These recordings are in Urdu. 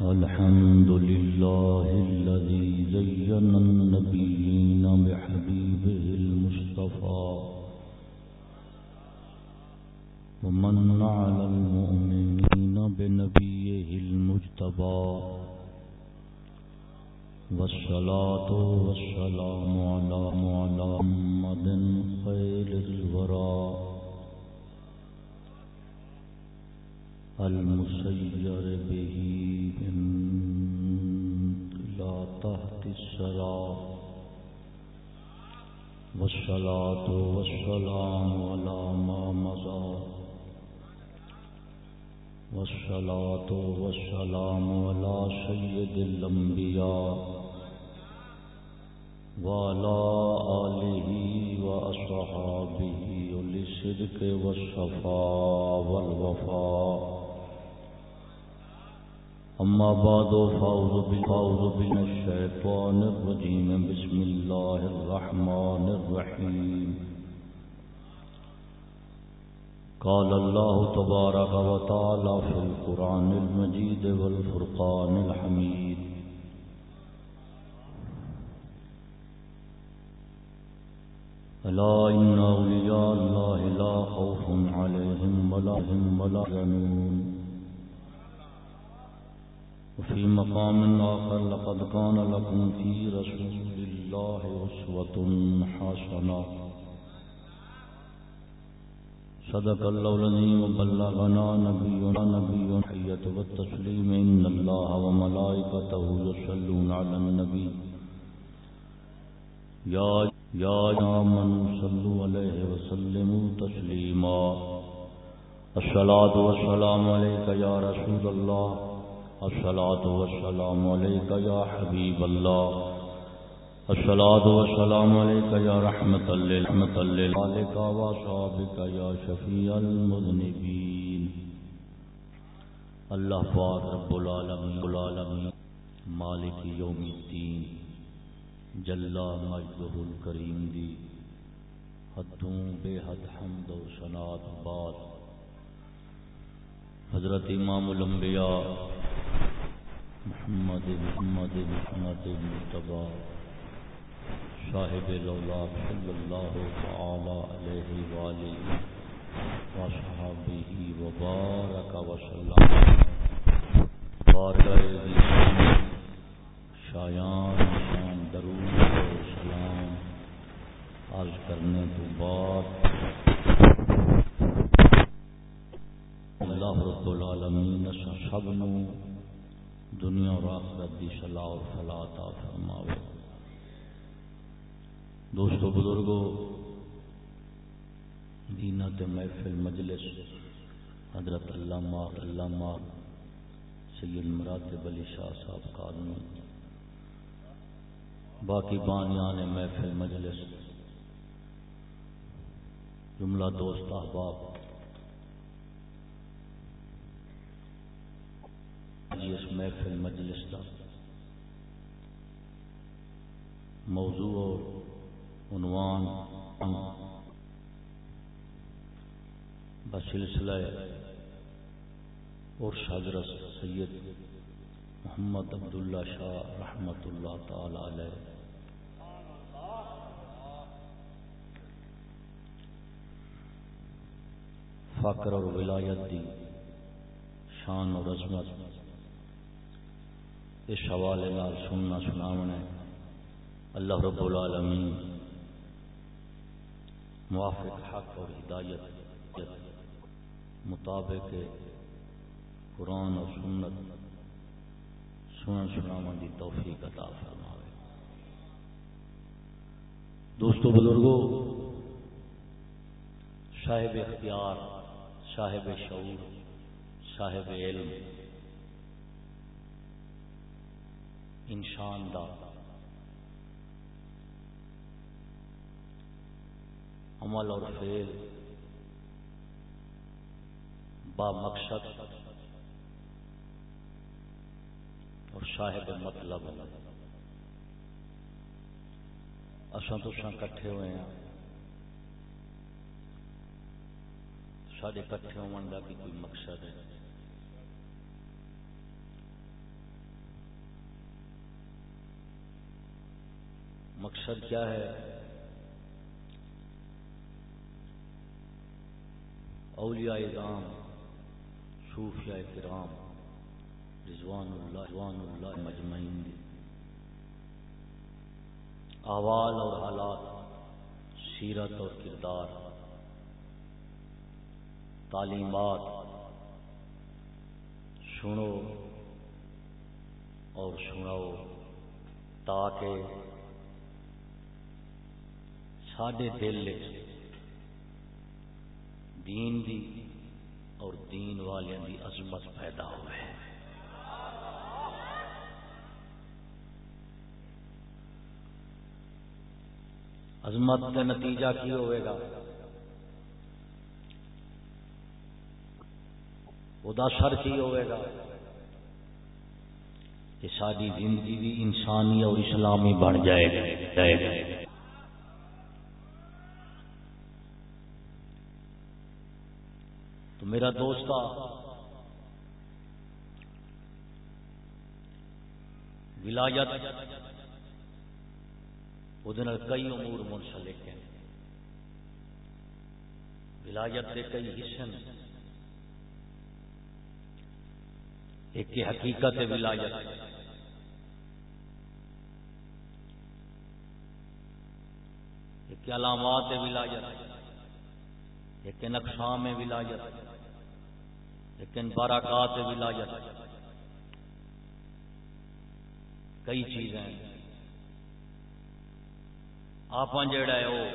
الحمد لله الذي زين النبيين بحبيبه المصطفى ومن على المؤمنين بنبيه المجتبى والصلاة والسلام على محمد خير الورى المسير به لا تحت السرى والصلاة والسلام على ما مضى والصلاة والسلام على سيد الأنبياء وعلى آله وأصحابه والصفاء والوفاء أما بعد، فأعوذ بالفوز من الشيطان الرجيم. بسم الله الرحمن الرحيم. قال الله تبارك وتعالى في القرآن المجيد والفرقان الحميد. ألا إن أولياء الله لا خوف عليهم ولا هم ولا جنون وفي مقام آخر لقد كان لكم في رسول الله أسوة حسنة. صدق الله الذي وبلغنا نبينا نبي حية والتسليم. إن الله وملائكته يصلون على النبي. يا يا من صلوا عليه وسلموا تسليما. الصلاة والسلام عليك يا رسول الله. الصلاة والسلام عليك يا حبيب الله. الصلاة والسلام عليك يا رحمة للحمة للعالك وصابك يا شفيع المذنبين. اللہ پاک رب العالمین العالمین، مالک یوم الدین جلا مجدہ الکریم دی. حدوں بے حد حمد و سنات بعد حضرت امام الانبیاء محمد محمد محمد مصطفیٰ صاحب الاولاد صلی اللہ تعالی علیہ وآلہ وصحابہ وبارک وسلم۔ بارگاہ شایان شان درود و سلام۔ عرض کرنے تو بعد اللہ رب العالمین سب نو دنیا اور آخرت دی صلاح اور فلاح عطا فرماوے۔ دوستو، بزرگو دینت محفل مجلس حضرت علامہ علامہ سید مراتب علی شاہ صاحب قانون۔ باقی بانیان محفل مجلس۔ جملہ دوست احباب۔ جی اس محفل مجلس کا موضوع اور عنوان بسلسلہ اور شاگرس سید محمد عبداللہ شاہ رحمت اللہ تعالی علیہ۔ فقر اور ولایت دی شان اور عظمت۔ اس حوالے نال سننا سناونا اللہ رب العالمین موافق حق اور ہدایت مطابق قرآن اور سنت سنن سناو دی توفیق عطا فرماوے۔ دوستو بزرگو، صاحب اختیار، صاحب شعور، صاحب علم انسان دا عمل اور فیل با مقصد اور صاحب مطلب۔ اصل تو کٹھے ہوئے ہیں۔ سارے کٹھے ہونے کا بھی کوئی مقصد ہے۔ مقصد کیا ہے؟ اولیاء اعظام صوفیاء کرام، رضوان اللہ رضوان اللہ مجمعین۔ احوال اور حالات، سیرت اور کردار۔ تعلیمات، سنو اور سناؤ تاکہ سڈے دل دین دی اور دین والوں دی عظمت پیدا ہوئے۔ عظمت کا نتیجہ کی ہوئے گا؟ وہ سر کی ہوئے گا کہ ساری زندگی بھی انسانی اور اسلامی بن جائے گا تو میرا دوست ولایت۔ وہ کئی امور منسلک ہیں۔ ولایت کے کئی حصے ایک حقیقت ولایت۔ ایک علامات ولایت۔ ایک نقشام ولایت ایک باراکات ولایت۔ کئی چیزیں۔ آپ جڑا ہے وہ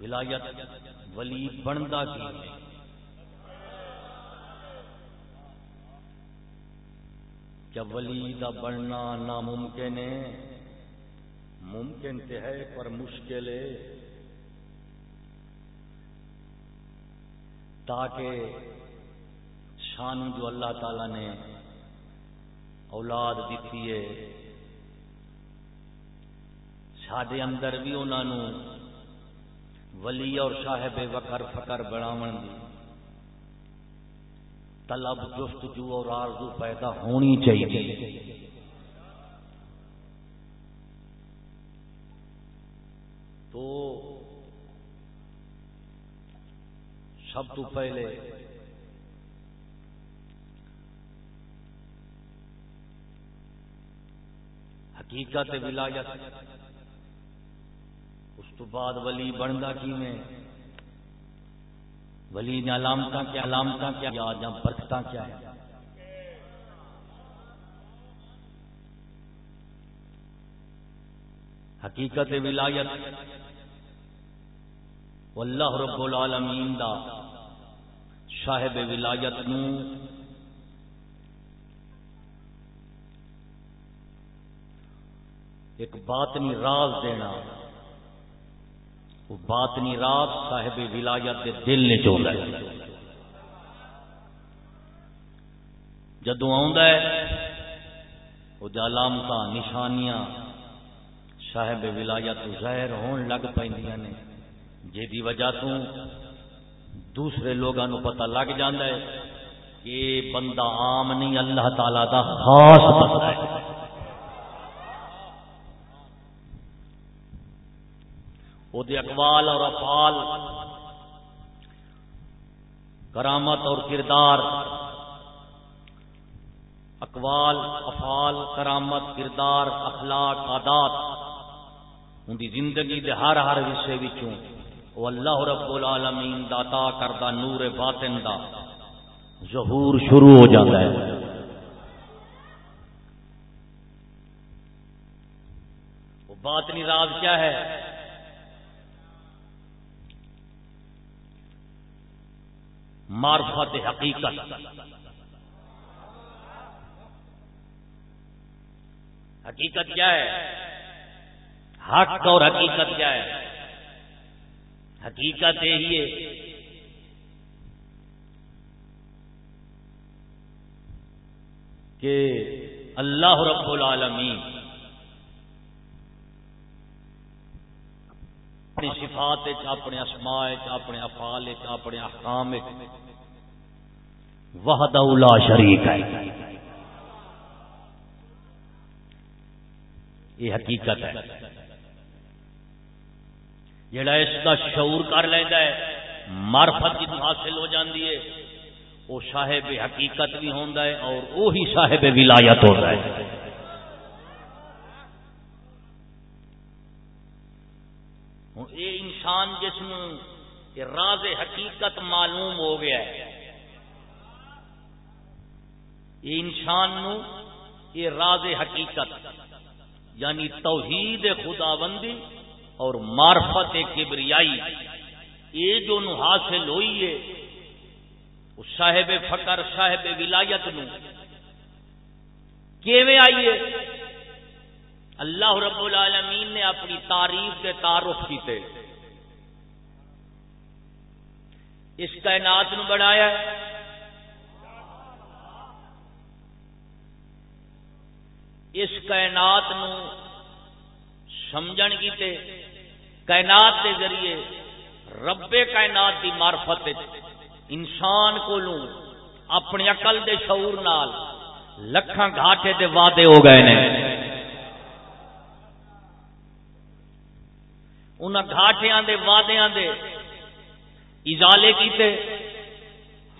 ولایت ولی بنتا کی؟ کیا ولی دا بننا ناممکن ہے؟ ممکن تو ہے پر مشکل ہے۔ تاکہ شان جو اللہ تعالی نے اولاد دیتی ہے سڈے اندر بھی انہوں ولی اور صاحب وکر فکر بناو طلب، جستجو اور آرزو پیدا ہونی چاہیے۔ تو سب تو پہلے حقیقت ولایت، اس تو بعد ولی بنتا کی میں؟ ولی نے علامت کیا علامت کیا؟ یا برکت کیا ہے حقیقت ولایت واللہ رب العالمین دا صاحب ولایت نو ایک باطنی راز دینا، وہ باطنی رات صاحب ولایت دے دل نے چاہتا ہے۔ جدو ہے، وہ نشانیاں صاحب ولایت ظاہر ہون لگ پہ جی وجہ تو دوسرے لوگوں پتہ لگ جاندہ ہے کہ بندہ عام نہیں، اللہ تعالی دا خاص بندہ ہے۔ وہ اقوال اور افعال، کرامت اور کردار، اقوال، افعال، کرامت، کردار، اخلاق، عادات، ان کی زندگی دے ہر ہر حصے وہ اللہ رب العالمین داتا کردہ نور باطن دا ظہور شروع ہو جاتا ہے۔ وہ باطنی راز کیا ہے؟ معرفت حقیقت۔ حقیقت کیا ہے؟ حق اور حقیقت کیا ہے؟ حقیقت یہی ہے۔ کہ اللہ رب العالمین اپنی صفات اپنے اسماء اپنے افعال اپنے احکام وحدہ لا شریک ہے۔ یہ حقیقت ہے۔ جڑا اس کا شعور کر لینا ہے مارفت جن حاصل ہو جاتی ہے، وہ صاحب حقیقت بھی ہوتا ہے اور وہی صاحب ولایت ہوتا ہے۔ یہ انسان جس راز حقیقت معلوم ہو گیا ہے یہ انسان نو یہ راز حقیقت یعنی توحید خدا بندی اور مارفت کبریائی یہ جو نو حاصل ہوئی ہے صاحب فقر، صاحب ولایت نو۔ کیویں آئیے اللہ رب العالمین نے اپنی تعریف کے تعارف کیتے۔ اس کائنات نو بنایا۔ اس کائنات نو سمجھن کیتے۔ کائنات کے ذریعے رب کائنات کی مارفت انسان کو اپنی اقل دے شعور نال لکھان گھاٹے دے وعدے ہو گئے نے۔ ان گھاٹیاں دے وعدیاں دے ازالے کیتے،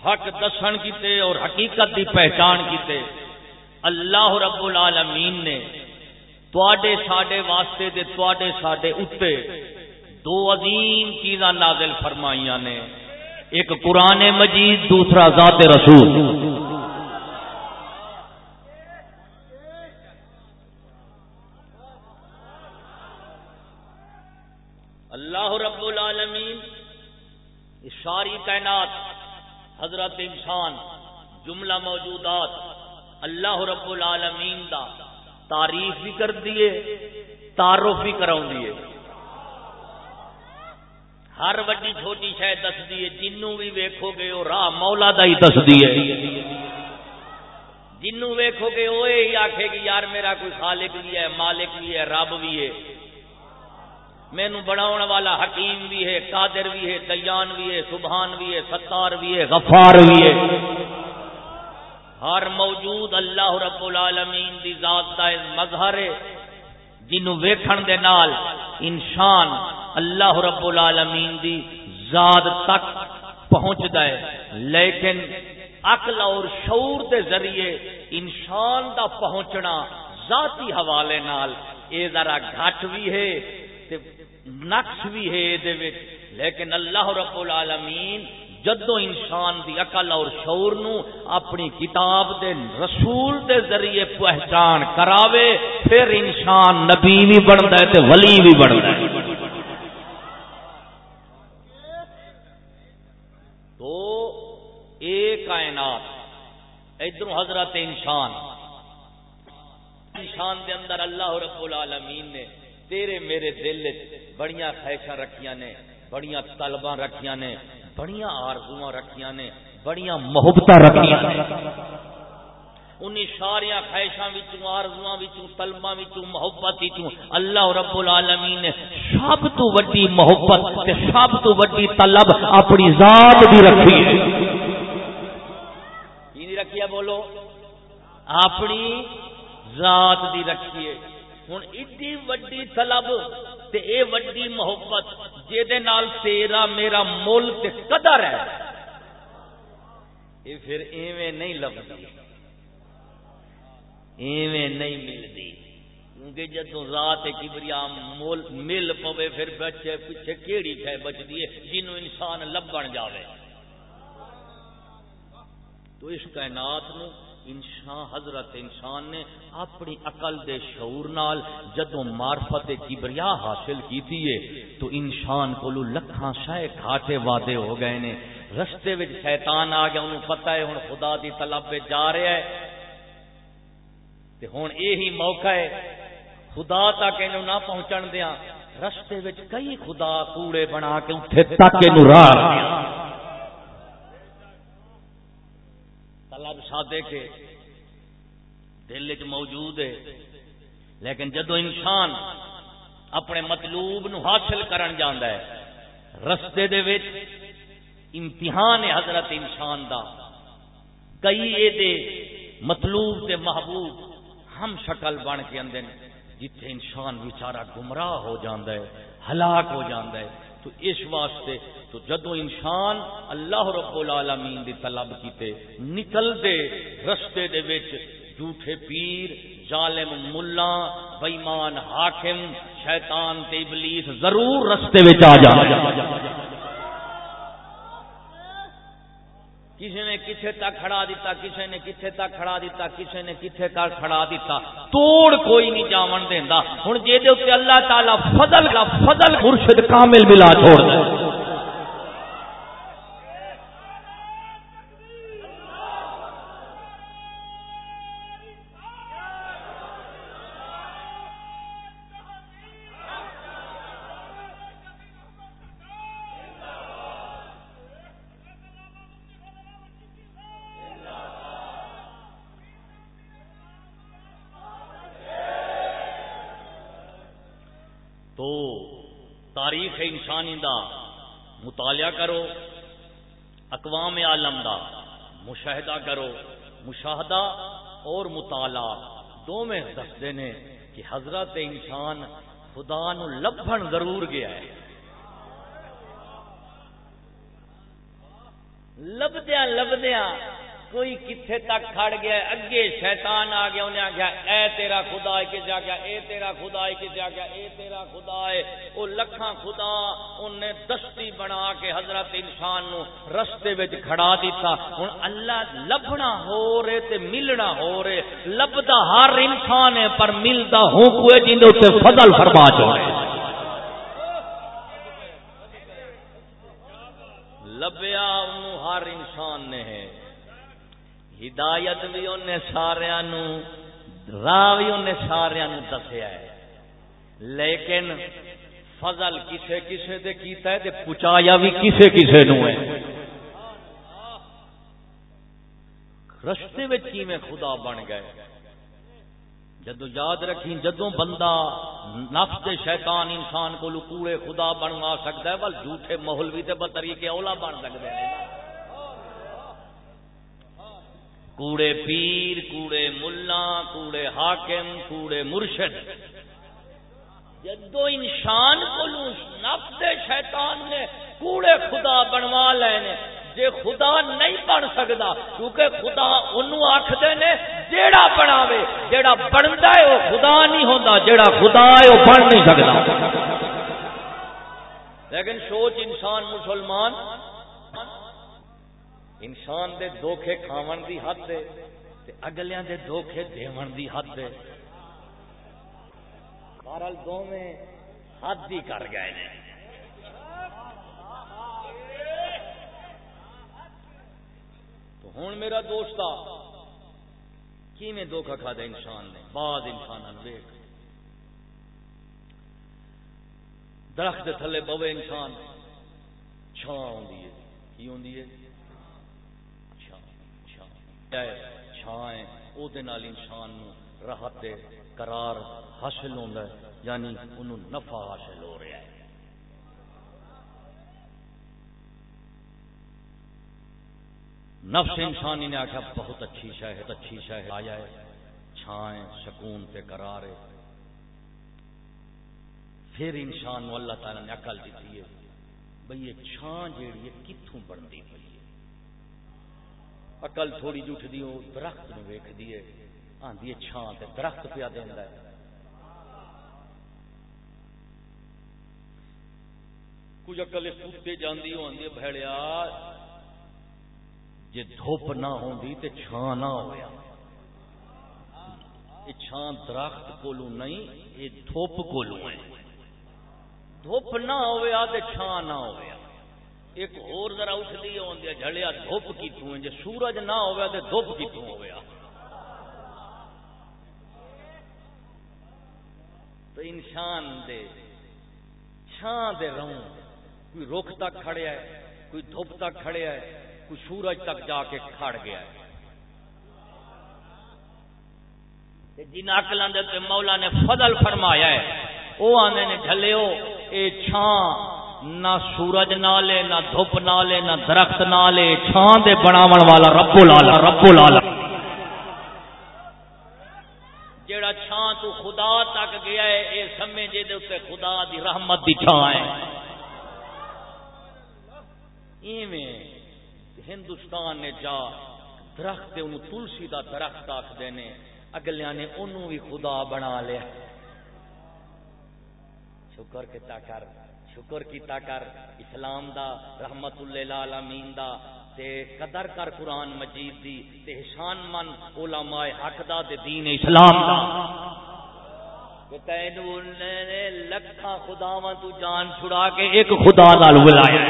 حق دسن کیتے اور حقیقت دی پہچان کیتے اللہ رب العالمین نے تے ساڈے واسطے دے تے ساڈے اتے دو عظیم چیزاں نازل فرمائیاں نے۔ ایک قرآن مجید، دوسرا ذات رسول۔ اللہ رب العالمین ساری کائنات، حضرت انسان، جملہ موجودات، اللہ رب العالمین دا تعریف بھی کر دیے تعارف بھی کراؤ دیے ہر وڈی چھوٹی شاید دس دیے جنوں بھی ویکھو گے وہ راہ مولا دا ہی دس دیے جنوں ویکھو گے وہ ہی آخے گی، یار میرا کوئی خالق بھی ہے، مالک بھی ہے، رب بھی ہے۔ مینو بناؤ والا حکیم بھی ہے، قادر بھی ہے دیان بھی ہے، سبحان بھی ہے، ستار بھی ہے، غفار بھی ہے۔ ہر موجود اللہ رب العالمین دی ذات کا مظہر ہے جنوں ویکھن دے نال انسان اللہ رب العالمین دی ذات تک پہنچتا ہے۔ لیکن عقل اور شعور دے ذریعے انسان دا پہنچنا ذاتی حوالے نال اے ذرا گھٹ بھی ہے تے نقص بھی ہے دے لیکن اللہ رب العالمین جدو انسان دی عقل اور شعور نو اپنی کتاب دے رسول دے ذریعے پہچان کراوے، پھر انسان نبی بھی بنتا ہے تے ولی بھی بنتا ہے۔ تو ایک کائنات، ادھر حضرت انسان انسان دے اندر اللہ رب العالمین نے تیرے میرے دل بڑیاں خواہشاں رکھیاں نے، بڑیاں طلباں رکھیاں نے بڑیاں آرزو رکھیاں نے، بڑیاں محبت رکھیاں انہیں ساریا خواہشاں آرزو تلبا محبت اللہ رب العالمین نے سب تو وڈی محبت سب تو وڈی طلب اپنی ذات بھی رکھی رکھی ہے بولو؟ اپنی ذات دی رکھیے ہوں ایڈی وڈی طلب تے اے وڈی محبت نال تیرا میرا مل تے قدر ہے۔ یہ پھر ایویں نہیں لبتی ایویں نہیں ملتی۔ کیونکہ جدو رات کبریا مول مل پوے پھر بچے پیچھے کیڑی شہ بچتی ہے جنوں انسان لبن جاوے۔ تو اس کائنات نو انسان حضرت انسان نے اپنی عقل دے شعور نال جدو مارفت کبریا حاصل کیتی ہے، تو انسان کو لکھاں شاہ گھاٹے وعدے ہو گئے نے۔ رستے وچ شیطان آ گیا، انہوں پتہ ہے ہن خدا دی طلب پہ جا رہا ہے۔ تے ہن یہی موقع ہے، خدا تک اینو نہ پہنچن دیاں۔ رستے وچ کئی خدا کوڑے بنا کے اوتھے تک اینو راہ طلب سادے کے دل چ موجود ہے۔ لیکن جدو انسان اپنے مطلوب نو حاصل کرن جانا ہے، رستے دے وچ امتحان ہے حضرت انسان دا۔ کئی اے دے مطلوب تے محبوب ہم شکل بن کے اندر جتھے انسان بیچارہ گمراہ ہو جاندہ ہے، ہلاک ہو جاندہ ہے۔ تو اس واسطے تو جدو انسان اللہ رب العالمین دی طلب کیتے نکل دے، رستے دے وچ جھوٹے پیر، ظالم، ملا بےمان حاکم، شیطان تے ابلیس ضرور رستے وچ آ جا کسی نے کتنے تک کھڑا دیتا کسی نے کتنے تک کھڑا دیتا کسی نے کتنے تک کھڑا دیتا۔ توڑ کوئی نہیں جاون دینا ہوں جی اللہ تعالی فضل کا فضل مرشد کامل ملا چھوڑ دے۔ مطالعہ کرو، اقوام عالم دا مشاہدہ کرو، مشاہدہ اور مطالعہ دو میں دستے نے کہ حضرت انسان خدا نو لبھن ضرور گیا ہے۔ لبدیا لبدیا کوئی کتنے تک کھڑ گیا اگے شیطان آ گیا، انہیں آخیا، اے تیرا خدا ہے کہ جا گیا اے تیرا خدا ہے کہ جا گیا اے تیرا خدا ہے وہ لکھاں خدا، انہیں دستی بنا کے حضرت انسان نو رستے وچ کھڑا دیتا ہوں اللہ لبنا ہو رہے تے ملنا ہو رہے۔ لبدا ہر انسان ہے، پر ملتا ہوں کوئی جن فضل فرما چاہے لبیا ہر انسان نے ہدایت بھی انہیں سارا راہ بھی انہیں سارا دسیا ہے لیکن فضل کسے کسے دے کیتا ہے تے پچایا بھی کسے کسے نو ہے۔ رستے میں خدا بن گئے؟ جدو یاد رکھی جدو بندہ نفس دے شیطان انسان کو کوڑے خدا بنوا سکتا ہے بل جھوٹے مولوی تے بطریقے اولا بن سکتے ہیں۔ کوڑے پیر، کوڑے ملا، کوڑے حاکم، کوڑے مرشد۔ جدو انسان کو نفس شیطان نے کوڑے خدا بنوا لینے جے خدا نہیں بن سکتا کیونکہ خدا انہوں آخر نے جیڑا بناوے، جیڑا بنتا ہے وہ خدا نہیں ہوتا جیڑا خدا ہے وہ بن نہیں سکتا لیکن سوچ انسان مسلمان انسان دے دھوکھے کھاون دی حد دے تے اگلیاں دے دھوکھے دیون دی حد دے۔ بہرحال دو میں حد ہی کر گئے نے۔ تو ہوں میرا دوست کی میں دھوکھا کھا دے انسان نے؟ بعد انسان ویک درخت تھلے بوے انسان، چھاں ہوندی ہے۔ کی ہوندی ہے، چھائیں او دے نال انسان نو راحت قرار حاصل ہوندا ہے یعنی انہوں نفع حاصل ہو رہا ہے۔ نفس انسانی نے آخیا بہت اچھی شاید اچھی شاید آیا ہے، چھائیں، سکون تے قرار ہے۔ پھر انسان اللہ تعالی نے عقل دیتی ہے، بھئی یہ چھان جیڑی ہے کتوں بنتی پئی اکل تھوڑی جٹ دی درخت نو ویک دیے آندی چھان تے درخت پیا دینا ہے۔ کچھ اکل سوتے جاندی ہو، آندی بھڑیا جے دھوپ نہ ہوندی تے چھان نہ ہویا۔ یہ چھان درخت کولو نہیں یہ دھوپ کولو ہے۔ دھوپ نہ ہویا تے چھان نہ ہویا۔ ایک اور ذرا اٹھتی ہوتی ہے جڑیا دھوپ کتوں جی سورج نہ ہوا تو دھوپ کتوں ہوا تو انسان دے چھان دے رہوں، کوئی رخ تک کھڑیا ہے کوئی دھوپ تک کھڑیا ہے کوئی سورج تک جا کے کھڑ گیا۔ ہے جن اکلوں کے مولا نے فضل فرمایا ہے وہ آنے نے جھلو اے چھان نہ سورج نہ لے نہ دھوپ نہ لے نہ درخت نہ لے چھان دے بناون والا ربو لالا ربو لالا جیڑا چھان تو خدا تک گیا ہے یہ سمے جی خدا دی رحمت دی چھان ہے۔ ہندوستان نے جا، درخت انہوں تلسی دا درخت آخر نے اگلیا نے انہوں بھی خدا بنا لیا۔ شکر کتا کر۔ شکر کیتا کر، اسلام دا، رحمت اللہ العالمین دا، تے قدر کر قرآن مجید دی، تے شان من علماء حق دا، تے دین اسلام دا۔ لکھا خداواں تو جان چھڑا کے ایک خدا نال بلایا۔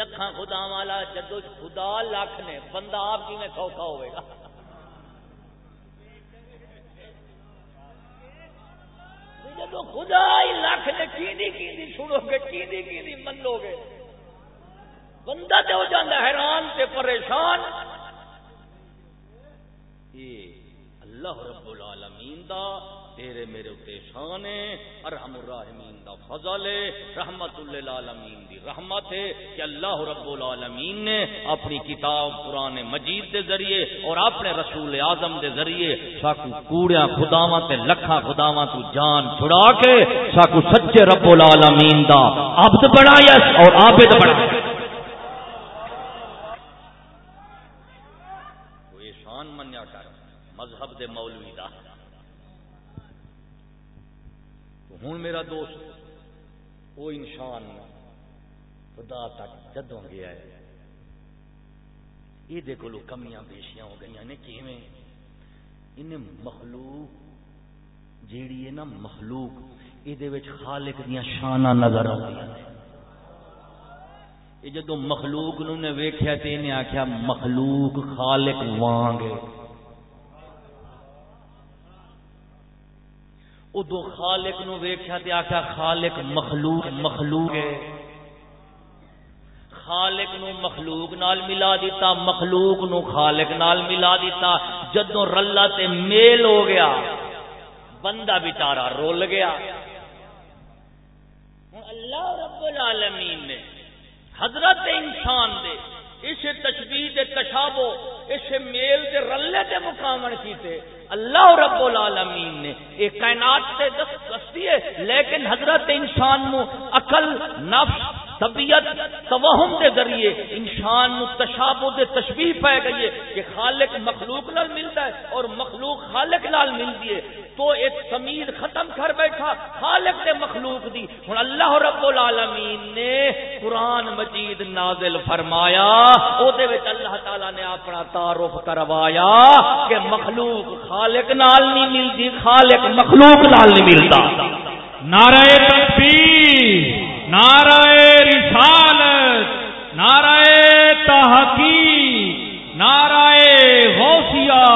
لکھاں خدا والا، جدو خدا لکھ نے، بندہ آپ کی میں سوکھا ہوئے گا۔ تو خدا ہی لکھ نے کی کی سنو گے کی کی منو گے۔ بندہ تو ہو جاتا حیران تے پریشان۔ یہ اللہ رب العالمین دا، تیرے میرے اتنے شان ہے، ارحم الراحمین۔ دا فضل ہے، رحمت للعالمین دی رحمت ہے کہ اللہ رب العالمین نے اپنی کتاب قرآن مجید دے ذریعے اور اپنے رسول اعظم دے ذریعے ساکو کوڑیاں خداواں تے لکھاں خداواں تو جان چھڑا کے ساکو سچے رب العالمین دا عبد بنایا اور عابد بنایا شان منیا کر مذہب دے مولوی دا ہوں میرا دوست وہ انسان خدا تک جدوں گیا ہے۔ یہ دیکھو لو کمیاں بیشیاں ہو گئی نے کیویں۔ ان مخلوق، جیڑی ہے نا مخلوق یہ خالق دیا شانہ نظر آ یہ جدو مخلوق نے ویخیا تو انہیں آخیا مخلوق خالق وانگ ادو خالق نو ویخیا تے آخیا خالق مخلوق مخلوق ہے۔ خالق نو مخلوق نال ملا دیتا، مخلوق نو خالق نال ملا دیتا۔ جدو رلا تے میل ہو گیا، بندہ بیچارا رول گیا۔ اللہ رب العالمین نے، حضرت انسان دے، اس تشبیح دے تشابو اس میل دے رلے دے مقامن کیتے۔ اللہ رب العالمین نے ایک کائنات سے دستی ہے، لیکن حضرت انسان مو عقل، نفس طبیعت توہم دے ذریعے انسان نو دے تشبیح پائے گئی ہے کہ خالق مخلوق نال ملتا ہے اور مخلوق خالق نال ملتی ہے۔ تو ایک سمیر ختم کر بیٹھا، خالق دے مخلوق دی۔ ہن اللہ رب العالمین نے قرآن مجید نازل فرمایا، او دے وچ اللہ تعالی نے اپنا تعارف کروایا کہ مخلوق خالق نال نہیں ملتی خالق مخلوق نال نہیں ملتا۔ نعرہ تکبیر۔ نعرہ رسالت، نعرہ تحقیق، نعرہ غوثیہ۔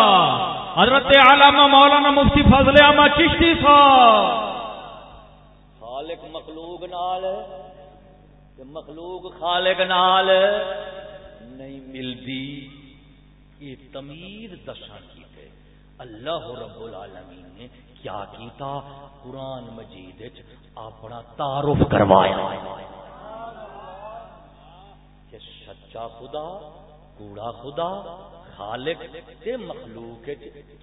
حضرت علامہ مولانا مفتی فضل احمد چشتی صاحب۔ خالق مخلوق نال مخلوق خالق نال نہیں ملتی۔ یہ تمیر دشا کی اللہ رب العالمین نے کیا کیتا؟ قرآن مجید اپنا تعارف کروایا کہ سچا خدا کوڑا خدا خالق دے مخلوق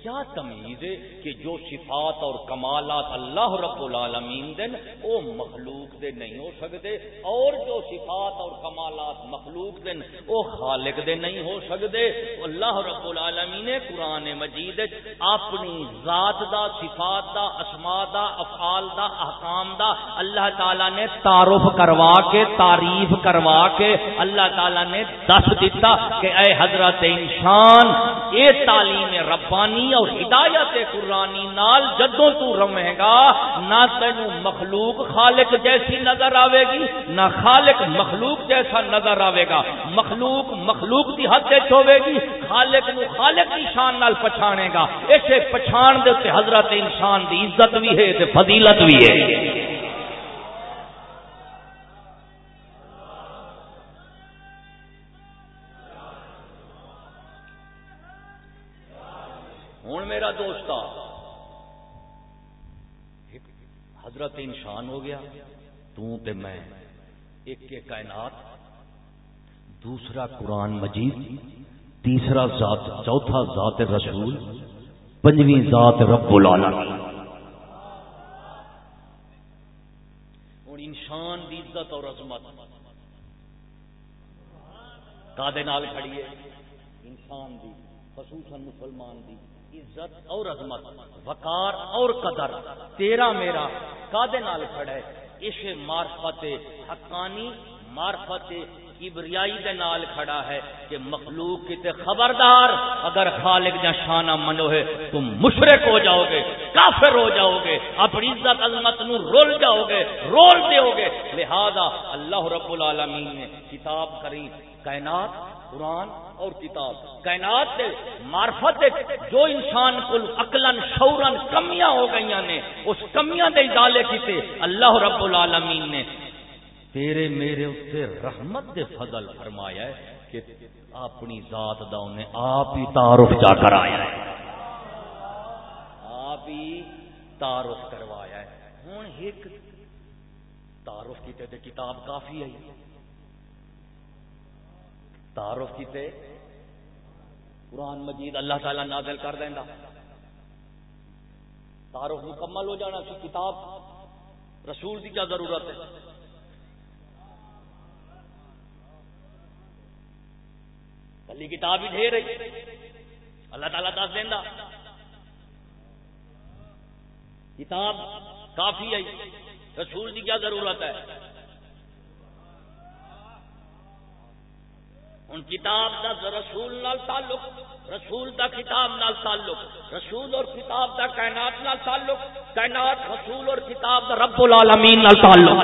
کیا تمیز ہے کہ جو صفات اور کمالات اللہ رب العالمین دن او مخلوق دے نہیں ہو سکتے اور جو صفات اور کمالات مخلوق دن او خالق دے نہیں ہو سکتے۔ اللہ رب العالمین قرآن مجید اپنی ذات دا، صفات دا اسما دا، افعال دا، احکام دا، اللہ تعالی نے تعارف کروا کے، تعریف کروا کے، اللہ تعالی نے دس دیتا کہ اے حضرت انسان قرآن، اے تعلیم ربانی اور ہدایت قرآنی نال جدوں تو رمے گا، نہ تینو مخلوق خالق جیسی نظر آئے گی، نہ خالق مخلوق جیسا نظر آئے گا۔ مخلوق مخلوق کی حد ہوے گی، خالق نو خالق کی شان نال پچھانے گا۔ اسے پچھان دے حضرت انسان دی عزت بھی ہے فضیلت بھی ہے۔ حضرت انسان ہو گیا، تو تے میں ایک کے کائنات، دوسرا قرآن مجید، تیسرا ذات، چوتھا ذات رسول، پنجویں ذات رب العالمین۔ ہوں انسان دی عزت اور عظمت۔ کادے نال کھڑی ہے، انسان دی، خصوصاً مسلمان دی۔ عزت اور عظمت، وقار اور قدر۔ تیرا میرا کادے نال کھڑا ہے۔ اس مارفت حقانی مارفت کبریائی دے نال کھڑا ہے کہ مخلوق کی تے خبردار اگر خالق جا شانہ منو ہے، تم مشرق ہو جاؤ گے، کافر ہو جاؤ گے، اپنی عزت، عظمت نو رول جاؤ گے، رول دے گے۔ لہذا اللہ رب العالمین نے کتاب کری، کائنات قرآن اور کتاب۔ کائنات دے معرفت جو انسان کو عقلن شورن کمیاں ہو گئی نے، اس کمیاں دے ادالے کیتے اللہ رب العالمین نے۔ تیرے میرے اتنے رحمت دے فضل فرمایا ہے کہ اپنی ذات دا انہیں آپ ہی تعارف جا کر آیا ہے۔ آپ ہی تعارف کروایا ہے۔ ہوں ایک تعارف کیتے تے کتاب کافی ہے۔ تعارف کیتے، قرآن مجید اللہ تعالی نازل کر دینا تعارف مکمل ہو جانا سی کتاب رسول کی کیا ضرورت ہے۔ کلی کتاب ہی ڈھیر ہے۔ اللہ تعالیٰ دس دینا کتاب کافی ہے۔ رسول کی کیا ضرورت ہے؟ ان کتاب کا رسول نال تعلق، رسول کا کتاب نال تعلق، رسول اور کتاب کا کائنات نال تعلق، کائنات، رسول اور کتاب کا رب العالمین نال تعلق۔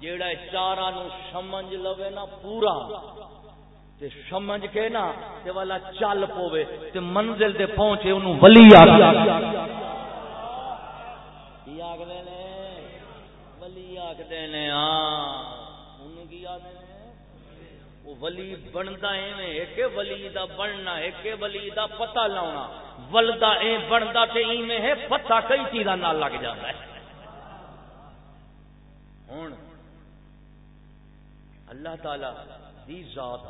جیڑا چارا نو سمجھ لوے نا پورا، تے سمجھ کے نا تے والا چل پوے تے منزل تے پہنچے انہوں ولی آ کی آخر نے؟ ولی آخر نے ہاں انہوں کی آخر وہ ولی بنتا ایویں، ایک ولی دا بننا، ایک ولی دا پتہ لاؤنا۔ ولدا اے بنتا تے ایویں ہے، پتہ کئی چیزاں نال لگ جاتا ہے۔ ہوں اللہ تعالی دی ذات،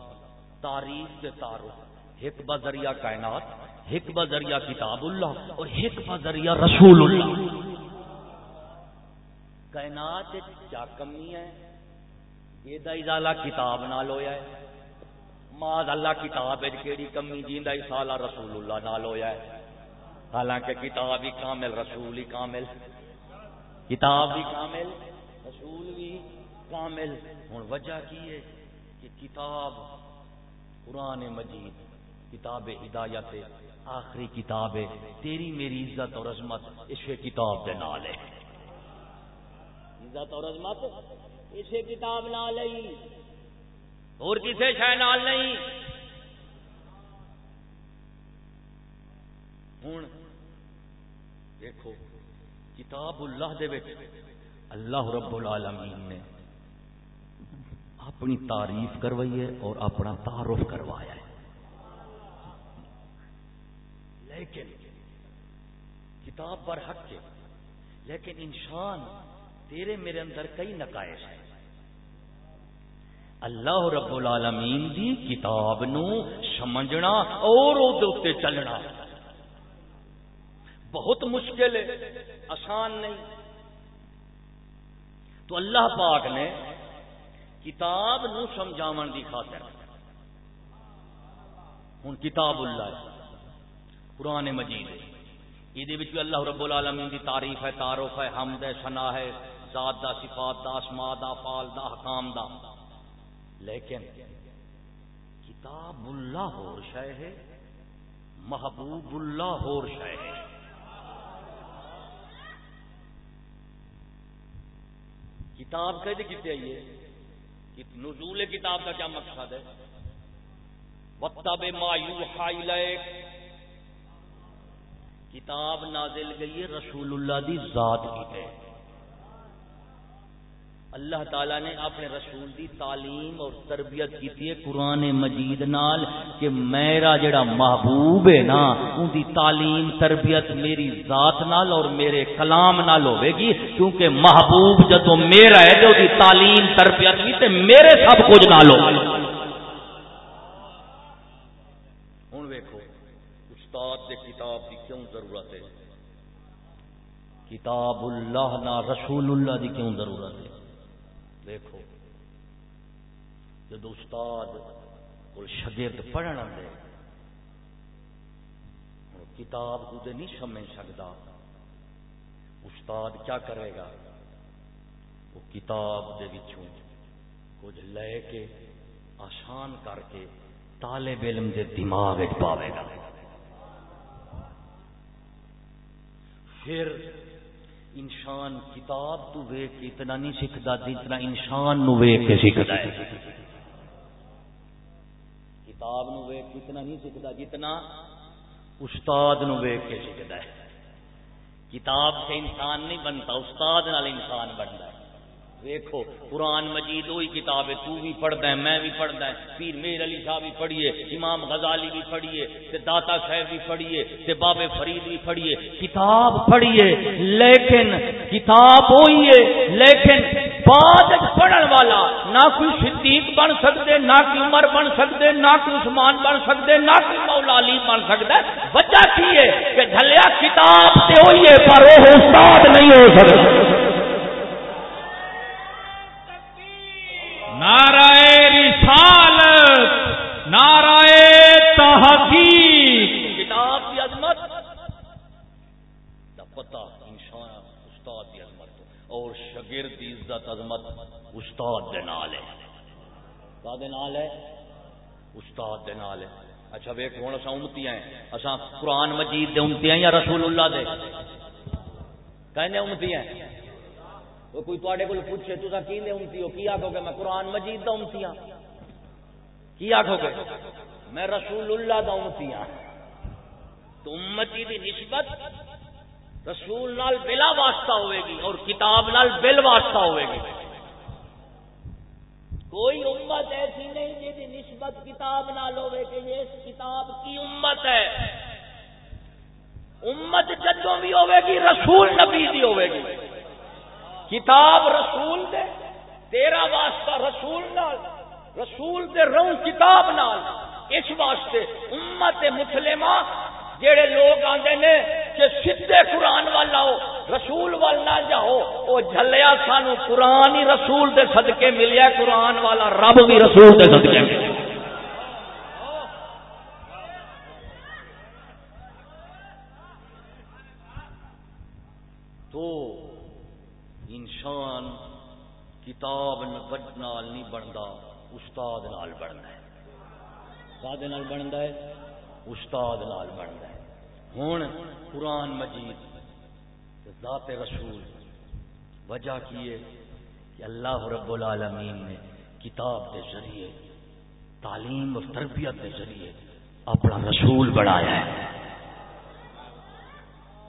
تاریخ کے تعارف ایک بذریعہ کائنات ایک بذریعہ کتاب اللہ، اور ایک بذریعہ رسول اللہ۔ کائنات کیا کمی ہے یہ ازالہ کتاب نال ہویا ہے ماض اللہ کتاب کیڑی کمی جیندا ازالہ رسول اللہ نال ہویا ہے حالانکہ کتاب ہی کامل رسول ہی کامل کتاب بھی کامل رسول بھی کامل ہوں وجہ کی ہے کہ کتاب قرآن مجید کتاب ہدایت آخری کتاب ہے تیری میری عزت اور عظمت اسے کتاب دے نال ہے عزت اور عظمت اسے کتاب نال ہے اور کسے شہ نال نہیں ہوں دیکھو، کتاب اللہ دے اللہ رب العالمین نے اپنی تعریف کروائی ہے اور اپنا تعارف کروایا ہے۔ لیکن کتاب پر حق کے لیکن انسان تیرے میرے اندر کئی نقائص ہیں۔ اللہ رب العالمین دی کتاب نو سمجھنا اور چلنا۔ بہت مشکل ہے، آسان نہیں۔ تو اللہ پاک نے کتاب نو سمجھاون دی خاطر ہوں کتاب اللہ قرآن مجید یہ اللہ رب العالمین دی تعریف ہے، تعارف ہے، حمد ہے سنا ہے، ذات دا، صفات دا اسما دا فال دا حکام دا۔ لیکن کتاب اللہ ہور شے ہے، محبوب اللہ ہور شے ہے۔ کتاب کہتے کتنے آئیے نزول کتاب کا کیا مقصد ہے؟ کتاب نازل گئی ہے رسول اللہ دی ذات کی ہے۔ اللہ تعالیٰ نے اپنے رسول دی تعلیم اور تربیت کی قرآن مجید نال کہ میرا جڑا محبوب ہے نا، ان دی تعلیم، تربیت میری ذات نال اور میرے کلام نال ہوئے گی۔ کیونکہ محبوب جدو میرا ہے تو دی تعلیم، تربیت کی تے میرے سب کچھ نال ہو۔ ہن ویکھو، استاد دے کتاب دی کیوں ضرورت ہے؟ کتاب اللہ نا رسول اللہ دی کیوں ضرورت ہے؟ دیکھو جب استاد کو شگرد پڑھن دے کتاب کو نہیں سمجھ سکتا استاد کیا کرے گا؟ وہ کتاب دے وچوں کچھ لے کے آسان کر کے طالب علم دے دماغ پاوے گا۔ پھر انسان کتاب تو ویک اتنا نہیں سیکھتا جتنا انسان نو ویک کے سیکھتا ہے۔ کتاب نو ویک اتنا نہیں سیکھتا جتنا استاد نو ویک کے سیکھتا ہے۔ کتاب سے انسان نہیں بنتا، استاد نال انسان بنتا ہے۔ دیکھو قرآن مجید وہی کتاب ہے، تو بھی پڑھتا ہے، میں بھی پڑھتا ہے، پیر میر علی شاہ بھی پڑھیے، امام غزالی بھی پڑھیے، تے داتا صاحب بھی پڑھیے، تے باب فرید بھی پڑھیے، کتاب پڑھیے، لیکن کتاب ہوئی ہے، لیکن بعد پڑھن والا نہ کوئی صدیق بن سکتے نہ کوئی عمر بن سکتے نہ کوئی عثمان بن سکتے نہ کوئی مولا علی بن سکتا ہے وجہ کی ہے کہ جھلیا کتاب سے ہوئی ہے، پر وہ استاد نہیں ہو سکتا اچھا ویک ہوں اصا امتی ہیں۔ اصا قرآن مجید دے امتی ہیں یا رسول اللہ دے؟ کہنے امتی ہیں۔ وہ کوئی تے کو پوچھے تو کی امتی ہو؟ کی آخو گے؟ میں قرآن مجید دا امتی ہوں کی آخو گے؟ میں رسول اللہ دا امتی ہوں تو امتی دی نسبت رسول نال بلا واسطہ ہوئے گی اور کتاب نال بل واسطہ ہوئے گی۔ کوئی امت ایسی نہیں جی نسبت کتاب نال ہوئے کہ یہ اس کتاب کی امت ہے۔ امت جدوں بھی ہوئے گی، رسول نبی دی ہوئے گی۔ کتاب رسول دے، تیرا واسطہ رسول نال، رسول دے رو کتاب نال۔ اس واسطے امت مسلمہ جڑے لوگ آتے نے کہ سیدے قرآن والا ہو رسول وال نہ جاؤ وہ جلیا سانو قرآن ہی رسول دے صدقے ملیا، قرآن والا رب بھی رسول دے صدقے ملیا۔ تو انسان کتاب نال نہیں بنتا استاد نال بنتا ہے۔ استاد نال بنتا ہے؟ استاد نال بنتا ہے۔ ہوں قرآن مجید ذات رسول، وجہ کی ہے کہ اللہ رب العالمین نے کتاب کے ذریعے، تعلیم اور تربیت کے ذریعے اپنا رسول بڑھایا ہے۔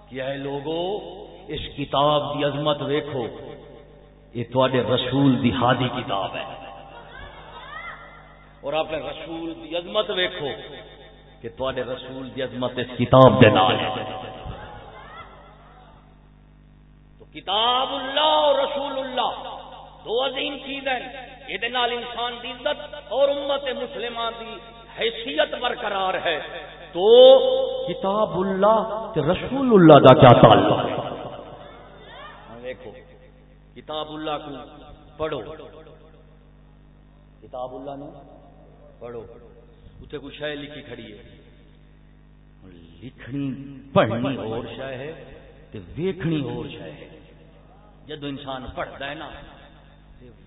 کیا ہے لوگوں اس کتاب کی عظمت ویکھو، یہ تے رسول دی ہادی کتاب ہے۔ اور اپنے رسول دی عظمت ویکھو کہ تے رسول دی عظمت اس کتاب کے نال ہے۔ تو کتاب اللہ اور رسول اللہ دو عظیم چیزیں یہ انسان کی عزت اور امت مسلمان کی حیثیت برقرار ہے۔ تو کتاب اللہ تے رسول اللہ کا کیا تعلق ہے؟ ہاں، دیکھو کتاب اللہ کو پڑھو۔ کتاب اللہ نے پڑھو۔ اتنے کوئی شہ لکھی کھڑی ہے۔ لکھنی پڑھنی اور شہ ہے تو ویکھنی اور شہ ہے۔ جدو انسان پڑھتا ہے نا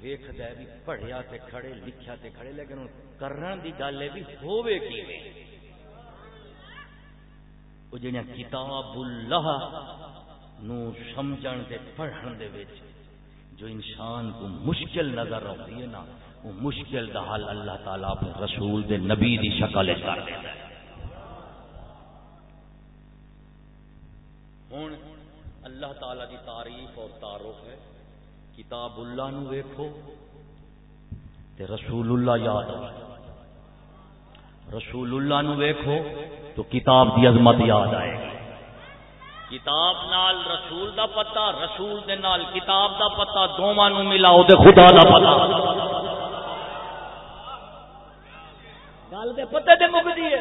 ویخد بھی پڑھیا تے کھڑے لکھیا تے کھڑے لیکن کرن دی گل ہے بھی ہوے کیویں۔ وہ جڑیاں کتاب اللہ نو سمجھن دے پڑھن دے وچ جو انسان کو مشکل نظر آتی ہے نا وہ مشکل دا حل اللہ تعالیٰ اپنے رسول دے نبی دی شکل کر دیتا ہے۔ ہوں اللہ تعالی دی تعریف اور تعارف ہے۔ کتاب اللہ نو ویکھو تے رسول اللہ یاد آ رسول اللہ نو ویکھو تو کتاب دی عظمت یاد آئے گی۔ کتاب نال رسول دا پتا رسول دے نال کتاب دا پتا دونوں نو ملاؤ تے خدا دا پتا دے پتے تے مکدی ہے۔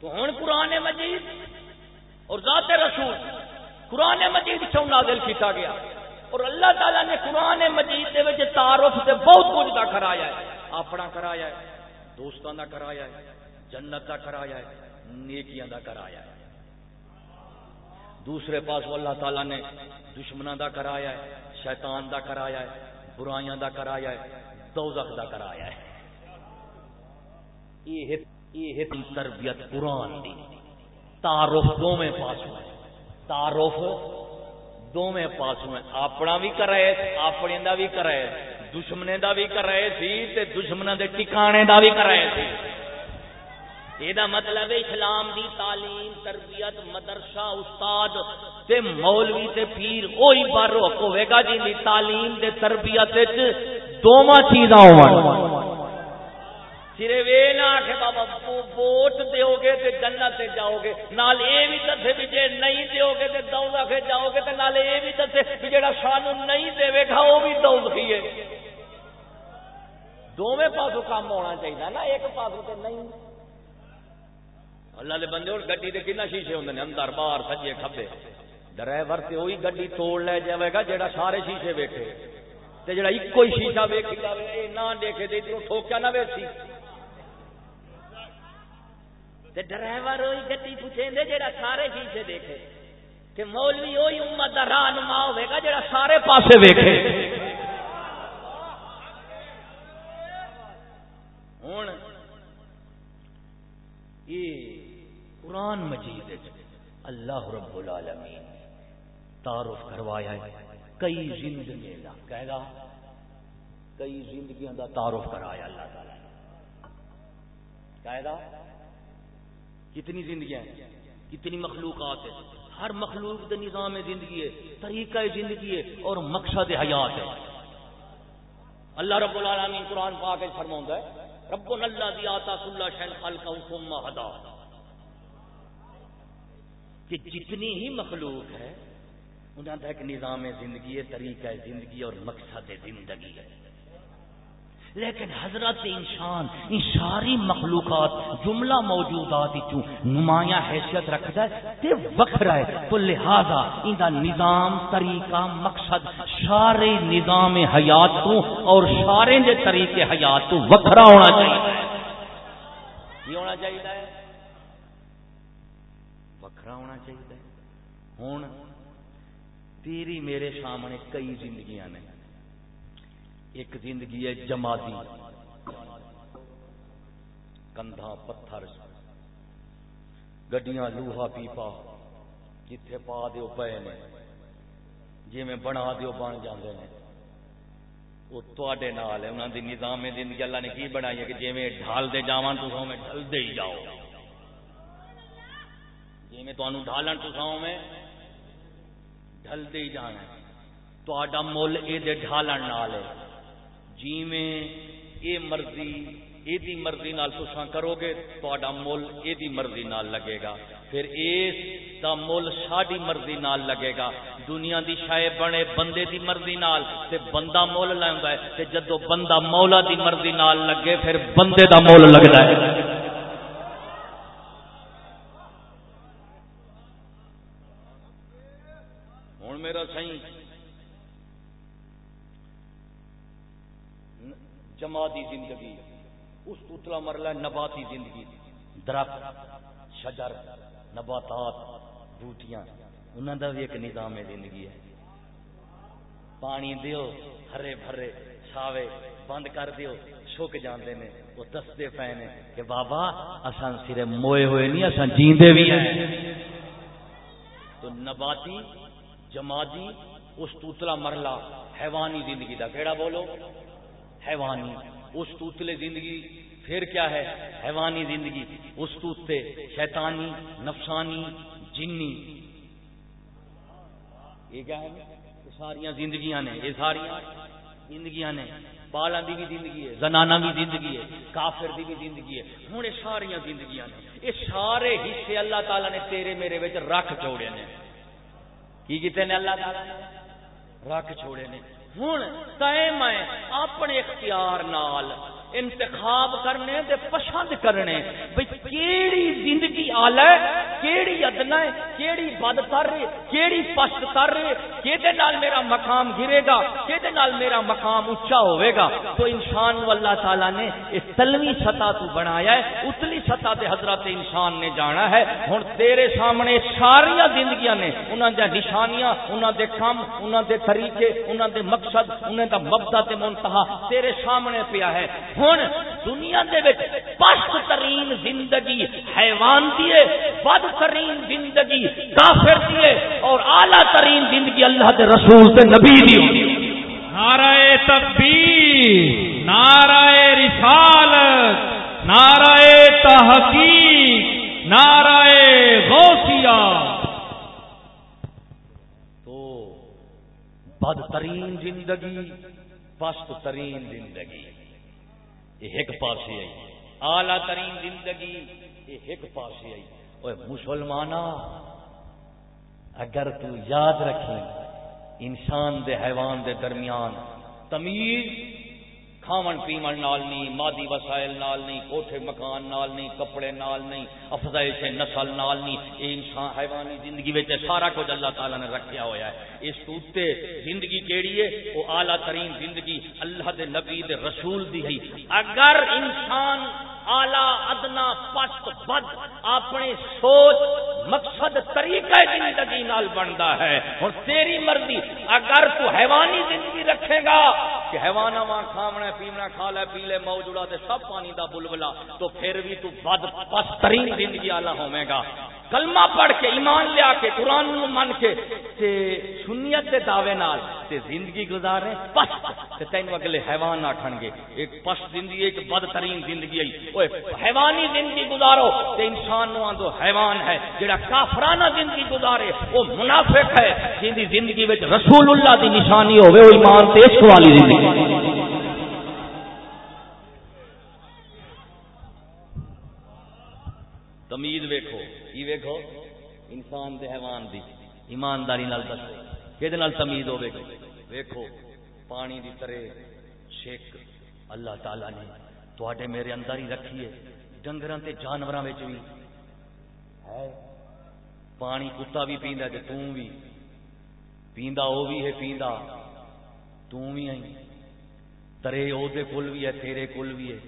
تو ہوں قرآن مجید اور ذات رسول قرآن مجید چون نازل کیتا گیا؟ اور اللہ تعالیٰ نے قرآن مجید دے وچ تعارف سے بہت کچھ دا کرایا ہے۔ اپنا کرایا ہے دوستوں دا کرایا ہے، جنت دا کرایا ہے، نیکیاں دا کرایا ہے۔ دوسرے پاس اللہ تعالیٰ نے دشمنوں دا کرایا ہے، شیطان دا کرایا ہے، برائیاں دا کرایا ہے، دوزخ دا کرایا ہے۔ یہ تربیت قرآن دی۔ تعارف دو میں پاسوں تعارف دو میں پاسوں اپنا بھی کرائے، اپنے دا بھی کرائے۔ دشمنے دا بھی کرائے سی تے دشمنوں دے ٹکانے دا بھی کرائے سی۔ یہ مطلب اسلام دی تعلیم، تربیت، مدرسہ، استاد تے مولوی تے پیر وہی بار روک ہوئے گا جی دی تعلیم دے تربیت دونوں چیزاں ہو سرے وے نہ آخ بابا ووٹ دیو گے تے جنت تے جاؤ گے نال اے بھی دسے بھی جے نہیں دیو گے تے دوزخ جاؤ گے تے نال اے بھی دسے بھی جڑا سانو نہیں دے گا وہ بھی دوزخی ہے دونوں پاسوں کام ہونا چاہیے نا ایک پاسوں تے نہیں اللہ دے بندے اور گڈی دے کنا شیشے ہوندے نے اندر باہر سجے کھبے ڈرائیور تے وہی گڈی توڑ لے جاوے گا جڑا سارے شیشے ویکھے تے جڑا اکو ہی شیشہ ویکھی جاوے اے نہ دیکھے تے ادھر ٹھوکیا نہ ویسی تے ڈرائیور وہی گڈی پوچھیں دے جڑا سارے شیشے دیکھے۔ تے مولوی وہی امت دا رہنما ہوے گا جڑا سارے پاسے ویکھے۔ ہن یہ قرآن مجید اللہ رب العالمین تعارف کروایا ہے۔ کئی زندگی کا کہے گا۔ کئی زندگیوں کا تعارف کرایا اللہ تعالی کہے گا۔ کتنی زندگیاں ہیں کتنی مخلوقات ہیں ہر مخلوق دے نظام زندگی ہے، طریقہ زندگی ہے اور مقصد حیات ہے۔ اللہ رب العالمین قرآن پاک فرما ہے رب اللہ دی آتا شین حکم ہدا۔ کہ جتنی ہی مخلوق ہے انہوں کا ایک نظام زندگی ہے، طریقہ زندگی اور مقصد زندگی ہے۔ لیکن حضرت انسان، ان ساری مخلوقات، جملہ موجودات نمایاں حیثیت رکھتا ہے، تے وکھرا ہے تو لہذا ان کا نظام، طریقہ، مقصد، سارے نظام حیات تو اور سارے دے طریقے حیات تو وکھرا ہونا چاہیے۔ یہ ہونا چاہیے؟ وکھرا ہونا چاہیے۔ ہوں تیری میرے سامنے کئی زندگیاں نے۔ ایک زندگی ہے جماعتی کندھا پتھر، گڈیاں، لوہا، پیپا، جتھے پا دیو پے نے جی میں بنا دیو بن جاندے نے۔ وہ تے نال ہے انہوں دی نظام زندگی اللہ نے کی بنائی ہے کہ جی میں ڈھال دے جاوان تو میں ڈھل دے ہی جاؤ۔ جی میں تمہیں ڈھالن تو میں ڈھل دے ہی جانا ہے۔ تو مل یہ ڈھالن نال ہے۔ جیویں، اے مرضی یہ مرضی نال تسا کرو گے تا مل یہ مرضی نال لگے گا۔ پھر اس دا مل ساری مرضی نال لگے گا۔ دنیا دی شاید بنے بندے دی مرضی نال تے بندہ مول لیندا ہے۔ تے جدو بندہ مولا دی مرضی نال لگے، پھر بندے دا مول لگدا ہے ہن میرا صحیح جماعتی زندگی، اس اتلا مرلہ نباتی زندگی، درخت، شجر، نباتات، بوٹیاں انہوں کا بھی ایک نظام زندگی ہے۔ پانی دیو، ہرے بھرے، چھاوے، بند کر دیو سک جاندے نے، وہ دستے پے نے کہ بابا اسان سرے موئے ہوئے نہیں اسان جیندے بھی ہیں۔ تو نباتی جماعتی اس توتلا مرلہ، حیوانی زندگی دا کیڑا بولو؟ حیوانی۔ اس توتلے زندگی، پھر کیا ہے؟ حیوانی زندگی۔ اس توتے شیطانی، نفسانی، جنی۔ یہ کیا ہے؟ ساری زندگیاں نے، یہ ساری زندگیاں نے۔ بالا دی بھی زندگی ہے زنانا بھی زندگی ہے، کافر دی بھی زندگی ہے۔ ہوں یہ ساری زندگیاں نے۔ یہ سارے حصے اللہ تعالیٰ نے تیرے میرے رکھ چھوڑے نے۔ کی کتنے نے اللہ تعالیٰ نے؟ رکھ چھوڑے نے۔ ہوں قائم ہے اپنے اختیار نال۔ انتخاب کرنے دے پسند کرنے۔ بھئی کیڑی زندگی آلہ ہے، کیڑی ادنا ہے، کیڑی بد کر رہے کیڑی پشت کر رہے کہ نال میرا مقام گرے گا کہ نال میرا مقام اچا ہوئے گا۔ تو انسان و اللہ تعالیٰ نے اس تلوی سطح تو بنایا ہے۔ اتلی سطح دے حضرت انسان نے جانا ہے۔ ہوں تیرے سامنے ساریا زندگیاں نے انہوں دے نشانیاں انہوں دے کام انہوں دے طریقے انہوں دے مقصد انہوں دا مبدا تے منتہا تیرے سامنے پیا ہے۔ ہوں دنیا دے وچ پست ترین زندگی حیوان دیے بد ترین زندگی کافر دیے اور اعلی ترین زندگی اللہ دے رسول تے نبی دی نعرہ تکبیر نعرہ رسالت نعرہ تحقیق نعرہ غوثیہ۔ تو بدترین زندگی پست ترین زندگی۔ یہ ایک پاسے آئی۔ اعلی ترین زندگی یہ ایک پاس آئی۔ اور مسلمان اگر تو یاد رکھیں، انسان دے حیوان دے درمیان تمیز کھاون پیمن نال نہیں، مادی وسائل نال نہیں، کوٹھے مکان نال نہیں، کپڑے نال نہیں، افزائش نسل نال نہیں، یہ انسان حیوانی زندگی وچ سارا کچھ اللہ تعالی نے رکھیا ہویا ہے۔ اس توتے زندگی کیڑی ہے؟ او اعلی ترین زندگی اللہ دے نبی دے رسول دی ہے۔ اگر انسان آلہ ادنا پست بد اپنی سوچ، مقصد، طریقہ زندگی نال بنتا ہے۔ اور تیری مرضی، اگر تو حیوانی زندگی رکھے گا، کہ حیوان وہاں کھاونا پیونا کھا لے، پی لے موجودہ اڑا سب پانی دا بلبلا، تو پھر بھی تو بد پست ترین زندگی آلہ ہوے گا۔ کلمہ پڑھ کے، ایمان لیا کے، قرآن من کے، تے سنیت دے دعوے نال تے زندگی گزار گزارے، پس تے تین اگلے حیوان آٹھن گے۔ ایک پس زندگی، ایک بدترین زندگی آئی۔ اوے حیوانی زندگی گزارو تے انسان نو آندو حیوان ہے، جڑا کافرانہ زندگی گزارے، وہ منافق ہے۔ جن دی زندگی وچ رسول اللہ دی نشانی ہوے وہ ایمان تے عشق والی زندگی۔ تمید ویکھو۔ کی ویکھو؟ انسان دے حیوان دی۔ ایمانداری نال دسو کہ تمید ہوے گی؟ ویکھو، پانی دی طرح شیک اللہ تعالی نے تواڈے میرے اندر ہی رکھی ہے۔ ڈنگراں تے جانوراں وچ بھی ہے؟ پانی کتا بھی پیندا تے توں بھی پیندا او بھی ہے پیندا۔ توں بھی ہے ترے او دے کول بھی ہے، تیرے کول بھی ہے۔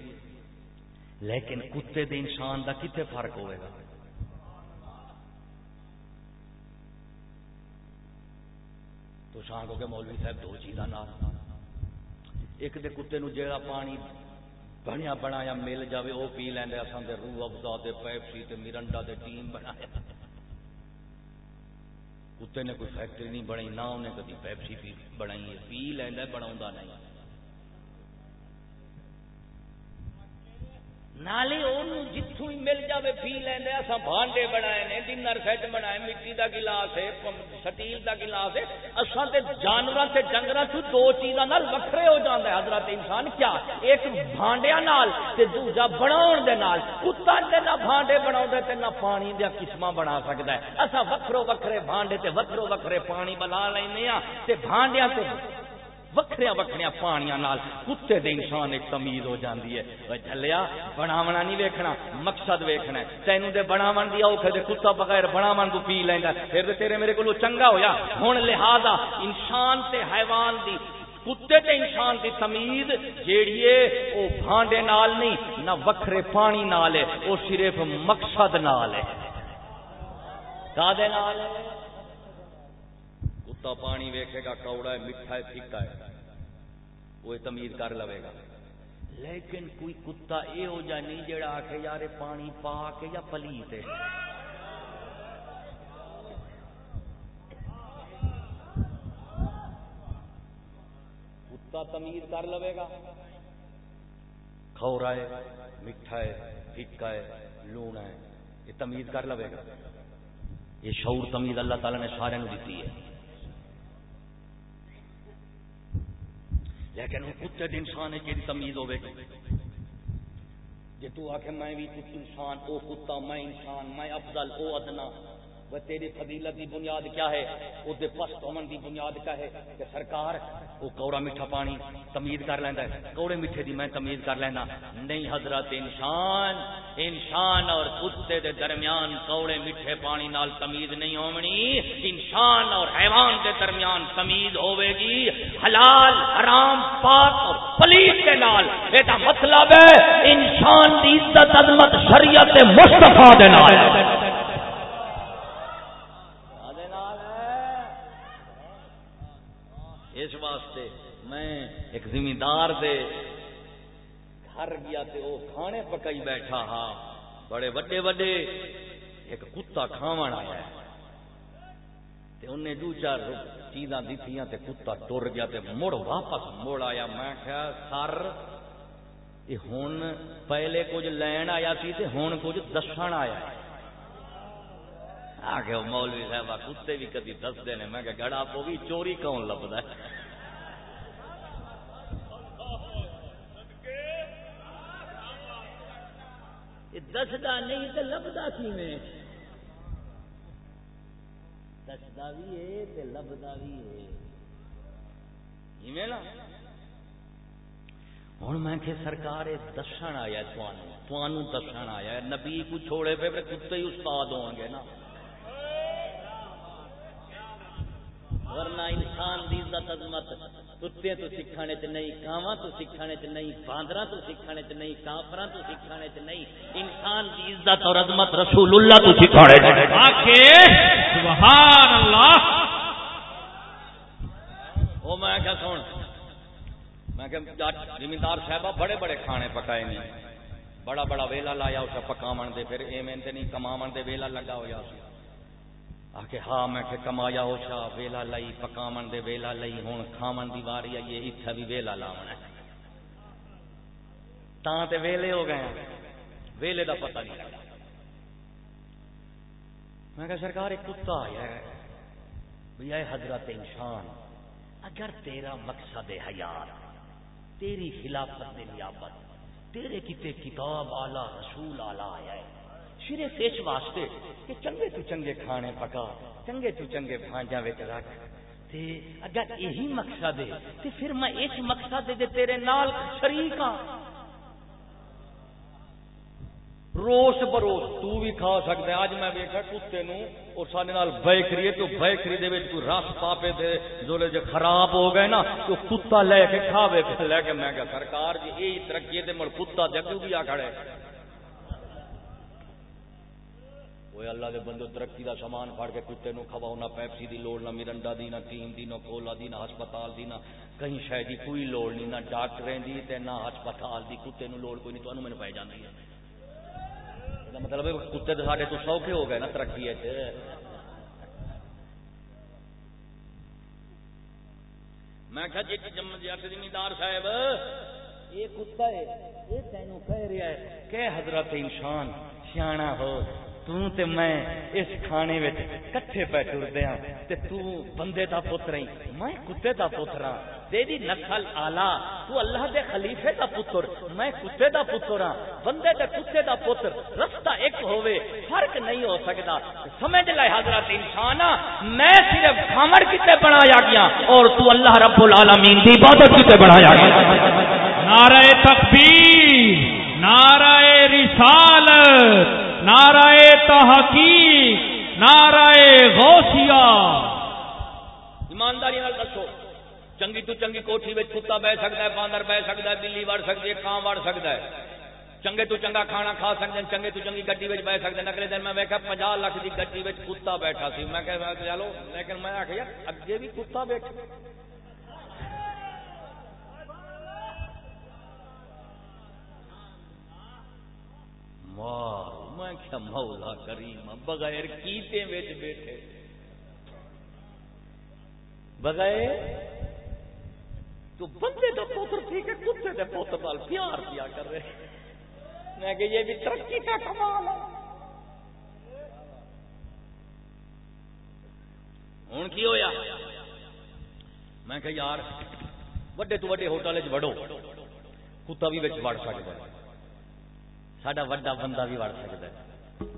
لیکن کتے دے انسان دا کتنے فرق ہوئے گا؟ تو شاہ کو کہ مولوی صاحب دو چیزاں نام ایک دے کتے نو جیڑا پانی بنیا بنایا مل جاوے، او پی لیندے اساں دے روح افزا دے پیپسی تے مرنڈا دے ٹیم بنایا۔ کتے نے کوئی فیکٹری نہیں بنائی، نہ انہیں کدی پیپسی پی بنائی ہے پی لیندا بناوندا نہیں۔ نالے نالی جتوں ہی مل جائے پی لینا اصا بانڈے بنائے نے، ڈنر سیٹ بنائے، مٹی دا گلاس ہے سٹیل دا گلاس ہے اصا تے جانور سے ڈنگر تو دو چیزاں نال وکھرے ہو جاندے حضرت انسان کیا؟ ایک بھانڈیا نال تے دوجا بناون دے نال۔ کتا تے نہ بھانڈے بناؤ تے نہ پانی دیا قسمہ بنا سکتا ہے۔ اصا وکھرو وکھرے بھانڈے تے وکھرو وکھرے پانی بنا لینے ہاں۔ تے بھانڈیاں تے وکھریا وکھریا پانیاں نال کتے دے انسان ایک تمیز ہو جاندی ہے۔ جھلیا، بناونا نہیں ویکھنا، مقصد ویکھنا ہے۔ تینوں دے بناون دی اوکھے دے کتا بغیر بناون کو پی لیندا پھر تے تیرے میرے کولو چنگا ہویا۔ ہن لہذا انسان تے حیوان دی، کتے تے انسان دی تمیز جیڑی ہے، او بھانڈے نال نہیں، نہ وکھرے پانی نال ہے، او صرف مقصد نال ہے۔ کا دے نال۔ ہے کتا پانی ویکھے گا، کوڑا ہے، میٹھا ہے، پھیکا ہے۔ وہ تمیز کر لوے گا۔ لیکن کوئی کتا یہ ہو جا نہیں جڑا آخ یار پانی پا کے یا پلیت ہے؟ کتا تمیز کر لوے گا۔ کھورا ہے، میٹھا ہے، پھیکا ہے، لونا ہے، یہ تمیز کر لوے گا۔ یہ شعور تمیز اللہ تعالی نے سارے دیتی ہے۔ لیکن وہ کتے انسان ہے کہ تمیز ہوے گی جی تو آخ میں بھی کچھ انسان، او کتا، میں انسان، میں افضل، او ادنا۔ وہ تیری فضیلت کی بنیاد کیا ہے؟ وہ پست امن کی بنیاد کیا ہے؟ کہ سرکار وہ کوڑا میٹھا پانی تمیز کر لینا ہے۔ کوڑے میٹھے دی میں تمیز کر لینا نہیں حضرت انسان انسان اور کتے دے درمیان کوڑے میٹھے پانی نال تمیز نہیں ہونی۔ انسان اور حیوان دے درمیان تمیز ہوے گی۔ حلال، حرام، پاک اور پلیت کے نال۔ یہ مطلب ہے انسان دی عزت، عظمت، شریعت مصطفیٰ دے نال اس واسطے میں ایک زمیندار دے۔ گھر گیا تے وہ کھانے پکائی بیٹھا ہا بڑے وڈے وڈے۔ ایک کتا کھاون آیا ہے۔ تے انہیں دو چار چیزاں دیتیاں تے کتا ٹر گیا تے مڑ واپس مڑ آیا۔ میں کہا، سر یہ ہن پہلے کچھ لین آیا سی تے ہن کچھ دسن آیا ہے۔ آگے مولوی صاحب کتے بھی کدی دستے نے۔ میں کہ گڑا پو بھی چوری کون لبدا ہے؟ دسدا نہیں تو لبدا کی میں دسدا بھی ہے تے لبدا بھی ہے ہوں میں کہ سرکار دسن آیا تسن آیا نبی کو چھوڑے پہ کتے ہی استاد ہو گے نا۔ ورنہ انسان دی عزت عظمت کتے تو سکھانے چ نہیں کاواں تو سکھانے چ نہیں باندراں تو سکھانے چ نہیں کافراں تو سکھانے چ نہیں انسان دی عزت اور عظمت رسول اللہ تو سکھانے چ سبحان اللہ او میں کیا سن میں کہ زمیندار صاحب بڑے بڑے کھانے پکائے نہیں بڑا بڑا ویلا لایا اسے پکاون دے پھر ایویں تے نہیں کماون دے ویلا لگا ہویا سی۔ آ کے ہاں میں کہ کمایا ہو شا ویلا لائی پکاون دے ویلا لائی ہوں کھاون دی واری آئی ہے بھی ویلا لاونا ہے۔ تاں تے ویلے ہو گئے ویلے دا پتہ نہیں لگا میں کہ سرکار، ایک کتا آیا ہے۔ اے حضرت انسان، اگر تیرا مقصد حیات، تیری خلافت نیابت تیرے کتے کتاب آلہ رسول آلہ آیا ہے صرف اس واسطے کہ چنگے تو چنگے کھانے پکا، چنگے تو چنگے بھانجا وچ رکھ۔ تے اگر یہی مقصد ہے، تے پھر میں اس مقصد دے تیرے نال شریک ہاں۔ روس بروس تو بھی کھا سکتا ہے اج میں ویکھا کتے نو اور سارے نال بیکری ہے، تو بیکری دے وچ کوئی رس پاپے تے جولے جو خراب ہو گئے نا، تو کتا لے کے کھاوے لے کے، میں کہ سرکار جی یہی ترقی تے مڑ کتا جگو بھی آ کھڑے وہ اللہ دے بندو ترقی دا سامان پھاڑ کے کتے نو کھواؤ نہ پیپسی دی لوڑ نہ مرنڈا دی نہ ٹیم دی نہ کولا دی نہ ہسپتال دی نہ کہیں شے دی کوئی لوڑ نہیں نہ ڈاکٹریں دی تے نہ ہسپتال دی کتے نو لوڑ کوئی نہیں تانوں مینوں پے جاندی ہے مطلب ہے کتے تے ساڈے تو سوکھے ہو گئے نا ترقی وچ میں کہا جی جم جٹ زمیندار صاحب یہ کتا ہے یہ تینوں کہہ رہا ہے کہ حضرت انسان سیاح ہو تو تے میں اس کھانے وچ کٹھے پہ ٹردے ہاں تے تو بندے دا پتر ہی میں کتے دا پتر ہاں تیری نسل آلہ تو اللہ دے خلیفے دا پتر میں کتے دا پتر ہاں بندے دے کتے دا پتر رستہ ایک ہووے فرق نہیں ہو سکدا سمجھ لے حضرت انسان میں صرف کھامر کتے بنایا گیا اور تو اللہ رب العالمین دی عبادت کتے بنایا گیا نعرہ تکبیر نعرہ رسالت نعرہ تحقیق، نعرہ غوثیہ۔ ایمانداری نال دسو، چنگی تو چنگی کوٹھی وچ کتا بہ سکدا ہے، باندر بہ سکدا ہے، بلی وڑ سکدی ہے کان وڑ سکدا ہے۔ چنگے تو چنگا کھانا کھا سکتے ہیں، چنگے تو چنگی گڈی بہ سکتے ہیں۔ اگلے دن میں ویکھا 50 لاکھ دی گڈی کتا بیٹھا سی۔ میں کہ چلو لیکن میں آکھیا، اگے بھی کتا بیٹھا۔ مار، میں کیا مولا کریم بغیر کیتے وچ بیٹھے۔ بغیر؟ تو بندے کا پوتر تھی کہ کتے کے پوتر نال پیار کیا کر رہے میں کہ یہ بھی ترقی کا کمال ہے۔ ہوں کی ہویا؟ میں کہ یار، وڈے تو وڈے ہوٹل وڑو کتا بھی وڑ سکتا ہے سڈا وا بندہ بھی وڑ سکتا ہے۔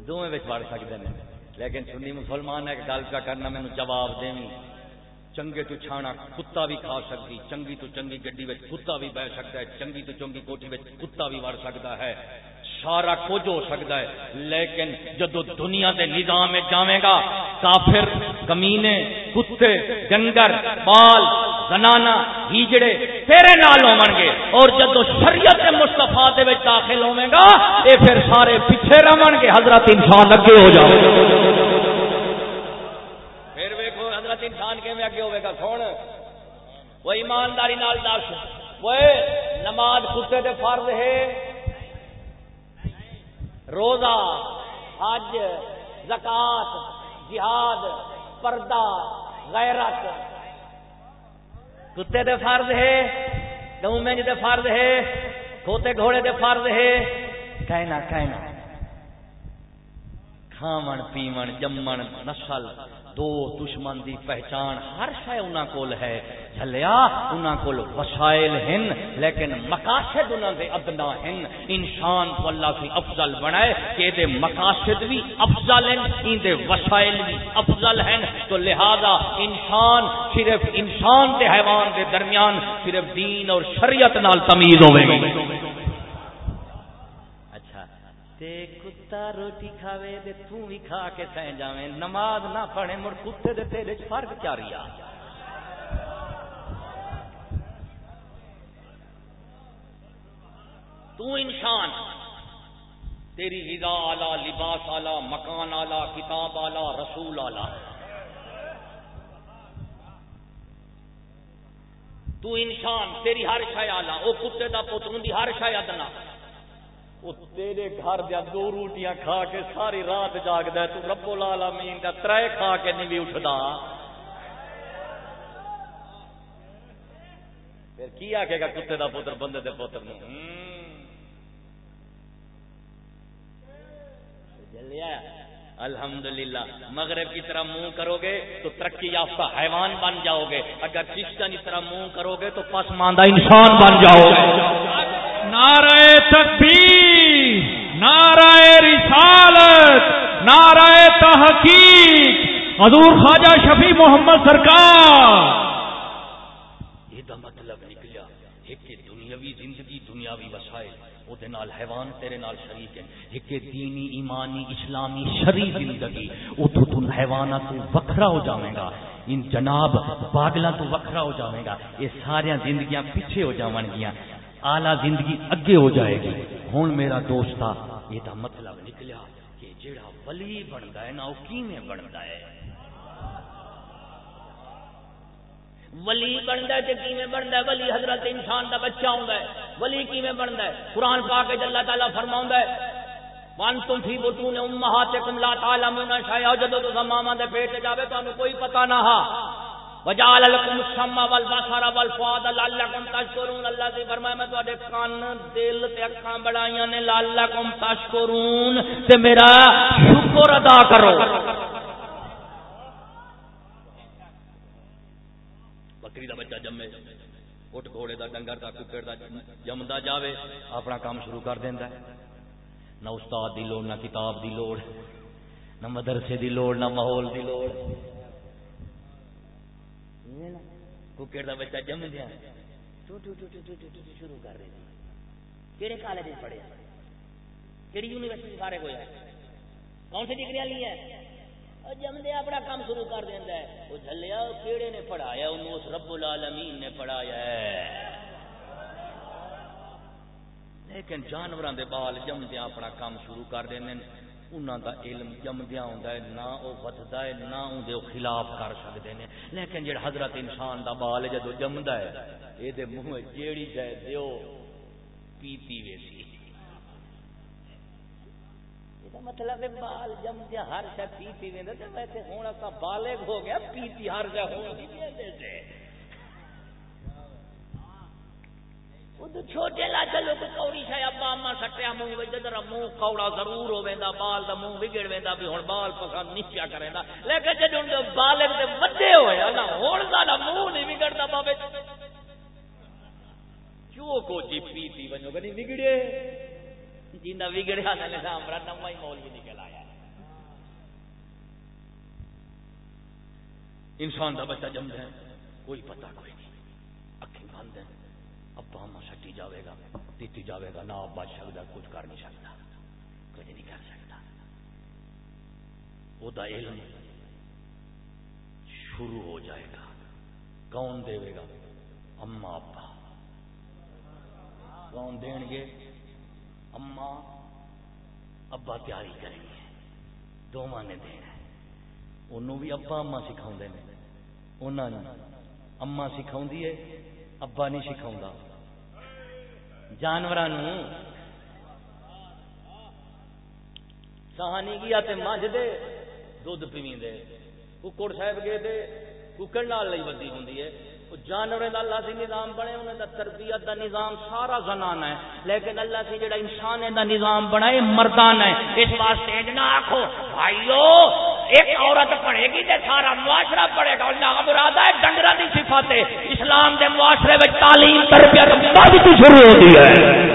دونوں وڑ سکتے ہیں لیکن سنی مسلمان ہے کہ گل کا کرنا مینو جواب دیں چنگے تو چھانا کتا بھی کھا سکتی چنگی تو چنگی گڈی کتا بھی بہ سکتا ہے، چنگی تو چنگی کوٹھی کتا بھی وڑ سکتا ہے۔ سارا کچھ ہو سکتا ہے۔ لیکن جدو دنیا کے نظام میں جاوے گا، کافر، کمینے، کتے ڈنگر بال زنانا ہیجڑے تیرے نال ہو گے۔ اور جدو شریعت مستفا داخل ہوے گا یہ پھر سارے پیچھے رہن گے۔ حضرت انسان اگے ہو جاؤ۔ حضرت انسان کے اگے ہوئے گا؟ کون؟ وہ ایمانداری نال دس وہ نماز کتے دے فرض ہے۔ روزہ، حج زکات جہاد، پردہ، غیرت۔ کتے دے فرض ہے گوں مینج دے فرض ہے، کھوتے گھوڑے دے فرض ہے۔ کہنا کہنا کھاون پیمن، جمن، نسل۔ دو دشمن دی پہچان ہر شے انہاں کول ہے۔ جھلیا انہاں کول وسائل ہن، لیکن مقاصد انہاں دے ادنا ہن۔ انسان کو اللہ سے افضل بنائے کہ دے مقاصد بھی افضل ہیں ان دے وسائل بھی افضل ہیں تو لہذا انسان صرف انسان تے حیوان دے درمیان صرف دین اور شریعت نال تمیز ہوے گی۔ اچھا، تے کتا روٹی کھاوے دے تو بھی کھا کے سہ جاویں نماز نہ پڑھے مڑ کتے دے تیرے فرق کیا ریا تو انسان تیری غذا آلہ لباس آلہ مکان آلہ کتاب آلہ رسول آلہ تو انسان تیری ہر شے آلہ او کتے دا پتروں دی ہر شے ادنا وہ تیرے گھر دیا دو روٹیاں کھا کے ساری رات جاگد تو رب العالمین دا ترے کھا کے نہیں بھی اٹھتا پھر کی آکے گا کتے دا پتر بندے دے پتر الحمد للہ مغرب کی طرح منہ کرو گے تو ترقی یافتہ حیوان بن جاؤ گے اگر چشتن اس طرح منہ کرو گے تو پسماندہ انسان بن جاؤ گے نعرہ تکبیر نعرہ رسالت نعرہ تحقیق، حضور خواجہ شفیع محمد سرکار۔ یہ مطلب نکلیا ایک دنیاوی زندگی دنیاوی وسائل، وہ حیوان تیرے نال شریک ہے ایک دینی، ایمانی، اسلامی شری زندگی اتو تم حیوانہ تو وکھرا ہو جاویں گا۔ ان جناب باغلا تو وکھرا ہو جاویں گا۔ یہ سارا زندگیاں پیچھے ہو جاون گیا آلہ زندگی اگے ہو جائے گی۔ ہوں میرا دوست یہ مطلب نکلیا جڑا ولی بنتا ہے، نا وہ کیویں بنتا ہے؟ ولی بنتا ہے کیویں بنتا ہے؟ ولی حضرت انسان کا بچہ ہوتا ہے۔ ولی کیویں بنتا ہے؟ قرآن پا کے اللہ تعالیٰ فرما ہے ون تم فی بتون امہاتکم لا تعلمون شیئا. جدو تو ماما دے پیٹ جاوے تو کوئی پتہ نہ ہا۔ وجال لكم السمع والبصر والفؤاد لعلكم تشكرون. اللہ سے فرمایا میں تواڈے کان دل تے اکھاں بڑائیاں نے لعلكم تشكرون تے میرا شکر ادا کرو. بکری دا بچہ جمے، اٹھ گھوڑے دا، ڈنگر دا، ککڑ دا جمدا جاوے، اپنا کام شروع کر دیندا ہے۔ نہ استاد دی لوڑ، نہ کتاب دی لوڑ، نہ مدرسے دی لوڑ، نہ ماحول دی لوڑ۔ ککڑ کا بچہ جم دیا۔ شروع کر رہے ہیں کہڑے کالج پڑھے کہڑی یونیورسٹی سارے کو کون سی ڈگری لی ہے؟ جم دیا اپنا کام شروع کر دینا ہے۔ وہ جلیا کیڑے نے پڑھایا انہوں اس رب العالمین نے پڑھایا ہے۔ لیکن جانوروں دے بال جم اپنا کام شروع کر دیں انہوں دا علم جمدیا ہوں نہ وہ ودتا ہے، نہ اندر خلاف کر سکتے ہیں لیکن جڑا حضرت انسان دا بال جدو جمدا ہے یہ منہ جیڑی جائے دیو، پی پیتی ویسی مطلب بال جمدیا ہر شاید پیتی ویسے ویسے ہوں بالغ ہو گیا پیتی ہر جگہ ہو چھوٹے لا چلو کوئی کوڑی شاید ابا اما سٹیا منہ جدر منہ کوڑا ضرور ہو بال دا منہ بگڑ ویندا بھی ہن بال پسند نہیں کیا کرے دا لیکن جدوں دے بالغ دے وڈے ہوئے نا ہن دا منہ نہیں بگڑدا بابے۔ جو کو جی پیتی ونجو گنی بگڑے جیندا بگڑیا نہ نظام را نواں ہی مولوی نکل آیا۔ انسان کا بچہ جمد ہے کوئی پتہ کوئی نہیں۔ اکھی بند ہیں۔ ہے ابا اما سٹی جاوے گا، دیتی جاوے گا، نہ ابا سکتا کچھ کر نہیں سکتا، کچھ نہیں کر سکتا۔ وہ علم شروع ہو جائے گا۔ کون دے گا؟ اما ابا۔ کون دین گے؟ اما ابا تیاری کریں گے۔ دونوں نے دینا انہوں بھی ابا اما سکھاؤ نے۔ انہوں اما سکھاؤ ہے۔ ابا نہیں سکھاؤں جانور سہانی گیا تے مجھ دے دھد پیویں دے۔ ککڑ صاحب گئے دے ککڑ نال لئی ودی ہوں جانور اللہ سے نظام بنے انہیں دا تربیت دا نظام سارا زنان ہے۔ لیکن اللہ سے جڑا انسان دا نظام بنائے مردان ہے۔ اس واسطے نہ آخو بھائیو ایک عورت پڑھے گی تے سارا معاشرہ پڑھے گا۔ اللہ مراد ہے ڈنگرا کی صفات اسلام دے معاشرے میں تعلیم تربیت شروع ہوتی ہے۔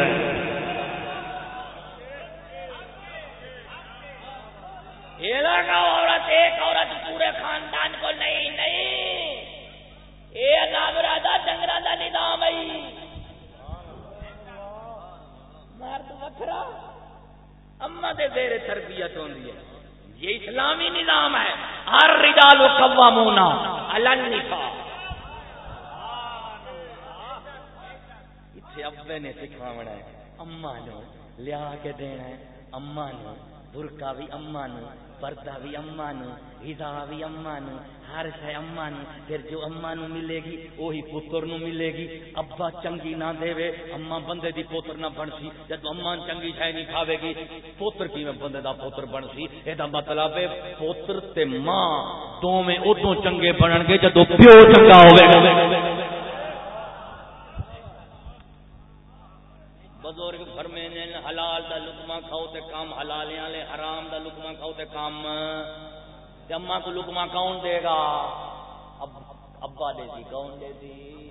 اما نو لیا کے دینا ہے اما نو برکا بھی اما نو، پردہ بھی اما نو ہدا بھی اما نو، ہر شہ اما نو۔ پھر جو اما نو ملے گی، وہی پتر نو ملے گی۔ ابا چنگی نہ دے وے اما بندے دی پوتر نہ بن سی جب اما چنگی شہ نہیں کھاوے گی پوتر کی میں بندے دا پوتر بن سی یہ مطلب ہے پوتر تے ماں دونوں ادو چنگے بنن گے جدو پیو چنگا ہوگا بزرگ فرمینے حلال دا لکما کھاؤ تے کام حلال لے، حرام دا لکما کھاؤ تے کام۔ اما کو لکما کون دے گا؟ اب، ابا دے دی، کون دے دی؟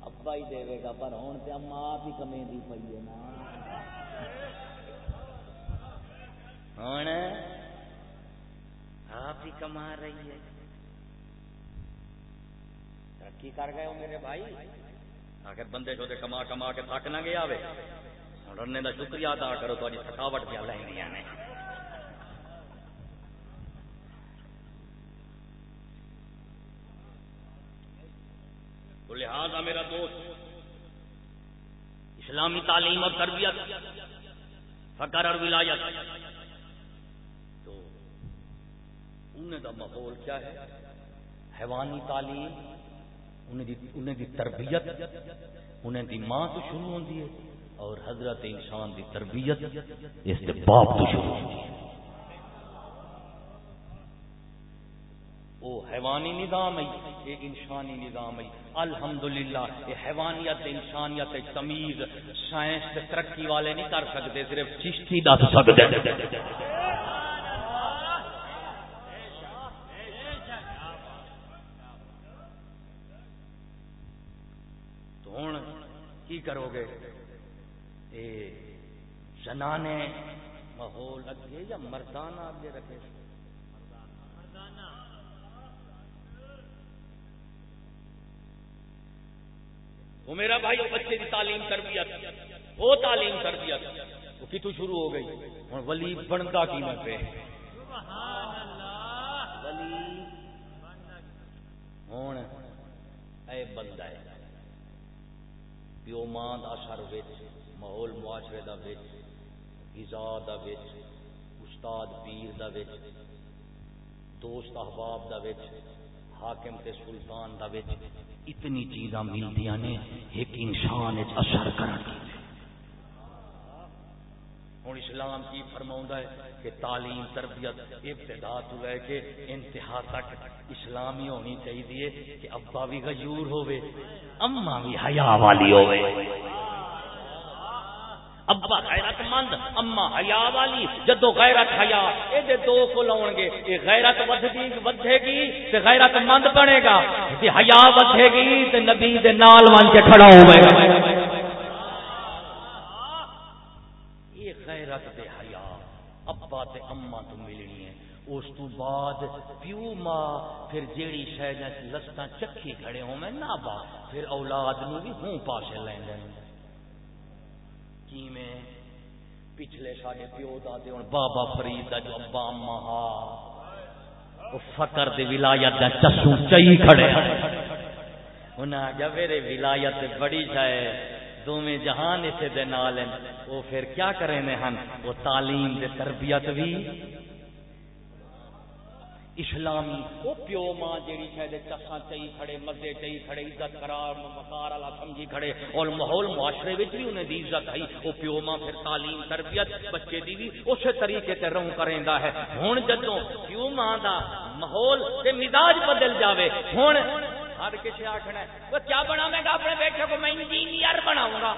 ابا ہی دے گا، پر ہوں تے اما آپ ہی کمے دی پئی ہے نا۔ ہوں آپ ہی کما رہی ہے۔ ترقی کر گئے ہو میرے بھائی۔ آخر بندے جو کما کما کے تھک نہ گیا رننے کا شکریہ ادا کرو تاری تھکاوٹ پہ لینیا نے تو لہذا میرا دوست، اسلامی تعلیم اور تربیت فکر اور ولایت، تو انہیں کا ماحول کیا ہے؟ حیوانی تعلیم، انہیں دی تربیت، انہیں دی ماں تو شروع ہوتی ہے۔ اور حضرت انسان دی تربیت اس کے باپ تو شروع. ہوتی ہے وہ حیوانی نظام ہے یہ انسانی نظام ہے. الحمدللہ یہ حیوانیت، انسانیت تمیز، سائنس ترقی والے نہیں کر سکتے، صرف چشتی دس سکتے کی کرو گے؟ زنانے ماحول اگے یا مردانہ اگے رکھے وہ میرا بھائی وہ بچے کی تعلیم تربیت وہ تعلیم تربیت وہ کتوں شروع ہو گئی؟ ہوں ولی بنتا کی میں پہ۔ ولی ہوں اے بندہ ہے۔ پیو ماں دا اثر وچ ماحول معاشرے دا وچ، غذا دا وچ، استاد پیر دا وچ، دوست احباب دا وچ، حاکم تے سلطان دا وچ، اتنی چیزاں ملدیاں نے ایک انسان وچ اثر کرن ہوں اسلام کی فرما ہے کہ تعلیم، تربیت، ابتدا تو لے کے انتہا تک اسلامی ہونی چاہیے کہ ابا بھی غیور ہوئے اما بھی حیا والی ہوئے ابا غیرت مند، اما حیا والی، جدو غیرت حیا یہ دو کو لاؤ گے یہ غیرت ودھی ودھے گی تو غیرت مند بنے گا حیا ودھے گی تو نبی دے نال ون کے کھڑا ہوئے گا۔ ابا تے اما تو ملنی ہے۔ اس تو بعد پیو ماں، پھر جیڑی شہ جیسے لستا چکھی کھڑے ہوں میں نہ با پھر اولاد نو بھی ہوں پاسے لیں کی میں پچھلے سارے پیو دادے ہوں بابا فرید دا جو ابا اما ہا فقر دے ولایت دا چسو چئی کھڑے انہاں جب میرے ولایت بڑی جائے، دوویں جہان اسے دے نال ہیں وہ پھر کیا کریں ہن؟ وہ تعلیم دے تربیت بھی اسلامی وہ پیو ماں جیڑی شاید چساں چئی کھڑے، مزے چئی کھڑے، عزت قرار مکار والا سمجھی کھڑے اور ماحول، معاشرے وچ بھی انہیں دی عزت ہے وہ پیو ماں پھر تعلیم، تربیت، بچے دی بھی اسی طریقے تے رہوں کریندا ہے۔ ہن جدوں پیو ماں دا ماحول تے مزاج بدل جاوے، ہن ہر کسی آخنا ہے، وہ کیا بنا میں گا؟ اپنے بیٹے کو میں انجینئر بناؤں گا،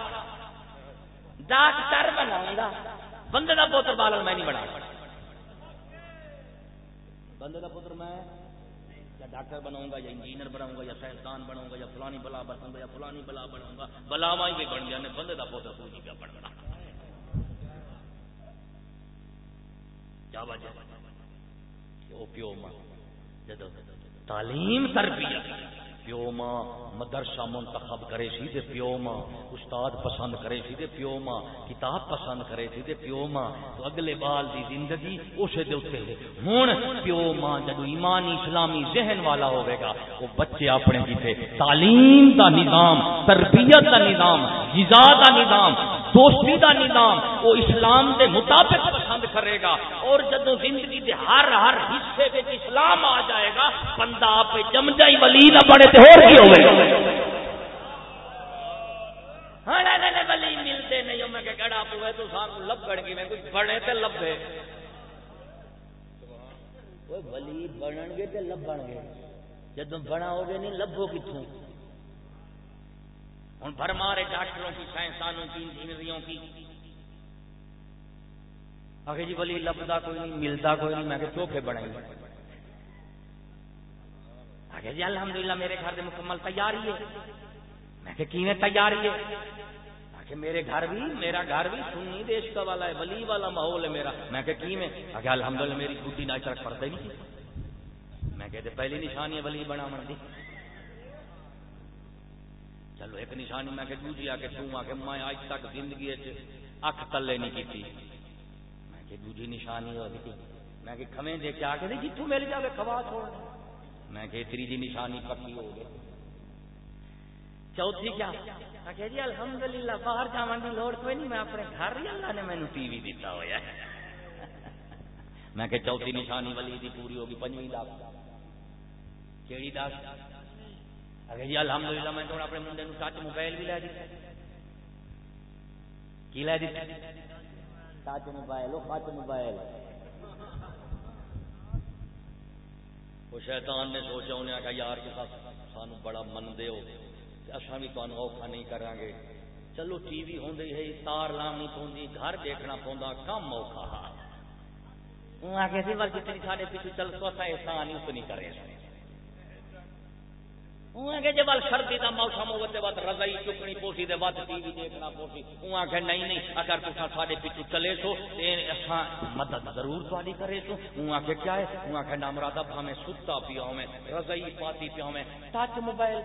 ڈاکٹر بناؤں گا، بندے کا پوتر بالن میں نہیں بنا بندے کا پتر میں یا ڈاکٹر بناؤں گا یا انجینئر بناؤں گا یا سائنسدان بناؤں گا یا فلانی بلا بناؤں گا یا فلانی بلا بناؤں گا بلاوا ہی بن گیا بندے کا پوتر کوئی نہیں کیا بننا کیا وجہ؟ پیو ماں تعلیم تربیت۔ پیو ماں مدرسہ منتخب کرے سی دے پیو ماں استاد پسند کرے سی دے پیو ماں کتاب پسند کرے سی دے پیو ماں تو اگلے بال دی زندگی اسے دے اتے ہون پیو ماں جدو ایمانی اسلامی ذہن والا ہوئے گا وہ بچے اپنے کیتے تعلیم دا نظام، تربیت دا نظام جزا دا نظام دوستی دا نظام وہ اسلام دے مطابق پسند کرے گا اور جدو زندگی دے ہر ہر حصے وچ اسلام آ جائے گا، بندہ آپ جم جائی ولی نہ بڑے تے ہور کی ہوے ہاں ولی ملتے نہیں میں کہ گڑا پوے تو سانو گی میں کوئی بڑے تے لبے۔ وہ ولی بنن گے تے لبن گے۔ بنا ہوگے نہیں، لبو کتوں ہوں بھرمارے ڈاکٹروں کی، سائنسدانوں کی، انجینئروں کی۔ آگے جی بلی لبدا کوئی نہیں، ملتا کوئی نہیں، میں کہ چوکھے بنائیں گے آگے جی الحمدللہ میرے گھر میں مکمل تیاری ہے۔ میں کہ کیویں تیاری ہے؟ آگے میرے گھر بھی، میرا گھر بھی سنی دیش کا والا ہے، ولی والا ماحول ہے میرا۔ میں کہ کیویں؟ آگے الحمدللہ میری چھوٹی نہ چرک پڑتا ہی نہیں میں کہتے پہلی نشانی ہے ولی بنا من دی۔ چلو، ایک نشانی میں کہ دوجی آ کے توں آ کے میں اج تک زندگی اکھ تلے نہیں کی میں کہ دوجی نشانی ہو گئی میں کہ کھویں دے کے آ کے جتوں مل جاوے کھوا چھوڑ میں کہ تیجی نشانی پکی ہو گئی۔ چوتھی کیا؟ کہ جی الحمدللہ، باہر جاون دی لوڑ کوئی نہیں، میں اپنے گھر ہی اللہ نے مینوں ٹی وی دیتا ہویا میں کہ چوتھی نشانی ولی دی پوری ہوگی پنجویں داغ کیڑی داغ اگر جی الحمدللہ، میں تو اپنے منڈے ٹچ موبائل بھی لے دیتا۔ کی لے دیتا؟ ٹچ موبائل وہ ٹچ موبائل۔ وہ شیطان نے سوچا انہیں آخیا یار کے ساتھ سانو بڑا من دے ہو اصا بھی تمہیں اوکھا نہیں کریں گے چلو، ٹی وی ہوں ہے تار لانی پوندی، گھر دیکھنا پوندا، کم اوکھا۔ ہاں۔ وہ آ کے سی بل جتنی سارے پیچھے چل سو احسان ہی اتنی کرے جب سردی کا موسم ہوگا تو بات رضائی چکنی پوسی دے بعد ٹی وی دیکھنا پوسی وہ آخر نہیں نہیں، اگر تصا سارے پیچھے چلے سو ہاں، مدد ضرور تاری کرے سو۔ وہ آخر کیا ہے؟ وہ آخر نام رادا میں ستا پیا میں رضائی پاتی پیا میں ٹچ موبائل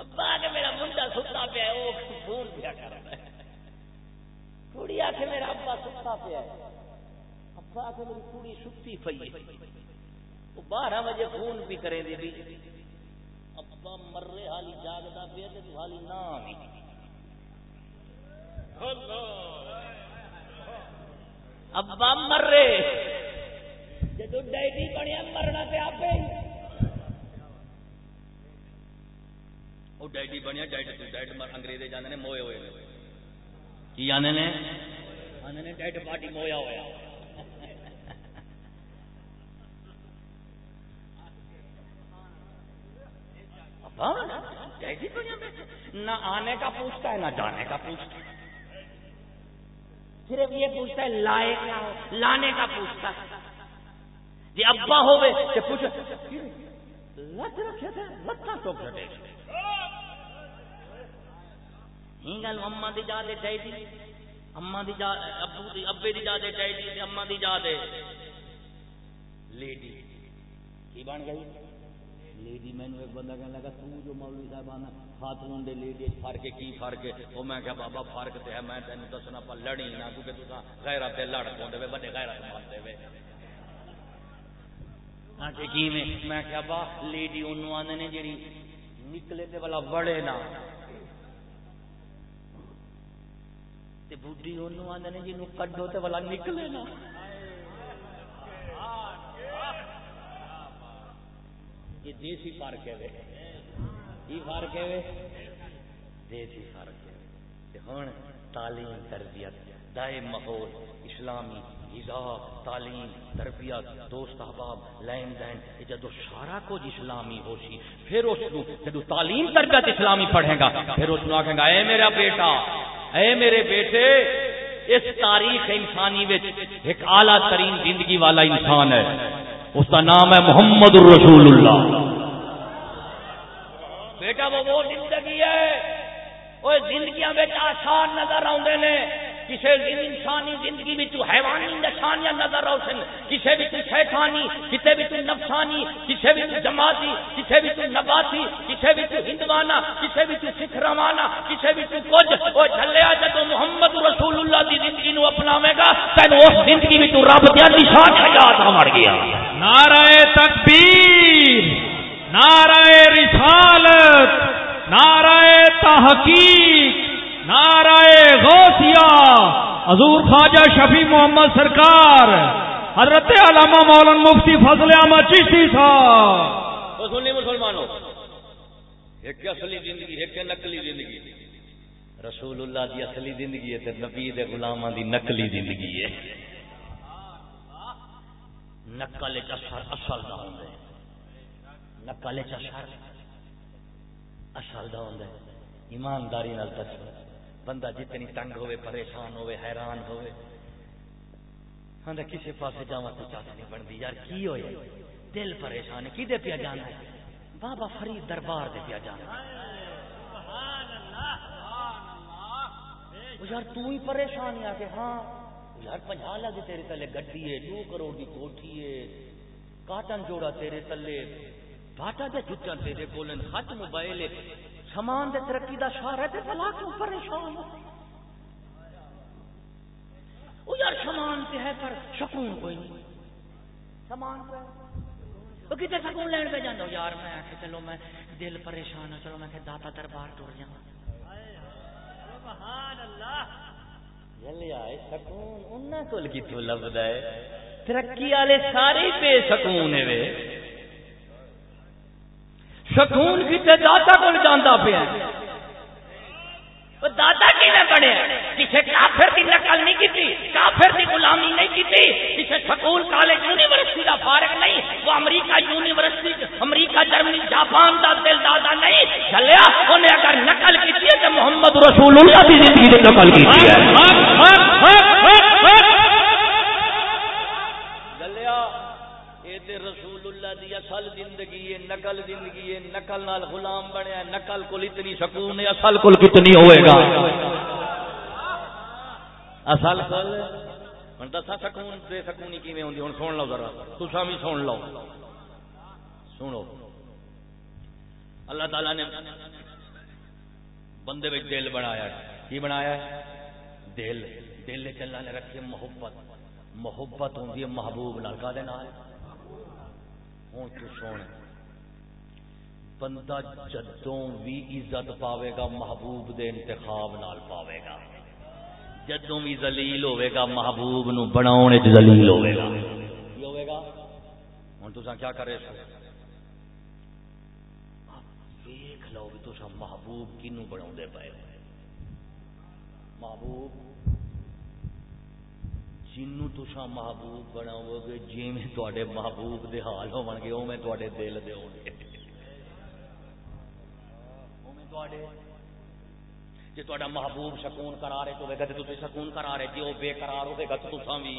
ابا کے میرا منڈا ستا پیا وہ فون پیا کر کڑی آ کے میرا ابا ستا پیا ہے۔ کے میری کڑی ستی پی وہ بارہ بجے فون بھی کرے دے بھی۔ ابا مرے حالی جاگتا پیا تو حالی نام ابا مرے۔ جدو ڈیڈی بنیا مرنا پہ آپ وہ ڈیڈی بنیا ڈیڈ ڈیڈ انگریزے جانے موئے ہوئے۔ کی آنے نے؟ آنے نے ڈیڈ پارٹی مویا ہوا نہ آنے کا پوچھتا ہے، نہ جانے کا پوچھتا ہے۔ صرف یہ پوچھتا ہے، لائے کیا ہو؟ لانے کا پوچھتا ہے۔ جی ابا ہوئے، تو پوچھ لت رکھے تھے لتا تو گھٹے ہی گل اما دی جا دے چاہیے اما دی جا، ابو دی، ابے دی جا دے چاہیے اما دی جا دے۔ لیڈی، کی بن گئی؟ لیڈی مینو ایک بندہ کہنے لگا تو جو مولوی صاحب آنا خاتون دے لیڈی فرق کی فرق ہے وہ میں کہا بابا فرق تے ہے میں تینوں دسنا پر لڑی نہ کیونکہ تو غیرت تے لڑ پوندے وے بڑے غیرت مارتے وے ہاں کی میں میں کہا با لیڈی اونوں آندے نے جڑی نکلے تے والا وڑے نہ تے بڈھی اونوں آندے نے جنوں کڈو تے والا نکلے نہ یہ دیسی فرق ہے یہ فرق ہے دیسی فرق ہے۔ ہوں تعلیم تربیت، دائم ماحول، اسلامی غذا تعلیم، تربیت، دوست احباب لین دین۔ یہ جدو سارا کچھ اسلامی ہو سی پھر اس جدو تعلیم تربیت اسلامی پڑھے گا، پھر اس آخے گا، اے میرا بیٹا، اے میرے بیٹے، اس تاریخ انسانی ایک اعلیٰ ترین زندگی والا انسان ہے۔ اس کا نام ہے محمد الرسول اللہ۔ بیٹا، وہ وہ زندگی ہے۔ وہ زندگیاں بیٹا آسان نظر آتے نے۔ کسی انسانی زندگی بھی تو حیوانی نشانیاں نظر آن کسی بھی تو شیطانی کسی بھی تو نفسانی کسی بھی تو جماعتی کسی بھی تو نباتی کسی بھی ہندوانا کسی بھی تو سکھ روانہ کسی بھی تو کچھ۔ وہ چلیا جب محمد رسول اللہ کی زندگی نو اپناوے گا تین اس زندگی میں رب دیا نشان یاد مر گیا نعرہ تکبیر، نعرہ رسالت، نعرہ تحقیق، نعرہ غوثیہ۔ حضور خواجہ شفیع محمد سرکار، حضرت علامہ مولانا مفتی فضل احمد چشتی صاحب۔ سنی مسلمانوں، ایک اصلی زندگی، ایک نقلی زندگی۔ رسول اللہ دی اصلی زندگی ہے تے نبی دے غلاماں دی نقلی زندگی ہے۔ نقل اثر اصل دا ہوندا ہے۔ نقل اثر اصل دا ہوندا ہے۔ ایمانداری نال تصویر بندہ جتنی تنگ ہوئے پریشان ہوئے حیران ہوئے ہاں کسی پاس جا تو چاہتا نہیں بنتی۔ یار کی ہوئے؟ دل پریشان ہے کدے پیا جانا ہے؟ بابا فرید دربار دے پیا جانا یار تو ہی پریشان آ کے ہاں۔ یار پنجا لگ تیرے تلے گڈی ہے دو کروڑ کی کوٹھی ہے، کاٹن جوڑا تیرے تلے باٹا دے جتن تیرے کولن، خط موبائل ہے، سامان دے ترقی دا شہر ہے، تے بلا کیوں پریشان او یار، سامان تے ہے پر سکون کوئی نہیں۔ سامان پہ وہ کتے سکون لین پہ جانا یار، میں آخ چلو، میں دل پریشان ہوں چلو، میں کہ داتا دربار ٹر جا سبحان اللہ۔ جلیا سکون، انہاں کول کتوں لبدا ہے؟ ترقی والے سارے بے سکون ہے سکون کتنے داتا کول جاندا پیا دادا کی نہ پڑے کسی کافر کی نقل نہیں کی کافر کی غلامی نہیں کی کسی سکول، کالج، یونیورسٹی کا فارغ نہیں، وہ امریکہ، یونیورسٹی، امریکہ، جرمنی، جاپان کا دل دادا نہیں چلیا انہیں اگر نقل کی تو محمد رسول اللہ کی زندگی نقل کی دی اصل زندگی ہے، نقل زندگی ہے، نقل نال غلام بنیا، نقل کو اتنی سکون ہے، اصل کو کتنی ہوئے گا؟ اصل کل ہوں دسا سکون، بے سکونی کی ہوندی؟ ہوں سن لو ذرا تسا بھی سن لو۔ سنو۔ اللہ تعالی نے بندے میں دل بنایا کی بنایا دل۔ دل چلا نے رکھے محبت۔ محبت ہوندی ہے محبوب نال۔ کا دے نال؟ ہوں تو سن بندہ جدوں بھی عزت پاوے گا، محبوب دے انتخاب نال پاوے گا۔ جدوں بھی زلیل ہوئے گا، محبوب نو بناؤنے زلیل ہوئے گا۔ کی ہوئے گا۔ ہوں تو کیا کرے سو دیکھ لو بھی تو محبوب کنو بنا پائے۔ محبوب جنوں تسا محبوب بناؤ گے جی میں تے محبوب دے حال ہو گے او میں تے دل دے ہو گے۔ جی تا محبوب سکون کرا رہے تو گا تو سکون کرا رہے جی وہ بے قرار ہوے گا تو تسا بھی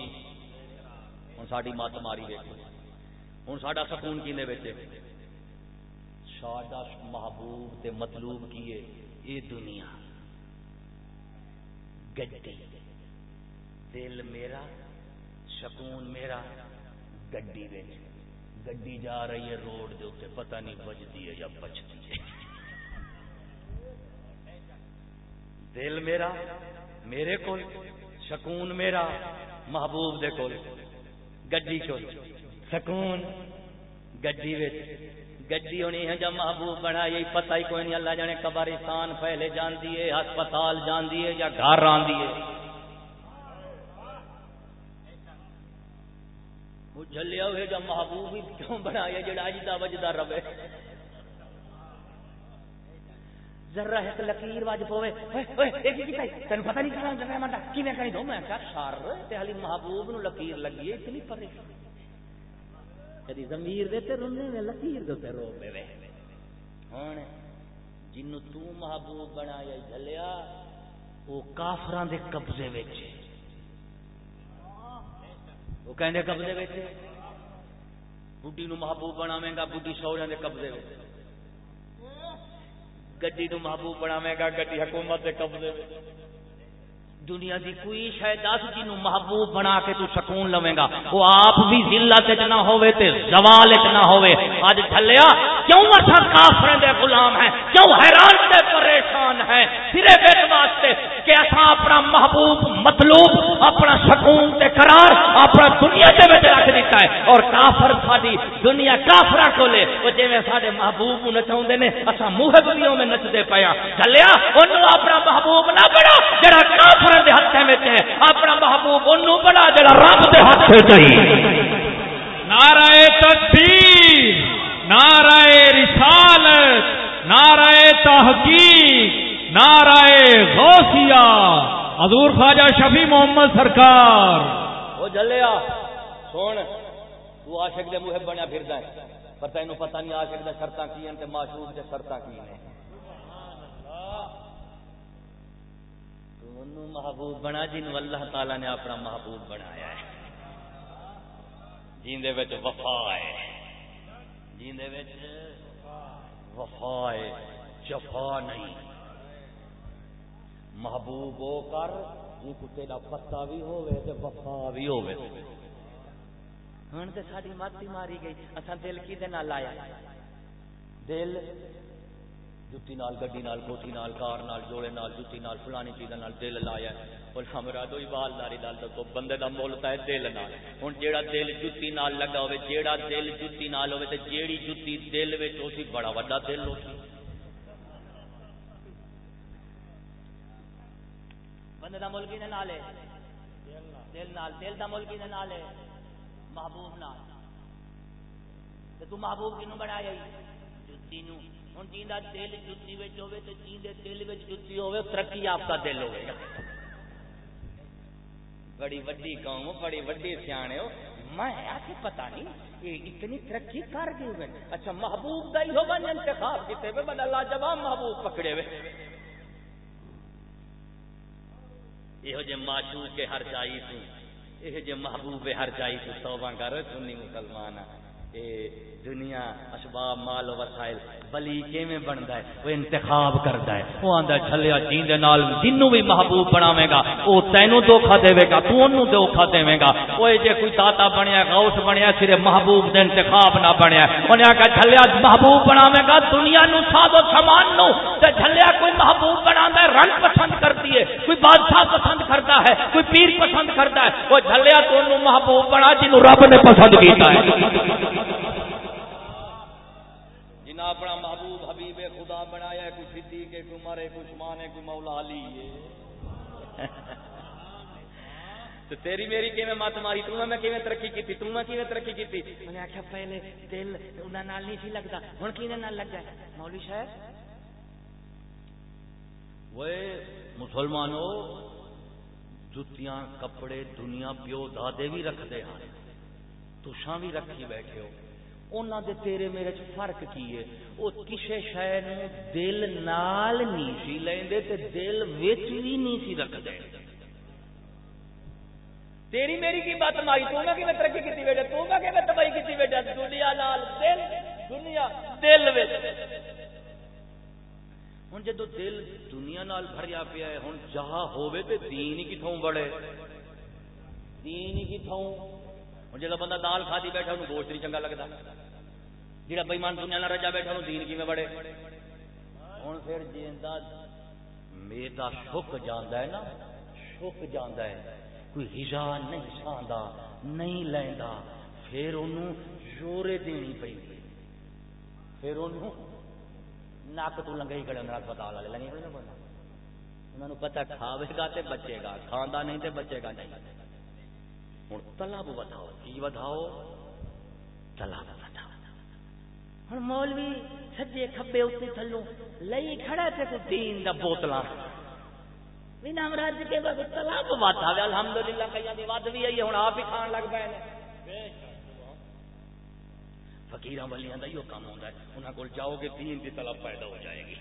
ہوں ساری مت ماری ویک ہوں سا سکون کی ساڈا محبوب تے مطلوب کی ہے؟ یہ دنیا۔ گڈی۔ دل میرا سکون میرا، گڈی گڈی جا رہی ہے روڈ دے اتنے پتہ نہیں بجتی ہے یا بچتی ہے۔ دل میرا، میرے کو سکون میرا، محبوب دے کول۔ گڈی کول سکون گڈی گڈی ہونی ہے جب محبوب بنا یہ پتہ ہی کوئی نہیں۔ اللہ جانے قبرستان پہلے جان دیے ہسپتال جان دیے یا گھر آن دیے جلیا ہوئے جب محبوب ہی کیوں بنایا جڑا اجدا وجدا رہے؟ ذرا ایک لکیر وج پوے۔ تین پتہ نہیں کرا جگہ منڈا؟ کیویں کری دو میں کیا سر تے حالی محبوب نو لکیر لگی اتنی پریشان کدی ضمیر دے تے رونے نے لکیر دے تے رو پے ہن، جنوں تو محبوب بنایا، جھلیا وہ کافراں دے قبضے وچ۔ وہ کہنے قبضے بیٹھے۔ بڈی نو محبوب بناویں گا بڈی سوریاں دے قبضے بیٹھے۔ گڈی نو محبوب بناویں گا گڈی حکومت دے قبضے دنیا دی کوئی شاید دس جنو محبوب بنا کے تو سکون لویں گا۔ وہ آپ بھی ذلت وچ نہ ہوے تے زوال وچ نہ ہوے اج ٹھلیا کیوں اساں کافر دے غلام ہیں؟ کیوں حیران تے پریشان ہیں؟ صرف اس واسطے کہ اساں اپنا محبوب، مطلوب، اپنا سکون تے قرار اپنا دنیا دے وچ رکھ دیتا ہے۔ اور کافر ساڈی دنیا کافرا کولے او جویں ساڈے محبوب نو نچاوندے نے، اساں محبوبیوں میں نچدے پیا ہاں۔ ٹھلیا اونوں اپنا محبوب نہ بنا، جڑا کافر دے ہاتھ میں اپنا محبوب انہوں بڑا جڑا رب دے ہاتھ سے چاہیے نعرہ تکبیر نعرہ رسالت نعرہ تحقیق نعرہ غوثیہ۔ حضور خواجہ شفیع محمد سرکار۔ وہ جلیا سن تو عاشق دے محب بنیا پھردا ہے پر تینوں پتہ نہیں عاشق دے شرطاں کی ہیں تے معشوق دے شرطاں کی ہیں محبوب بنا جن اللہ تعالی نے اپنا محبوب بنایا ہے۔ جیندے وچ وفا ہے۔ جیندے وچ وفا ہے، جفا نہیں۔ محبوب ہو کر جی کتے کا پتا بھی ہوے تے وفا بھی ہوے ہن تے ساڈی مت ماری گئی۔ اساں دل کی دے نال لایا دل جتی نال گڈی نال کوٹھی نال، کار نال، جوڑے نال، جتی نال، فلانی چیز نال دل لایا اور ہمرا دو بالداری نال تو بندے دا مول ہے دل نال۔ ہن جیڑا دل جتی نال لگا ہوے جیڑا دل جتی نال ہوے تے جیڑی جتی دل وچ ہوسی بڑا بڑا دل ہوسی بندے دا مول کی نال ہے؟ دل نال، دل دا مول کی نال ہے؟ محبوب نال۔ تے تو محبوب کینو بنایا جتی نو ہوں جیندہ دل جتی ہوے تو جیندے دل جتی ہوے ترقی یافتہ دل ہوے گا بڑی وڈی قوم بڑی وڈی سیانے ہو۔ میں آخر پتا نہیں، یہ اتنی ترقی کر گئی ہوئے۔ اچھا محبوب دا ہی ہو بن انتخاب کیتے ہوئے بڑا لاجواب محبوب پکڑے ہوئے۔ یہ جے معشوق کے ہر جائی تو یہ جے محبوب ہر جائی تو توبہ کر، سنی مسلمان اے دنیا، اسباب، مال، وسائل، بلی کیویں بندا ہے؟ وہ انتخاب کردا ہے۔ وہ آندا چھلیا جیندے نال جنوں بھی محبوب بناوے گا، او تینوں دھوکا دے گا، تو اونوں دھوکا دے گا۔ اوے جے کوئی داتا بنیا، غوث بنیا صرف محبوب دے انتخاب نہ بنیا انہاں کہ چھلیا محبوب بناوے گا، دنیا نو ساز و سامان نو۔ تے چھلیا کوئی محبوب بناندا ہے، رنگ پسند کرتی ہے، کوئی بادشاہ پسند کرتا ہے، کوئی پیر پسند کرتا ہے۔ وہ چھلیا تو محبوب بنا، جنوں رب نے پسند کیتا ہے۔ اپنا محبوب حبیب خدا بنایا ہے کوئی صدیق ہے کوئی مرے کوئی عثمان ہے کوئی مولا علی ہے۔ تو تیری میری کیویں مت ماری؟ تو میں کیویں ترقی کی تو میں کیویں ترقی کی میں نے آخیا پہلے دل انہاں نال نہیں سی لگدا۔ ہن کینے نال لگ گیا مولوی صاحب؟ وہ مسلمانوں جتیاں کپڑے دنیا پیو دادے بھی رکھتے ہیں تساں بھی رکھی بیٹھے ہو۔ انہوں دے تیرے میرے چ فرق کی ہے؟ وہ کسی شہ دل نال نہیں سی لیندے تے دل وچ بھی نہیں سی رکھتے تیری میری کی بات مائی؟ تو میں ترقی کیتی بیٹھا تو میں تباہی کیتی بیٹھا دنیا نال دل، دنیا دل وچ۔ ہوں جدو دل دنیا نال بھریا پیا ہے ہوں جہاں ہوے تے دین ہی کتوں بڑے دین ہی کتوں ہوں جب بندہ دال کھا بیٹھا انہوں گوشت نہیں چنگا لگتا جہاں بےمان دنیا نہ رجا بیٹھا انہوں دین کی بڑے ہوں پھر جیندہ میدا شک جانا ہے نا شک جانا ہے کوئی ہزا نہیں ساندا نہیں لینا پھر انہوں زورے دینی پی پھر انہوں نک تو لنگے ہی کھڑے ہونے ہسپتال والے لگے کھڑے بندہ انہوں نے پتا کھاوے گا تے بچے گا کھانا نہیں تے بچے گا نہیں ہوں تلاب وداؤ کی وداؤ تلاب وداؤ۔ ہوں، مولوی سجے کھبے اتنے تھلو لئی کھڑا تے کوئی تین دا بوتلاں۔ بنا مراد کے بعد تلاب واتا الحمدللہ کئی دی ود بھی آئی ہوں آپ ہی کھان لگ پے فکیر ولیاں کا کام ہوتا ہے انہوں کو جاؤ گے، دین کی طلب پیدا ہو جائے گی۔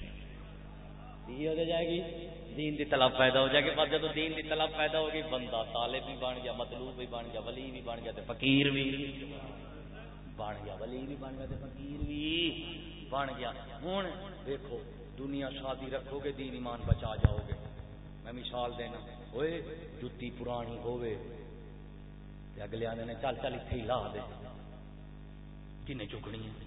ہو جائے گی، دین کی طلب پیدا ہو جائے گی۔ پر جب دین کی طلب پیدا ہوگی، بندہ طالب بھی بن گیا، مطلوب بھی بن گیا، ولی بھی بن گیا تو فقیر بھی بن گیا۔ ولی بھی بن گیا تو فقیر بھی بن گیا۔ ہوں دیکھو دنیا شادی رکھو گے، دین ایمان بچا جاؤ گے۔ میں مثال دینا ہوئے جتی پرانی ہوئے اگلے آنے نے، چل چل اتنے لا دے۔ کن چکنی ہے؟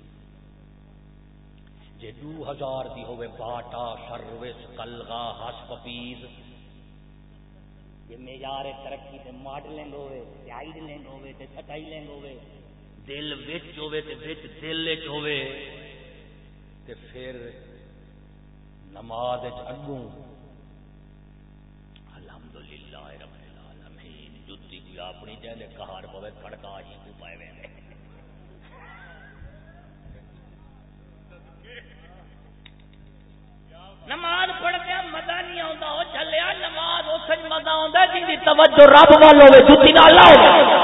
جی دو ہزار دی ہوئے باٹا سروس کلگا ہس پپیز یہ معیار ترقی تے ماڈلنگ ہوئے تے آئیڈلنگ ہوئے تے سٹائلنگ ہوئے دل وچ ہوئے تے وچ دل وچ ہوئے تے پھر نماز وچ اگوں الحمدللہ رب العالمین، جُتی کوئی اپنی جے کہار پوے، کھڑکا ہی کو پائے وے نماز پڑھتے مزہ نہیں آتا، وہ چلیا نماز اس مزہ آتا جن کی توجہ رب وال ہوے جتی نہ لاؤ مسیح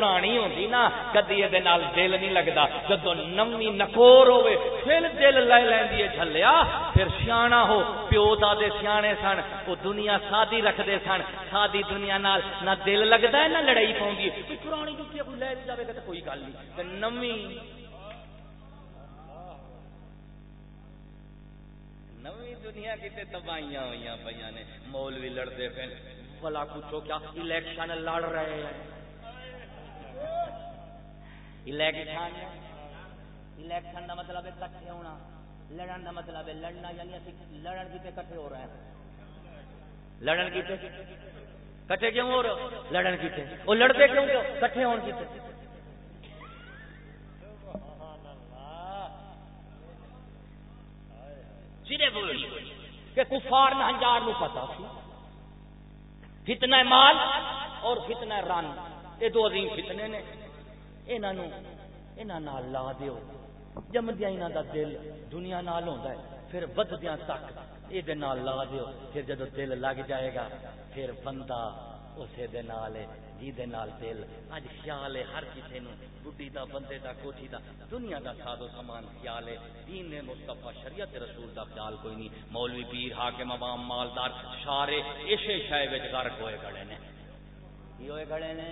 پرانی ہوتی نا کدی یہ دل نہیں لگتا جب نمی نکور ہوے پھر دل لے لینی ہے جھلیا پھر سیاح ہو پیو دے سیانے سن وہ دنیا سادی رکھتے سن سادی دنیا نال نہ دل لگتا ہے نہ لڑائی پاؤں گی پرانی جتی کوئی لے جائے گا تو کوئی گل نہیں نمی نوی دنیا کتنے تباہیاں ہوئی پہ نے مولوی لڑتے پہ بلا پوچھو کیا الیکشن لڑ رہے ہیں الیکشن الیکشن کا مطلب ہے کٹھے ہونا۔ لڑن کا مطلب ہے لڑنا یعنی اسی لڑن کتنے کٹھے ہو رہے ہیں۔ لڑن کتنے کٹھے کیوں ہو رہے لڑن کتنے وہ لڑتے کیوں کٹھے ہونے کتنے سرے بولی کہ کفار نہنجار نو پتا سی۔ فتنہ مال اور فتنہ رن یہ دو عظیم فتنے نے۔ انہوں نال لا دیو۔ جمدیا انہوں دا دل دنیا نال ہوتا ہے، پھر بددیا تک یہ لا دیو۔ پھر جدو دل لگ جائے گا، پھر بندہ اسے جی دل۔ اج خیال ہے ہر کسی نو بڈی دا، بندے دا، کوٹھی دا۔ دنیا دا سادو سامان خیال ہے۔ دین نے مصطفیٰ، شریعت رسول دا خیال کوئی نہیں۔ مولوی پیر، حاکم، عوام، مالدار سارے اسے شے وچ غرق ہوئے کھڑے نے۔ کی ہوئے کھڑے نے؟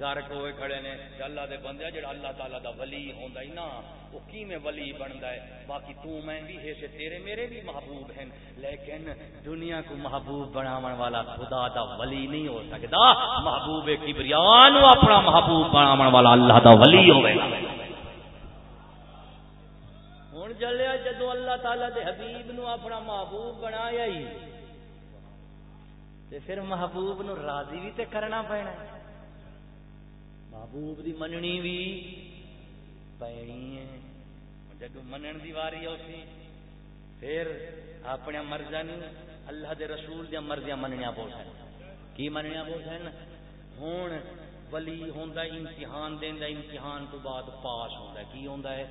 غرق ہوئے کھڑے نے؟ اللہ دے بندے جڑا اللہ تعالی دا ولی ہوندا ہی نا وہ کی میں ولی بندا ہے؟ باقی تو میں بھی ہے سے تیرے میرے بھی محبوب ہیں، لیکن دنیا کو محبوب بناون والا خدا دا ولی نہیں ہو سکدا۔ محبوب کبریان اپنا محبوب بناون والا اللہ دا ولی ہوے گا ہن جلیا جدو اللہ تعالی دے حبیب نو اپنا محبوب بنایا ہی۔ تے پھر محبوب نو راضی بھی تے کرنا پینا ہے۔ محبوب دی مننی بھی پینی ہے۔ جب منن دی واری ہوتی پھر اپنے مرضا اللہ دے رسول دیا مرضیاں مننیا پو سن کی مننیا پو سن ہوں ولی ہوندا امتحان دینا امتحان تو بعد پاس ہوندا کی ہوندا ہے؟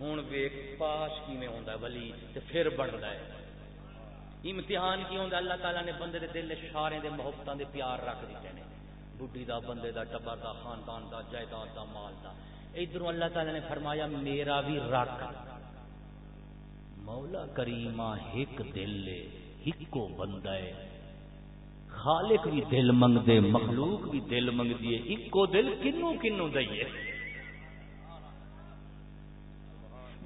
ہوں ویک پاس کی میں ہوندا ولی تے پھر بنتا ہے۔ امتحان کی ہوندا اللہ تعالیٰ نے بندے دے دل شارے دے محبتاں دے پیار رکھ دیتے ہیں۔ بڈی دا بندے دا، ٹبر دا، خاندان دا، جائیداد دا، مال دا۔ ادھر اللہ تعالی نے فرمایا، میرا بھی رکھ۔ مولا کریما ایک دل ایک بندہ ہے۔ خالق بھی دل منگ دے مخلوق بھی دل منگ دیے ایکو دل کنو کنو دئیے۔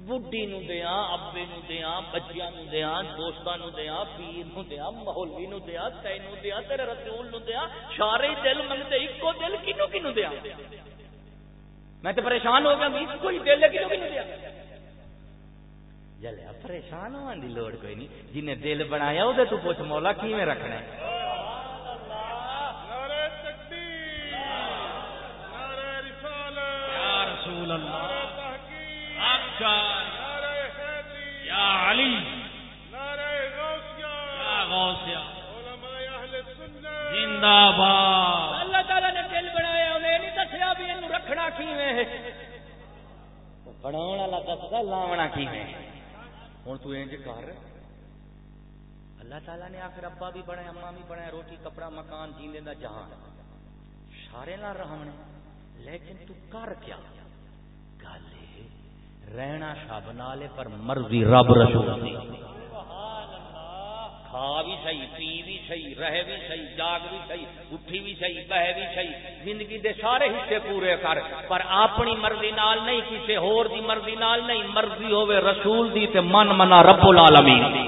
بڈی نو دیا ابے نو دیا بچیا نو دیا دوستان نو دیا پیر نو دیا مولوی نو دیا تینو دیا تیرے رسول نو دیا سارے دل منگتے ایکو دل، کنو کنو دیا میں تو پریشان ہو گیا ایک کوئی دل کنو کنو دیا جلیا پریشان ہونے کی لوڑ کوئی نہیں، جنہیں دل بنایا وہ تو پوچھ مولا کی میں رکھنا ہے؟ تعالیٰ نے آخر ابا بھی بنایا اما بھی بنایا روٹی، کپڑا، مکان جینے دا جہان۔ سارے نال رہنے لیکن تو کر کیا؟ گل رہنا سب نالے پر مرضی رب رسول دی۔ کھا بھی صحیح، پی بھی صحیح رہ بھی صحیح، جاگ بھی صحیح، اٹھی بھی صحیح بہ بھی صحیح، زندگی دے سارے حصے پورے کر۔ پر اپنی مرضی نال نہیں کسی ہور دی مرضی نال نہیں۔ مرضی ہوے رسول دی تے من منا رب العالمین۔ دی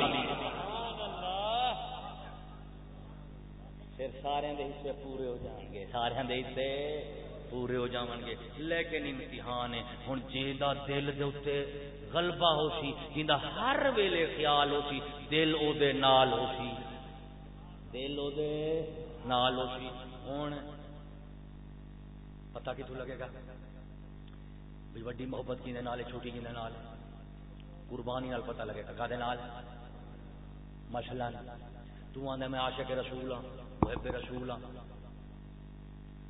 پھر سارے دے حصے پورے ہو جان گے سارے دے پورے ہو جان گے۔ لیکن امتحان ہے۔ ہوں جا دل دے اتنے غلبہ ہو سی جا ہر ویلے خیال ہو سی، دل او دے نال ہو سی۔ دل او دے نال ہو سی۔ ہوں پتا کتوں لگے گا؟ بھی وڈی محبت کی نال چھوٹی کی نال قربانی نال پتا لگے گا کا نال۔ مشلا تو آدھا میں عاشق رسول ہاں محب رسول ہاں۔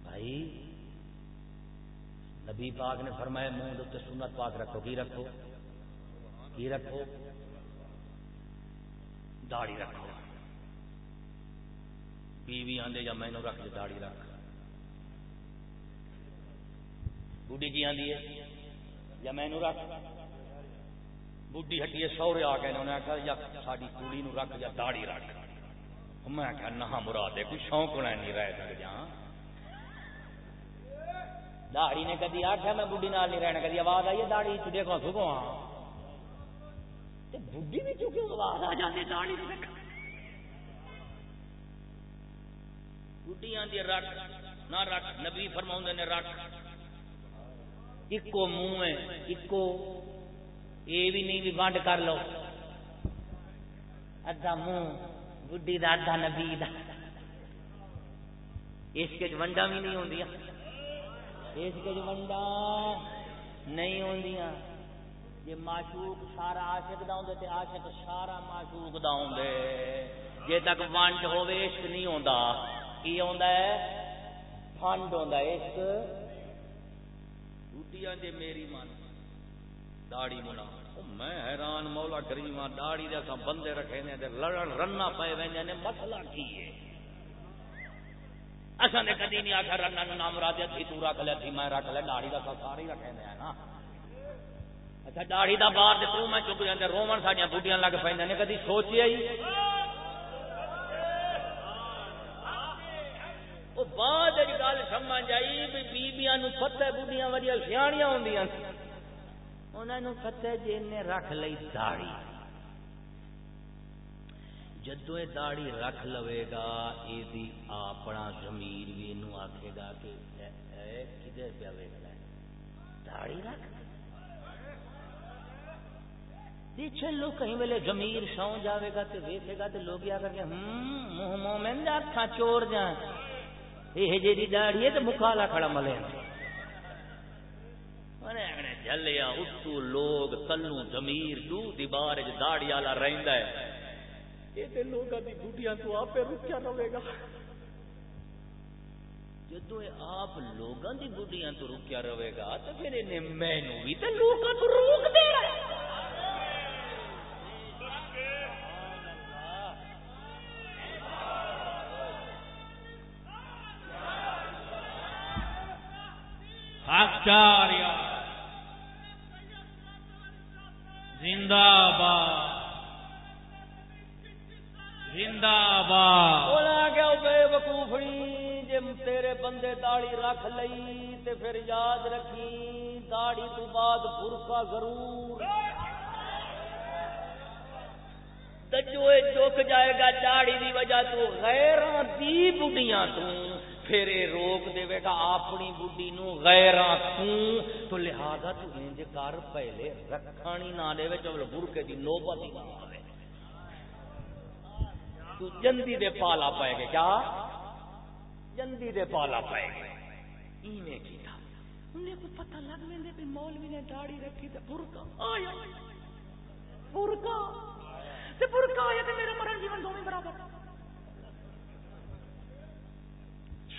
بھائی، نبی پاک نے فرمایا، منہ دے سنت پاک رکھو، کی رکھو؟ کی رکھو؟ داڑی رکھو۔ بیوی آدھے یا مینو رکھ دے داڑی رکھ۔ بوڈی کی آدھی ہے؟ یا مینو رکھ۔ بوڈی ہٹی سورے آ گئے انہیں آخر یا ساری کڑی نو رکھ یا داڑی رکھ۔ میں آخیا نہ مراد ہے، کوئی شوق نہیں رہ سک داڑی نے کدی آخیا میں بڈی نال نہیں رہنا، کدی آواز آئی ہے داڑی چ دیکھو سکو ہاں بڈی بھی چکے آواز آ جاتی داڑی بڈی آدھی رکھ، نہ رکھ، نبی فرما نے رکھ۔ ایکو منہ ہے ایکو یہ بھی نہیں بھی ونڈ کر لو۔ ادھا منہ بڈی دا ادھا نبی دا۔ اس کے ونڈا بھی نہیں ہوں اس کے ونڈا نہیں ہوندیاں جی معشوق سارا عاشق دا ہوندے تے عاشق سارا معشوق دا ہوندے جے تک ونڈ ہوے عشق نہیں ہوندا کی ہوندا ہے فنڈ ہوندا عشق ٹوٹیاں دے میری من داڑی منا میں حیران مولا کریمہ داڑی دے بندے رکھے نے تے لڑن رنا پے ویندے نے مسئلہ کی ہے اصل نے کدی نہیں آخر رنگ نام مراد تھی تو رکھ لیا تھی میں رکھ لیا داڑی کا سارے ہی رکھے ہیں نا اچھا داڑی کا بار تو میں چک جاتے رومن ساڈیا بوٹیاں لگ پہ نے، کدی سوچیا ہی؟ وہ بعد گل سمجھ آئی بھی بیبیاں پتہ بوڑھیاں وڈیا سیاح ہوں انہوں نے پتہ جن رکھ لی داڑی جدو داڑی رکھ لوے گا یہ اپنا زمیر بھی یہ آخے گا کہ کدھر پیا ویکنا داڑی رکھ؟ چلو کہیں ویلے زمیر سو جاوے گا تو ویسے گا تو لوگ آ کر کے منہ مومن اکھا چور جان یہ جی داڑی ہے تو مکالا کھڑا ملے۔ جلیا اتو لوگ تلو زمیر دو دیوار داڑی والا رہندا ہے۔ یہ لوگوں کی بوٹیاں تو آپ رکیا رہے گا۔ جدو آپ لوگوں کی بوٹیاں تو رکیا رہے گا تو پھر انہیں مینو بھی تو لوگوں کو روک دے زندہ باد زندہ باد۔ بندے داڑی رکھ لئی تے پھر یاد رکھی داڑی تو بعد برقع ضرور۔ دجوے چک جائے گا داڑی دی وجہ تو غیراں دی بڑھیاں تو پھر اے روک دے گا، اپنی بڈی نو غیراں تو تو لہذا تو انج کر پہلے رکھانی نہ دے وچ برکے دی نوبت ہی نہ آوے۔ تو جندی دے پالا پائے گے، کیا؟ جندی دے پالا پائے گے۔ ایویں کیا انہیں کو پتہ لگ ویندے بھی مولوی نے داڑھی رکھی تے برکا آیا برکا تے برکا آیا تے میرا مرن جیون دوویں برابر۔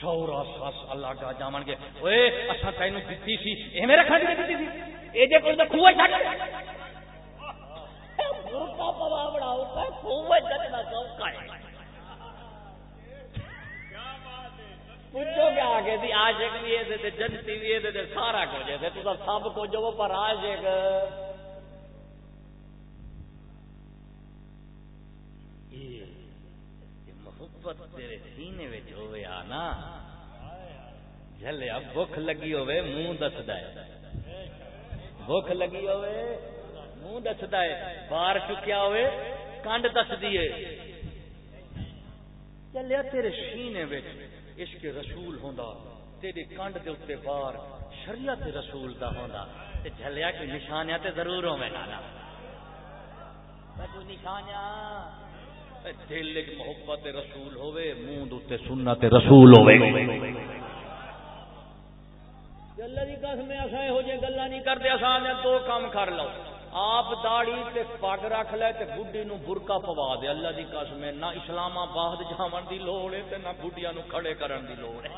سورا سس اللہ کا جامن کے۔ اوئے، اساں تینوں دتی سی۔ ایویں رکھن جی دی دتی سی۔ اے جے کوئی تے کھوے چھڈ برکا پوا بڑاؤ تے کھوے سوکھا ہے۔ پوچھو گے آگے عاشق بھی ہے تے جنتی بھی ہے تے سارا کچھ ہے تو سب جو پر عاشق۔ محبت تیرے سینے وچ ہوے آ نا۔ جھلیا، بھوک لگی ہوے، منہ دسدا ہے۔ بھوک لگی ہوے منہ دسدا ہے بار چکیا ہوے کنڈ دسدی ہے چلیا تیرے سینے وچ عشق رسول ہوندا، تیرے کنڈ دے اوتے بار شریعت رسول دا ہوندا۔ تے جھلیا کہ نشانیاں تے ضرور ہوے نا نشانیاں؟ دل وچ محبت رسول ہوے منہ دے اوتے سنت رسول ہوے اللہ دی قسم اساں ہو جے گلاں نہیں کردے اساں دو کام کر لو۔ آپ داڑی تے پگ رکھ لے تے بڈھی نو برقع پوا دے۔ اللہ دی قسم نہ اسلام آباد جاون دی لوڑ ہے تے نہ بڈھیاں نو کھڑے کرن دی لوڑ ہے۔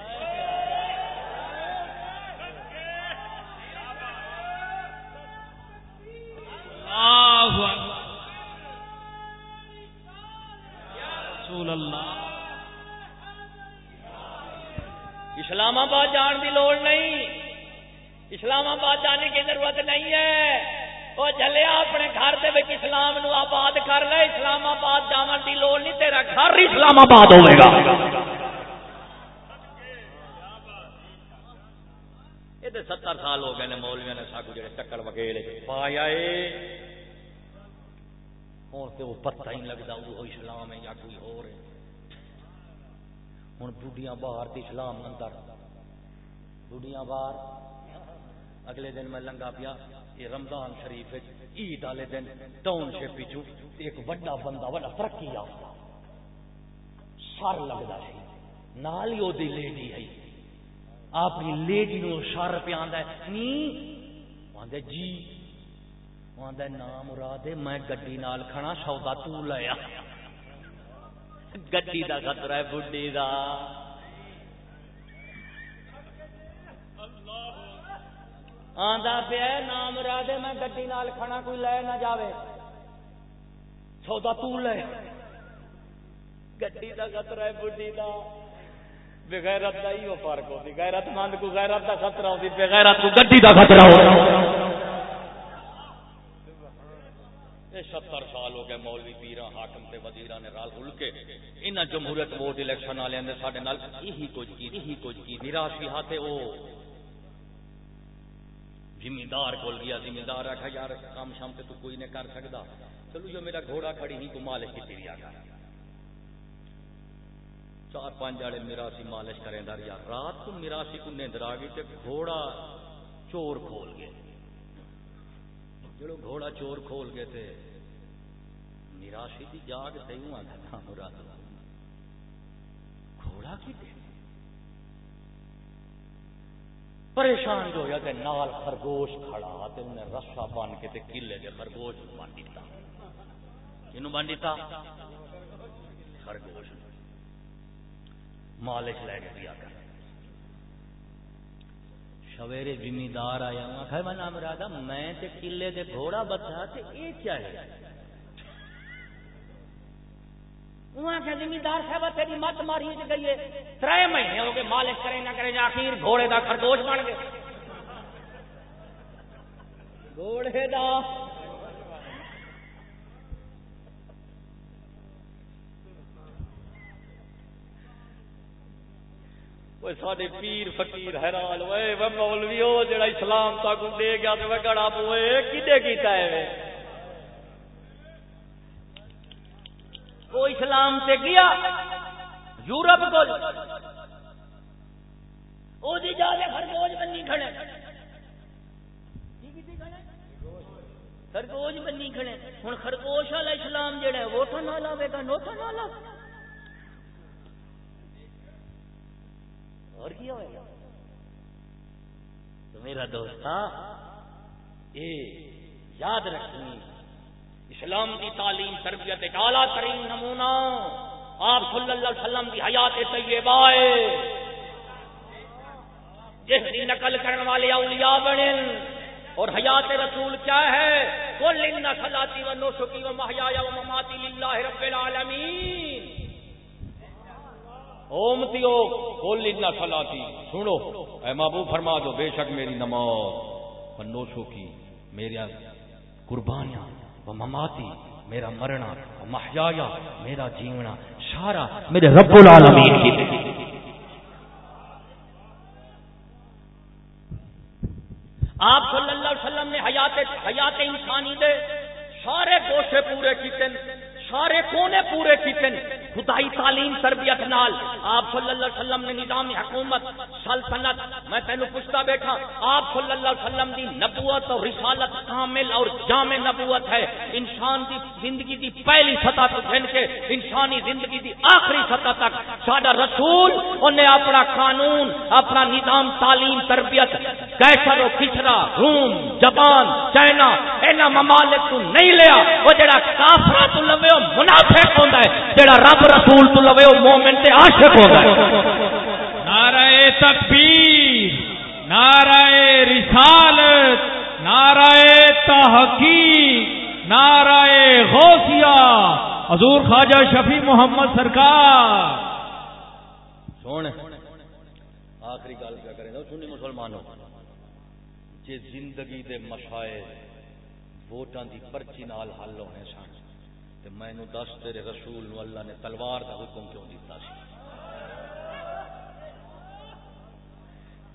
رسول اللہ۔ اسلام آباد جان دی لوڑ نہیں۔ اسلام آباد جانے کی ضرورت نہیں ہے۔ وہ چلیا اپنے گھر دے وچ اسلام نو آباد کر لے، اسلام آباد جاون دی لوڑ نہیں، تیرا گھر اسلام آباد ہوے گا۔ یہ تو ستر سال ہو گئے نے مولویا نے ساگو جڑے چکر وکیلے پایا ہوں تو وہ پتہ ہی نہیں لگتا وہ اسلام ہے یا کوئی ہو رہے ہوں بڑھیاں باہر تے اسلام اندر۔ بڑھیاں باہر۔ اگلے دن میں لنگا پیا۔ یہ رمضان شریف عید والے دن ٹاؤن شپ ایک بڑا بندہ بڑا ترقی یافتہ سر لگتا سی۔ نال ہی وہ لیڈی ہے اپنی لیڈی نو سر پہ آدھا نی؟ آدھے جی۔ آدھا نام مراد میں گڈی نال کھڑا، سودا تو لیا گڈی دا خطرہ ہے، بڈی دا۔ آندا پیا نام مراد میں گڈی نال کھڑا، کوئی لے نہ جاوے۔ سودا تو لے۔ گڈی دا خطرہ ہے، بڈی دا۔ بغیرت دا ہی فرق ہوتی غیرت مند کو غیرت دا خطرہ ہوتی بغیرت کو گڈی دا خطرہ ہوتا ستر سال ہو گئے مولوی پیرا حاکم تے وزیرا نے رال ہل کے انہاں جمہوریت ووٹ الیکشن والے نے ساڈے نال یہی کچھ کی یہی کچھ کی۔ نراش ہاتھ او زمیندار کول گیا، زمیندار آخا یار کام شام تے تو کوئی نہیں کر سکتا چلو جو میرا گھوڑا کھڑی ہی کو مالش کی تیری آگا چار پانچ جاڑے میراسی مالش کریں دار یار رات کو میراسی کو نیندر آ گئی تے گھوڑا چور کھول گئے جڑو گھوڑا چور کھول گئے تھے میراشی کی جاگ صحیح آ گیا مراد۔ گھوڑا کی دے پریشان جو ہویا تے نال خرگوش کھڑا تے انہیں رسا بن کے تے کلے دے خرگوش بن دیتا کنوں بن دیتا خرگوش۔ مالک لے کے دیا کر۔ سویرے زمیندار آیا ہوں میں نام رادا میں تے کلے دے گھوڑا بتا تے اے کیا ہے؟ زمیندار صاحب تیری مت ماری گئی ہے۔ تر مہینے ہو گئے، مالک کرے نہ کرے آخر گھوڑے دا خرگوش بن گئے۔ گھوڑے دا۔ وہ سارے پیر فقیر حیران ہوئے وہ مولوی ہو جڑا اسلام تک دے گیا تو گڑا پوئے کدے کیتا ہے وہ اسلام سے گیا، یورپ کو۔ وہ جی جا کے خرگوش بنی کھڑے۔ خرگوش بنی کھڑے۔ ہوں خرگوش والا اسلام جہا ہے، وہ تو نہ لاوے گا نوٹا نہ لا اور کیا ہوئے؟ گا تو میرا دوست یہ یاد رکھنی اسلام کی تعلیم تربیت ایک اعلیٰ ترین نمونہ آپ صلی اللہ علیہ وسلم کی حیات طیبہ ہے۔ جس کی نقل کرنے والے اولیاء بنے اور حیات رسول کیا ہے؟ کل ان سلاتی و نوشکی و محیا و مماتی للہ رب العالمین۔ اومتی ہو کل ان سلاتی سنو، اے مابو فرما دو، بے شک میری نماز و نوشو کی میری قربانیاں۔ وہ مماتی، میرا مرنا محیا میرا جیونا سارا میرے رب العالمین کی آپ صلی اللہ علیہ وسلم نے حیات حیات انسانی دے سارے گوشے پورے کیتے۔ سارے کونے پورے کیتے خدائی تعلیم تربیت نال۔ آپ صلی اللہ علیہ وسلم نے نظام حکومت سلطنت میں تینو پوچھتا بیٹھا، آپ صلی اللہ علیہ وسلم دی نبوت اور رسالت کامل اور جامع نبوت ہے۔ انسان دی زندگی دی پہلی سطح تو گھن کے، انسانی زندگی دی آخری سطح تک۔ ساڈا رسول انہیں اپنا قانون، اپنا نظام تعلیم تربیت، کیسر و کچرا روم جپان چائنا، اینا ممالک تو نہیں لیا۔ وہ جڑا کافرہ تو لوے منافق ہوندا ہے جڑا رب رسول تو لوے مومن تے عاشق ہوندا ہے۔ نعرہ تکبیر نعرہ رسالت نعرہ تحقیق نعرہ غوثیہ۔ حضور خواجہ شفیع محمد سرکار۔ سونے آخری گل کیا کریں سنی مسلمانوں جے زندگی دے مسائل ووٹاں دی پرچی نال حل ہونے سن تے نو دس تیرے رسول نو اللہ نے تلوار دا حکم کیوں دیتا سی؟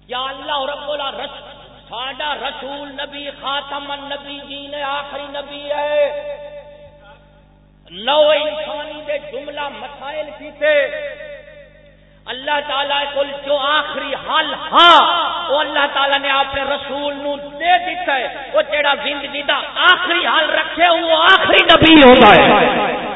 کیا اللہ رب العالمین ساڈا رسول نبی، خاتم النبی جی نے آخری نبی ہے۔ نو انسانی دے جملہ مسائل کیتے۔ اللہ تعالیٰ کو جو آخری حل ہاں وہ اللہ تعالیٰ نے اپنے رسول نو دے دیتا ہے، وہ جڑا زندگی دا آخری حل رکھے، وہ آخری نبی ہوتا ہے۔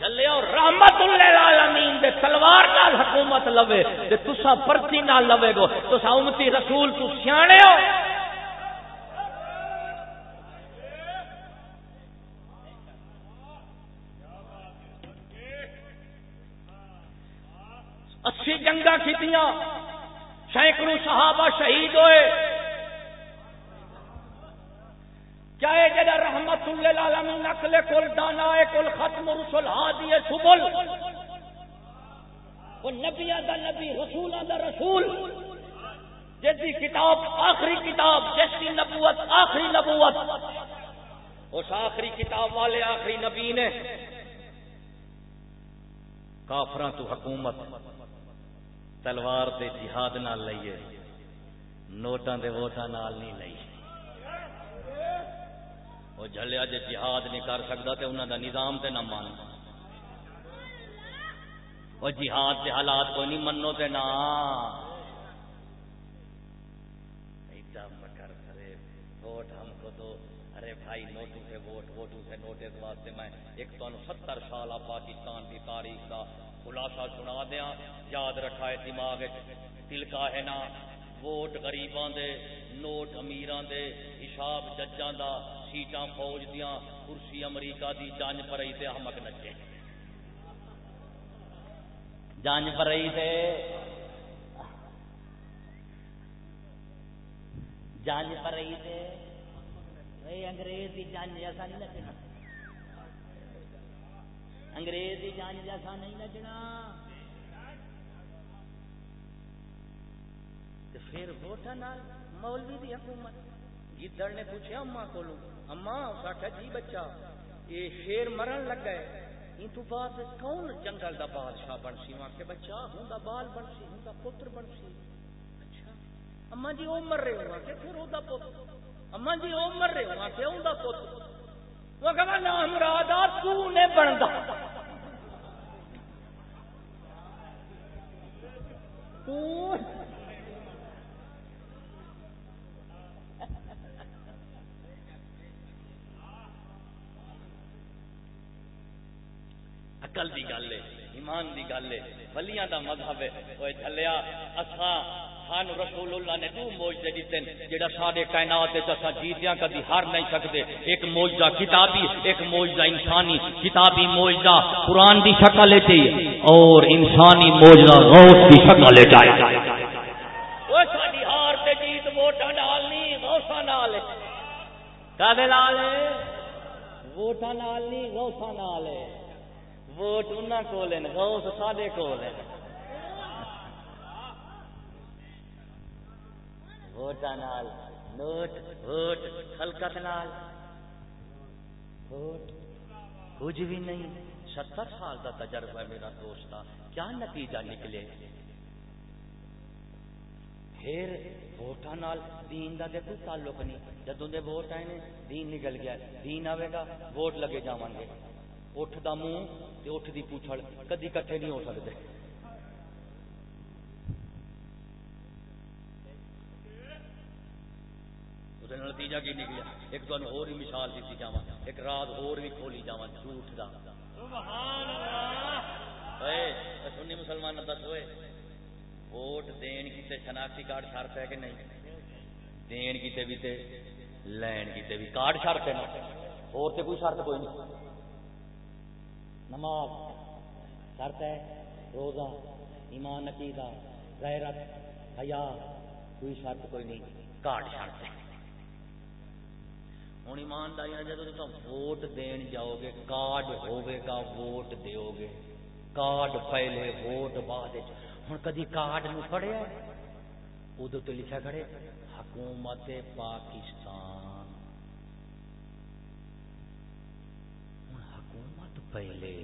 جلے اور رحمت العالمین دے تلوار نال حکومت لوے، تے تسا پرچی نال لوے گو تسا امتی رسول تو سیانے ہو۔ اسی جنگا کیتیاں۔ سینکڑوں صحابہ شہید ہوئے۔ کیا ہے جڑا رحمت للعالمین نقل کل دانا کل ختم رسول ہادی سبل؟ وہ نبی دا نبی رسول دا رسول۔ جیسی کتاب آخری کتاب جیسی نبوت آخری نبوت۔ اس آخری کتاب والے آخری نبی نے کافراں تو حکومت تلوار دے جہاد نال لئیے۔ نوٹاں دے ووٹاں نال نہیں لئی۔ وہ جلیا جی جہاد نہیں کر سکتا تو انہوں دا نظام تے نہ مان وہ جہاد کے حالات کو نہیں منو تے نہ۔ مکر کرے ووٹ ہم کو تو ارے بھائی، نوٹوں سے ووٹ، ووٹوں سے نوٹ اس واسطے میں ایک تو ستر سال پاکستان کی تاریخ کا خلاصہ سنا دیا یاد رکھا ہے دماغ تلکا ہے نا، ووٹ غریباں دے، نوٹ امیران دے، حساب ججاں دا، سیٹاں فوج دیاں، کرسی امریکہ دی جانج پرئی تے احمق نچے۔ جانج پرئی تے۔ جانج پرئی تے۔ اے انگریز دی جانج ایسا نہیں نچنا انگریز دی جانج جیسا نہیں نچنا۔ پھر ووٹاں نال مولوی دی حکومت، گدڑ نے پوچھا اما کو اما اس جی بچہ یہ شیر مرن لگا ہے۔ ان تو بعد کون جنگل دا بادشاہ بن سی؟ وہاں کہ بچہ ہوں دا بال بن سی، ہوں دا پتر بن سی۔ اچھا۔ اما جی وہ مر رہے ہوا کہ پھر وہ پتر۔ اما جی وہ مر رہے ہوا کہ وہ پتر۔ وہ کہا نام رادا تو نے بندا۔ تو عقل دی گل ہے، ایمان دی گل ہے، ولیاں دا مذہب ہے اوے جھلیا اساں سان رسول اللہ نے دو موجزے دیتے ہیں جڑا سارے کائنات وچ اساں جیتیاں کدی ہار نہیں سکدے۔ ایک موجزہ کتابی، ایک موجزہ انسانی۔ کتابی موجزہ قرآن دی شکل وچ اور انسانی موجزہ غوث دی شکل وچ آیا او ساڈی ہار تے جیت ووٹاں نال نہیں، غوثاں نال۔ ہے کدے نال؟ ہے ووٹاں نال نہیں، غوثاں نال۔ ہے ووٹ انہوں کو غوث ساڈے کول ووٹاں نال، نوٹ ووٹ خلقت نال۔ ووٹ کچھ بھی نہیں۔ ستر سال کا تجربہ ہے میرا دوست کیا نتیجہ نکلے؟ پھر ووٹاں نال دین دا دے کوئی تعلق نہیں۔ جدوں دے ووٹ آئے نے، دین نکل گیا۔ دین آئے گا، ووٹ لگے جاواں گے۔ اٹھ دا منہ تے اٹھ دی پوچھڑ۔ کدی کٹھے نہیں ہو سکتے نتیجہ کی نکلیا ایک تو اور ہی مثال دیتی جا ایک رات اور بھی کھولی جا جھوٹ دا سنی مسلمان دس ہوئے ووٹ دین کی شناختی کارڈ شرط ہے کہ نہیں دین کی بھی تے لین کی بھی کارڈ شرط ہے نا اور تے کوئی شرط کوئی نہیں نماز شرط ہے روزہ ایمان عقیدہ غیرت حیا کوئی شرط کوئی نہیں کارڈ شرط ہے ہوں ایمانداری جب تم ووٹ دین جاؤ گے کارڈ ہوے گا ووٹ دیو گے کارڈ پہلے ووٹ بعد ہوں کدی کارڈ نو پڑھیا ادو تو لکھا کھڑے حکومت پاکستان ہوں حکومت پہلے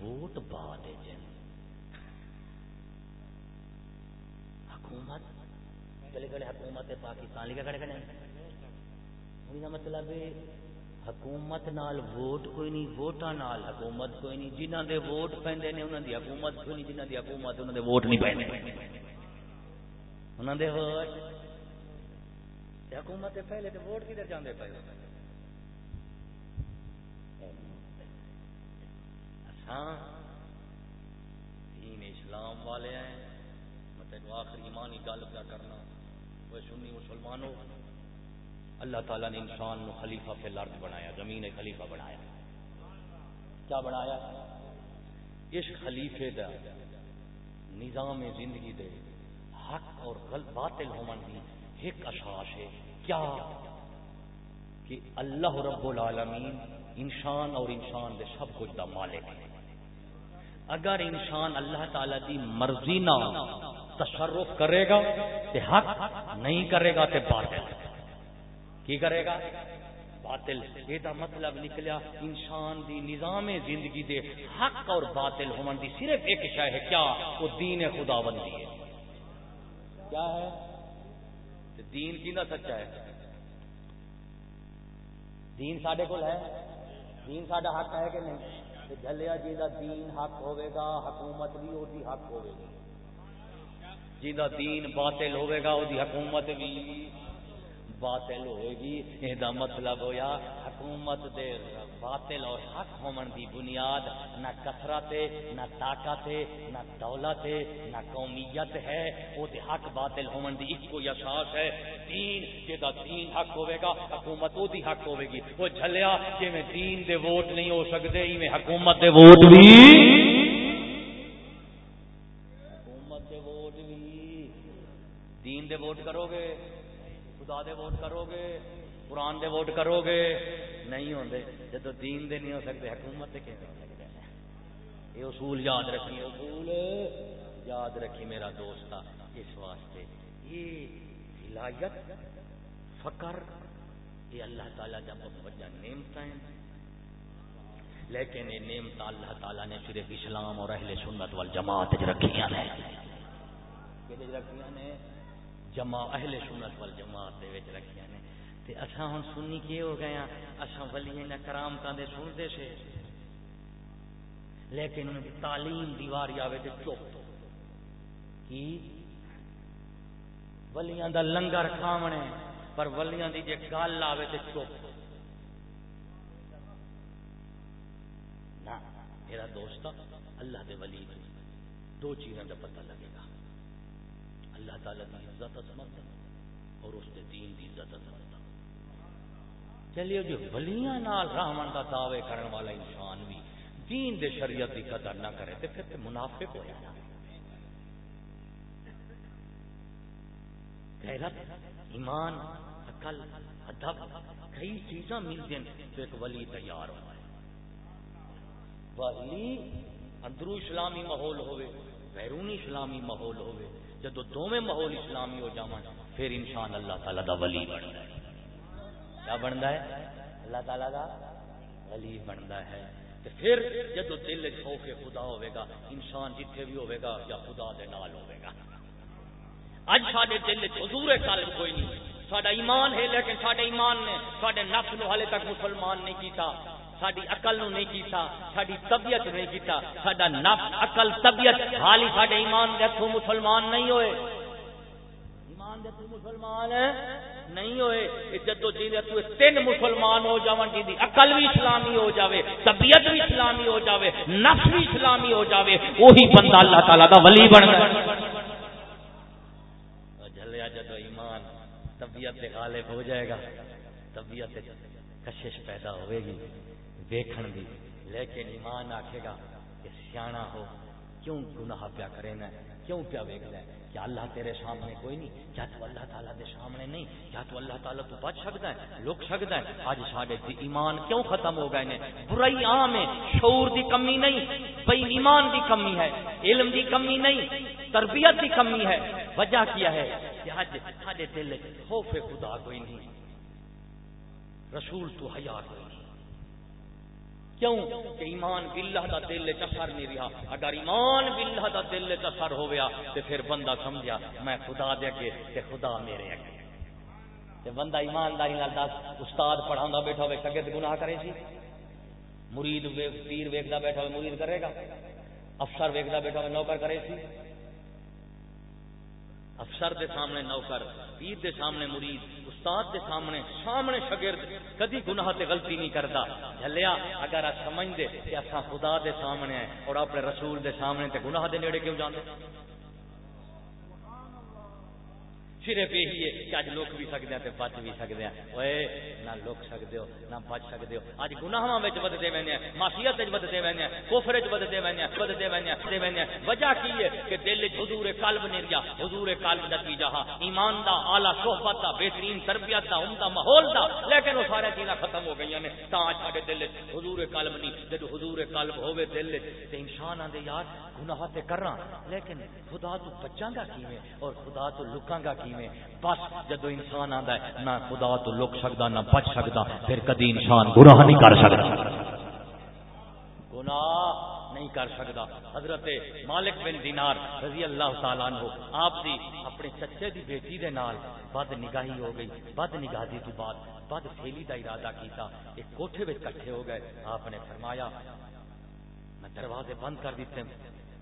ووٹ بعد حکومت چلے گڑے حکومت پاکستان لکھا کھڑے کھڑے مطلب حکومت نال ووٹ کوئی نہیں، ووٹاں نال حکومت کوئی نہیں۔ جنہاں دے ووٹ پیندے نے، انہاں دی حکومت کوئی نہیں۔ جنہاں دی حکومت، انہاں دے ووٹ نہیں پیندے انہاں دے ووٹ تے حکومت پہلے تے ووٹ کدھر جاندے پے ہاں دین اسلام والے ہیں۔ میں تینوں آخری ایمانی گل کیا کرنا۔ وہ سنی مسلمانوں۔ اللہ تعالیٰ نے انسان نو خلیفہ پہ لرد بنایا، زمین خلیفہ بنایا۔ کیا بنایا؟ اس خلیفے دا، نظام زندگی دے، حق اور غلط باطل ہومن دی ایک اشاش ہے۔ کیا؟ کہ اللہ رب العالمین انسان اور انسان دے سب کچھ دا مالک ہے۔ اگر انسان اللہ تعالی دی مرضی نہ تصرف کرے گا تے حق نہیں کرے گا تے باطل۔ کی کرے گا؟ باطل. یہ مطلب نکلیا، انسان دی نظام زندگی دے حق اور باطل ہون دی صرف ایک شے ہے، کیا؟ وہ دین خدا بندی ہے۔ کیا ہے؟ دین کی نہ سچا ہے۔ دین سڈے کو ہے؟ دین سڈا حق ہے کہ نہیں؟ جلیا جی کا دین حق ہوے گا، حکومت بھی وہ حق ہوے گی۔ جی کا دین باطل ہوے گا وہ حکومت بھی۔ باطل ہوئے گی یہ مطلب ہویا حکومت دے باطل اور حق ہومن دی بنیاد نہ کثرت نہ طاقت نہ دولت نہ قومیت ہے۔ وہ دے حق باطل ہومن دی ایک کوئی احساس ہے۔ دین جدا دین حق ہوے گا حکومت وہ دی حق ہوے گی وہ جھلیا جی میں دین دے ووٹ نہیں ہو سکتے میں حکومت دے ووٹ بھی حکومت دے ووٹ بھی دین دے ووٹ کرو گے۔ خدا دے ووٹ کرو گے، قرآن دے ووٹ کرو گے، نہیں ہوتے جب دین دے نہیں ہو سکتے حکومت کے ہو سکتے یہ اصول یاد رکھی اصول یاد رکھی میرا دوست اس واسطے۔ یہ ولایت، فقر، یہ اللہ تعالیٰ جب متوجہ نعمت ہیں۔ لیکن یہ نعمت اللہ تعالیٰ نے صرف اسلام اور اہل سنت وال جماعت رکھیاں نے۔ رکھیاں نے جما اہل سنت وال جماعت رکھیاں نے۔ تے اساں ہن سنی کی ہو گئے ہاں؟ اساں ولی نہ کرامتاں دے سنتے سے۔ لیکن ان کی تعلیم دیواری آوے تے چپ۔ کی؟ ولیاں دا لنگر کھاونے، پر ولیاں دی جے گل آوے تے چپ۔ نہ، میرا دوست، اللہ دے ولی دو چیزوں کا پتہ لگے گا اللہ تعالی کی عزت سمجھتا اور اس کے دین کی عزت سمجھتا چلیے، جو ولیاں نال رحمن کا دعوے کرنے والا انسان بھی دین دے شریعت کی قدر نہ کرے تو پھر منافق ہو جانا غیرت، ایمان، عقل، ادب، کئی چیزاں مل دیں تو ایک ولی تیار ہو۔ ولی اندرو اسلامی ماحول ہوئے بیرونی اسلامی ماحول ہوئے جب دونوں ماحول اسلامی ہو جاون، پھر انسان اللہ تعالی دا ولی بنتا ہے۔ کیا بنتا ہے؟ اللہ تعالی دا ولی بنتا ہے۔ پھر جدو دل خوف خدا ہوئے گا، انسان جتھے بھی ہوئے گا، یا خدا دے نال ہوئے گا۔ اج سارے دل حضور قلب کوئی نہیں۔ سڈا ایمان ہے، لیکن سارے ایمان نے سارے نفس نو ہالے تک مسلمان نہیں کیتا۔ ساری اقل نو نہیں کیتا ساری طبیعت نہیں کیتا سڈا نفس اقل طبیعت حال ہی ایمان دے ہاتھوں مسلمان نہیں ہوئے ایمان دے ہاتھوں مسلمان نہیں ہوئے جدو جی تین مسلمان ہو جاون جی اقل بھی اسلامی ہو جاوے طبیعت بھی اسلامی ہو جاوے نفس بھی اسلامی ہو جاوے وہی بندہ اللہ تعالیٰ کا ولی بن جلیا جدو ایمان طبیعت غالب ہو جائے گا طبیعت کشش پیدا ہوئے گی ویکھن دی۔ لیکن ایمان آکھے گا کہ سیاح ہو، کیوں گناہ پیا کرے نا کیوں پیا ویک ہے کیا اللہ تیرے سامنے کوئی نہیں؟ کیا تو اللہ تعالیٰ دے سامنے نہیں؟ کیا تو اللہ تعالیٰ تو بچ سکتا ہے؟ لک سکتا ہے؟ آج ساڈے ایمان کیوں ختم ہو گئے نے؟ برائی عام ہے، شعور دی کمی نہیں بھائی ایمان دی کمی ہے، علم دی کمی نہیں، تربیت دی کمی ہے۔ وجہ کیا ہے؟ کہ آج ساڈے دل خوف خدا کوئی نہیں۔ رسول تو حیا کوئی کیوں کہ ایمان باللہ دا دل چسر نہیں رہا؟ اگر ایمان باللہ دا دل چسر ہو گیا تو پھر بندہ سمجھا میں خدا دے اگے تے خدا میرے اگے۔ تے بندہ ایمانداری نال دس، استاد پڑھاوندا بیٹھا ہوے شاگرد گناہ کرے سی۔ مرید ویک پیر ویکھدا بیٹھا ہوے، مرید کرے گا۔ افسر ویکھدا بیٹھا ہوے، نوکر کرے سی۔ افسر دے سامنے نوکر، پیر دے سامنے مرید۔ استاد دے سامنے سامنے شگرد کدی گناہ تے غلطی نہیں کرتا۔ جھلیا، اگر آپ سمجھ دے کہ اصا خدا دے سامنے ہیں اور اپنے رسول دے سامنے تے گناہ دے نیڑے کیوں جانے صرف یہی ہے کہ اج لوک بھی سکتے ہیں تے بچ بھی سکتے ہیں وہ نہ لوک سکتے ہو نہ بچ سکتے ہو اج گناہاں وچ ودتے ویندے ہیں معصیت گناہ بدتے وے ماسیت بدتے وے کوفر بدتے وے بدتے وے وے وجہ کی ہے کہ دل وچ حضور قلب نہیں رہا حضور قلب نتیجہ ہاں ایمان دا اعلی صحبت دا بہترین تربیت دا عمدہ ماحول دا لیکن وہ سارے چیزاں ختم ہو گئی ہیں تا سارے دل وچ حضور قلب نہیں جب حضور قلب ہوے دل وچ تے انسان آدھے یار گناہ تے کرنا لیکن خدا تو بچاں گا کیویں اور خدا تو لکاں گا کیویں میں۔ بس جدو انسان آتا ہے، نہ خدا تو لک سکتا نہ بچ سکتا پھر کدی انسان گناہ نہیں کر سکتا گناہ نہیں کر سکتا حضرت مالک بن دینار رضی اللہ تعالیٰ عنہ آپ دی اپنے چچے دی بیٹی دے نال بد نگاہی ہو گئی۔ بد نگاہی تو بعد بد فیلی دا ارادہ کیتا۔ ایک کوٹھے میں کٹھے ہو گئے۔ آپ نے فرمایا، میں دروازے بند کر دیتے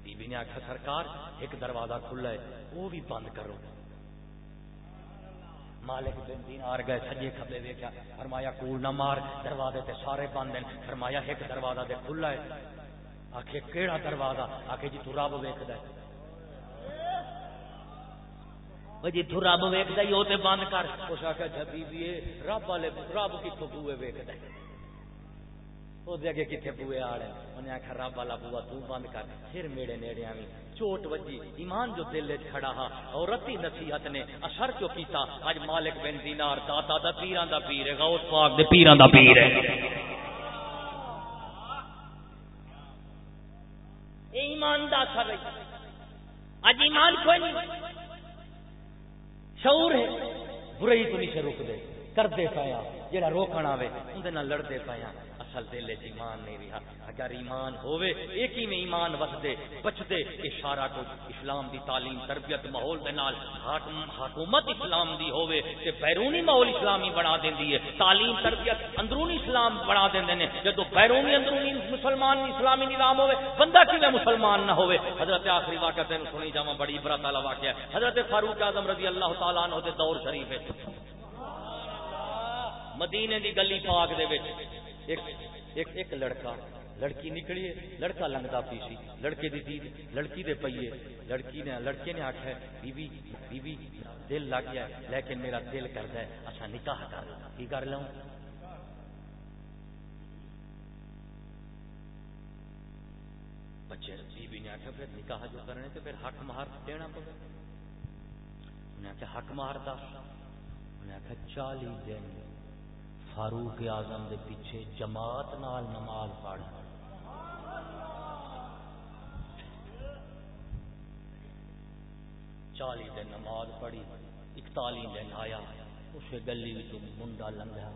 بی بی نے آخر سرکار، ایک دروازہ کھلا ہے، وہ بھی بند کرو۔ مالک بن دینار گئے، سجے کھبے ویکھیا، فرمایا کوڑ نہ مار، دروازے تے سارے بند ہیں۔ فرمایا ایک دروازہ تے کھلا ہے۔ آکھے، کیڑا دروازہ؟ آکھے جی تو رب ویکھدا ہے۔ او جی تو رب ویکھدا ہی او تے بند کر۔ اس آکھے جبی بھی رب والے، رب کتھوں بوئے ویکھدا ہے؟ اگے کتنے بوئے آ رہے انہیں آخر رب والا بوا تو بند کر پھر میڑے نیڑے آئی چوٹ وجی ایمان جو دل کھڑا ہا اور رتی نصیحت نے اثر کیوں کیتا اج مالک بن دینار داتا دا پیران دا پیر ہے غوث پاک دے پیران دا پیر ہے ایمان دا اثر ہے اج ایمان کوئی نہیں شعور ہے برائی تو نہیں سے روک دے کرتے پایا جہاں روکنا آئے اندر لڑتے پایا۔ اصل دل ایمان نہیں رہا۔ اگر ایمان ہوئے ایک ہی میں ایمان وسدے بچتے کہ سارا کچھ اسلام دی تعلیم، تربیت ماحول دے نال حکومت اسلام دی ہوئے تے بیرونی ماحول اسلامی بنا دیندی ہے۔ تعلیم، تربیت اندرونی اسلام بنا دیندے نے۔ جدو بیرونی اندرونی مسلمان اسلامی نظام ہوئے بندہ کیویں مسلمان نہ ہوئے حضرت آخری واقعہ تین سنی جاواں، بڑی عبرت والا واقعہ ہے۔ حضرت فاروق اعظم رضی اللہ تعالی عنہ دے دور شریف ہے۔ مدینے دی گلی پاک دے وچ۔ ایک ایک ایک لڑکا لڑکی نکلی ہے، لڑکا لنگتا پی سی۔ لڑکے دی دید لڑکی دے پئیے۔ لڑکی نے لڑکے نے آخیا بی بی بی بی دل لگ گیا لیکن میرا دل کرتا ہے اچھا نکاح کر کی کر لوں؟ بچے بی بی نے آخیا پھر نکاح جو کرنے تو پھر حق مہار دینا پڑے انہیں آخیا حق مہار دس۔ انہیں آخیا چالی دن۔ فاروق اعظم دے پیچھے جماعت نال نماز پڑھ۔ چالی دن نماز پڑھی اکتالی دن آیا اس گلی منڈا لنگا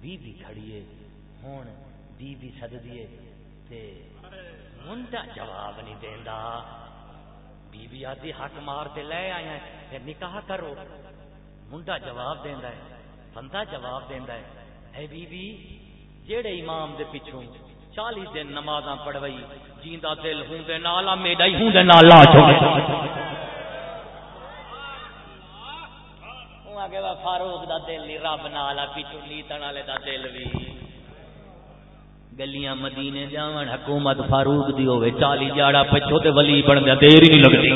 بی بی کھڑیے ہوں بی بی سد دیے تے منڈا جواب نہیں دینا بی بی آدھی حق مار تے لے آیا پھر نکاح کرو۔ منڈا جواب دینا ہے، بندہ جواب دینا ہے۔ اے بی بی جیڑے امام دے پچھوں چالی دن نماز پڑھوئی، جیندا دل ہوں دے نالا، میڈا ہی ہوں دے نالا فاروق دا دل نہیں، رب نالا پیچھو نیتن والے دا دل بھی گلیاں مدینے جاون، حکومت فاروق دی ہوے چالی جاڑا پچھو تے ولی بن دیا دیر ہی نہیں لگتی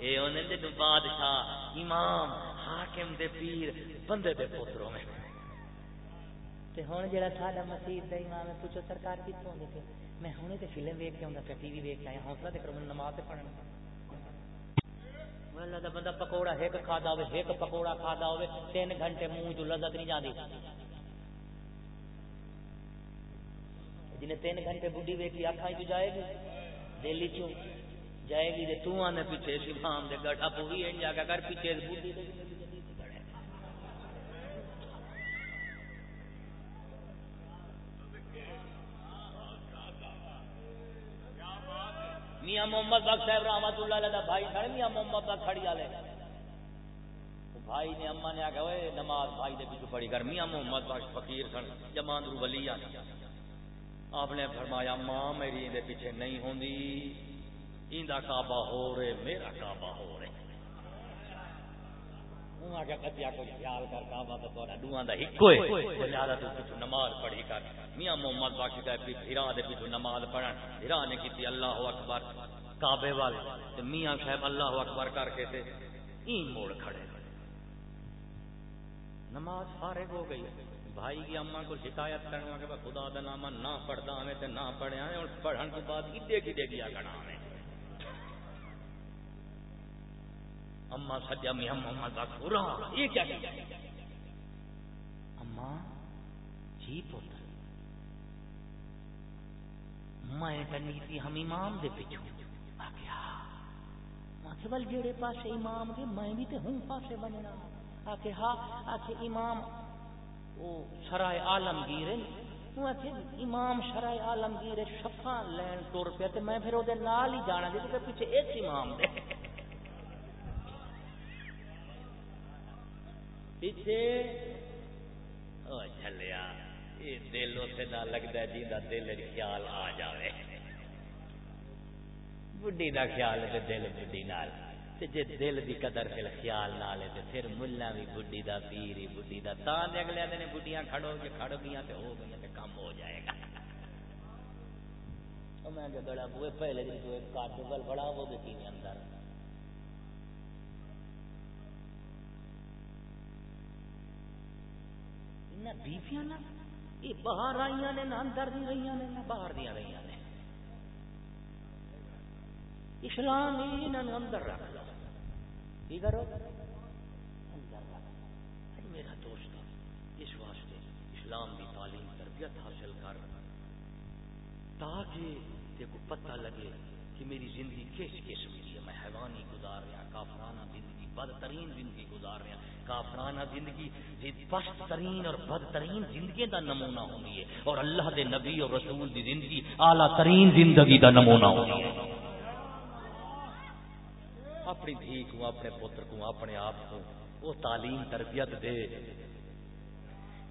اے انہیں دے بادشاہ امام، حاکم دے پیر بندے دے پوتروں میں۔ تے ہن جڑا ساڈا مسجد دا امام ہے، پوچھو سرکار کتھوں آندے پے میں ہنے تے فلم ویکھ کے ہوندا تے ٹی وی ویکھ کے آیا، حوصلہ تے کرو نماز تے پڑھن۔ میں اللہ دا بندہ پکوڑا ایک کھادا ہوے ایک پکوڑا کھادا ہوے، تین گھنٹے منہ جو لذت نہیں جاندی۔ جنہیں تین گھنٹے بڈھی ویکھی اکھاں جو جائے گی۔ دلی چوں جائے گی تے تو آنے پیچھے امام دے گڑھا پوری ہیں جا کے کر پیچھے بڈھی دے۔ میاں محمد بخش صاحب رحمت اللہ علیہ بھائی کھڑے، میاں محمد بخش کھڑی والے۔ بھائی نے اما نے آخیا وہ نماز بھائی دے پیچھے پڑھی کر، میاں محمد بخش فقیر سن جمان رو ولی آپ نے فرمایا، ماں میری دے پیچھے نہیں ہوندی، ایندا کعبہ ہو رہے، میرا کعبہ ہو رہے۔ نماز پڑھی کر۔ میاں محمد دے نماز پڑھن۔ نے اللہ اکبر۔ کعبے وال میاں صاحب اللہ اکبر کر کے تے این موڑ کھڑے۔ نماز فارغ ہو گئی۔ بھائی کی اما کو شکایت کرنا کہ خدا دا نہ پڑھتا تے نہ پڑھیا اور پڑھن کے بعد کدے کدے گیا اما سجا میں ہم محمد پورا یہ کیا اما جی پوتر میں کنی تھی، ہم امام دے پیچھو آخر بل جڑے پاسے امام دے، میں بھی تے ہوں پاسے بننا۔ آخر ہاں آخر امام وہ سرائے عالمگیر ہے۔ امام شرائے عالمگیر شفا لین ٹور پہ میں پھر وہ نال ہی جانا جی پیچھے ایک امام دے۔ پیچھے۔ چلیا یہ دل اتنے نہ لگتا جی کا دل خیال آ جائے بڈی کا خیال ہے دل بڈی نال۔ جی دل کی قدر پھر خیال نہ لے تو پھر ملا بھی بڈی کا پیر ہی بڈی کا تا اگلے دن بڈیاں کھڑو گے کھڑ گیا تو ہو گئی تو کم ہو جائے گا۔ میں بڑا پہلے دن تو ایک کارڈ بڑا وہ دیتی اندر بیفیاں یہ باہر آئی نے، نہ اندر دی رہی نے، نہ باہر دیا رہی نے۔ اسلام ہی انہوں اندر رکھ لو۔ کی کرو اندر رکھ میرا دوست، اس واسطے اسلام کی تعلیم تربیت حاصل کر۔ تاکہ کو پتہ لگے کہ میری زندگی کس قسم کی ہے۔ میں حیوانی گزار رہا کافرانہ زندگی، بدترین زندگی گزار رہا کافرانہ زندگی پست ترین اور بدترین زندگی دا نمونہ ہونی ہے اور اللہ دے نبی اور رسول دی زندگی اعلیٰ ترین زندگی دا نمونہ ہونی ہے۔ اپنی دھی کو، اپنے پتر کو، اپنے آپ کو وہ تعلیم تربیت دے۔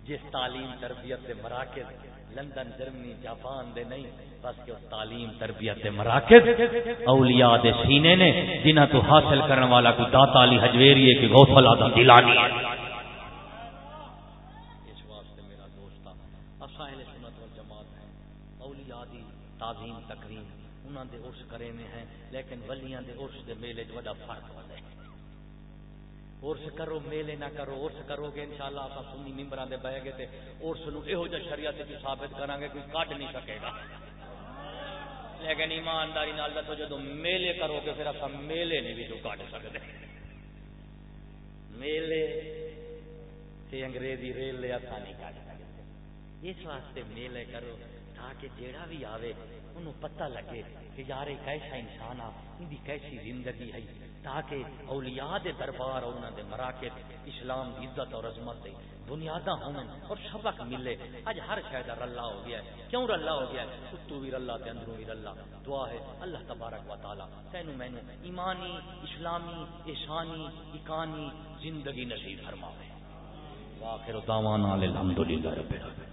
جس تعلیم تربیت دے مراکز لندن، جرمنی، جاپان دے نہیں، بس کہ تعلیم، تربیت دے مراکز اولیاء دے سینے نے جنہ تو حاصل کرنے والا کوئی داتا علی حجویری ہے کہ غوث اللہ دا دلانی ہے۔ اس واسطے میرا دوست اسائل سنت والجماعت ہے اولیاء دی تعظیم، تکریم، انہاں دے عرس کرے میں ہیں، لیکن ولیاں دے عرس دے میلے جو بڑا فرق ہو ہے۔ ارس کرو، میلے نہ کرو ارس کرو گے انشاءاللہ شاء اللہ سنی ممبران دے بہ گے تے ارس نو یہو جہ شریعت کی ثابت کران گے، کوئی کٹ نہیں سکے گا۔ لیکن ایمانداری نال دسو جدو میلے کرو گے، پھر اپ میلے نہیں بھی جو کٹ سکتے میلے تے انگریزی ریل لے اسا نہیں کٹ سکتے اس واسطے میلے کرو۔ تاکہ جیڑا بھی آوے، انہوں پتہ لگے کہ یار ایک ایسا انسان آ، ان دی کیسی زندگی ہے۔ تاکہ اولیاء دے دربار اور انہوں دے مراکز اسلام دی عزت اور عظمت دے بنیادہ ہوں اور سبق ملے۔ اج ہر شاید رلا ہو گیا ہے۔ کیوں رلا ہو گیا ہے؟ اتو بھی رلا تے اندروں بھی رلا؟ دعا ہے اللہ تبارک و تعالی تینو مینو ایمانی، اسلامی، احسانی، اکانی زندگی نصیب فرماوے۔ واخر دعوانا الحمدللہ رب العالمین۔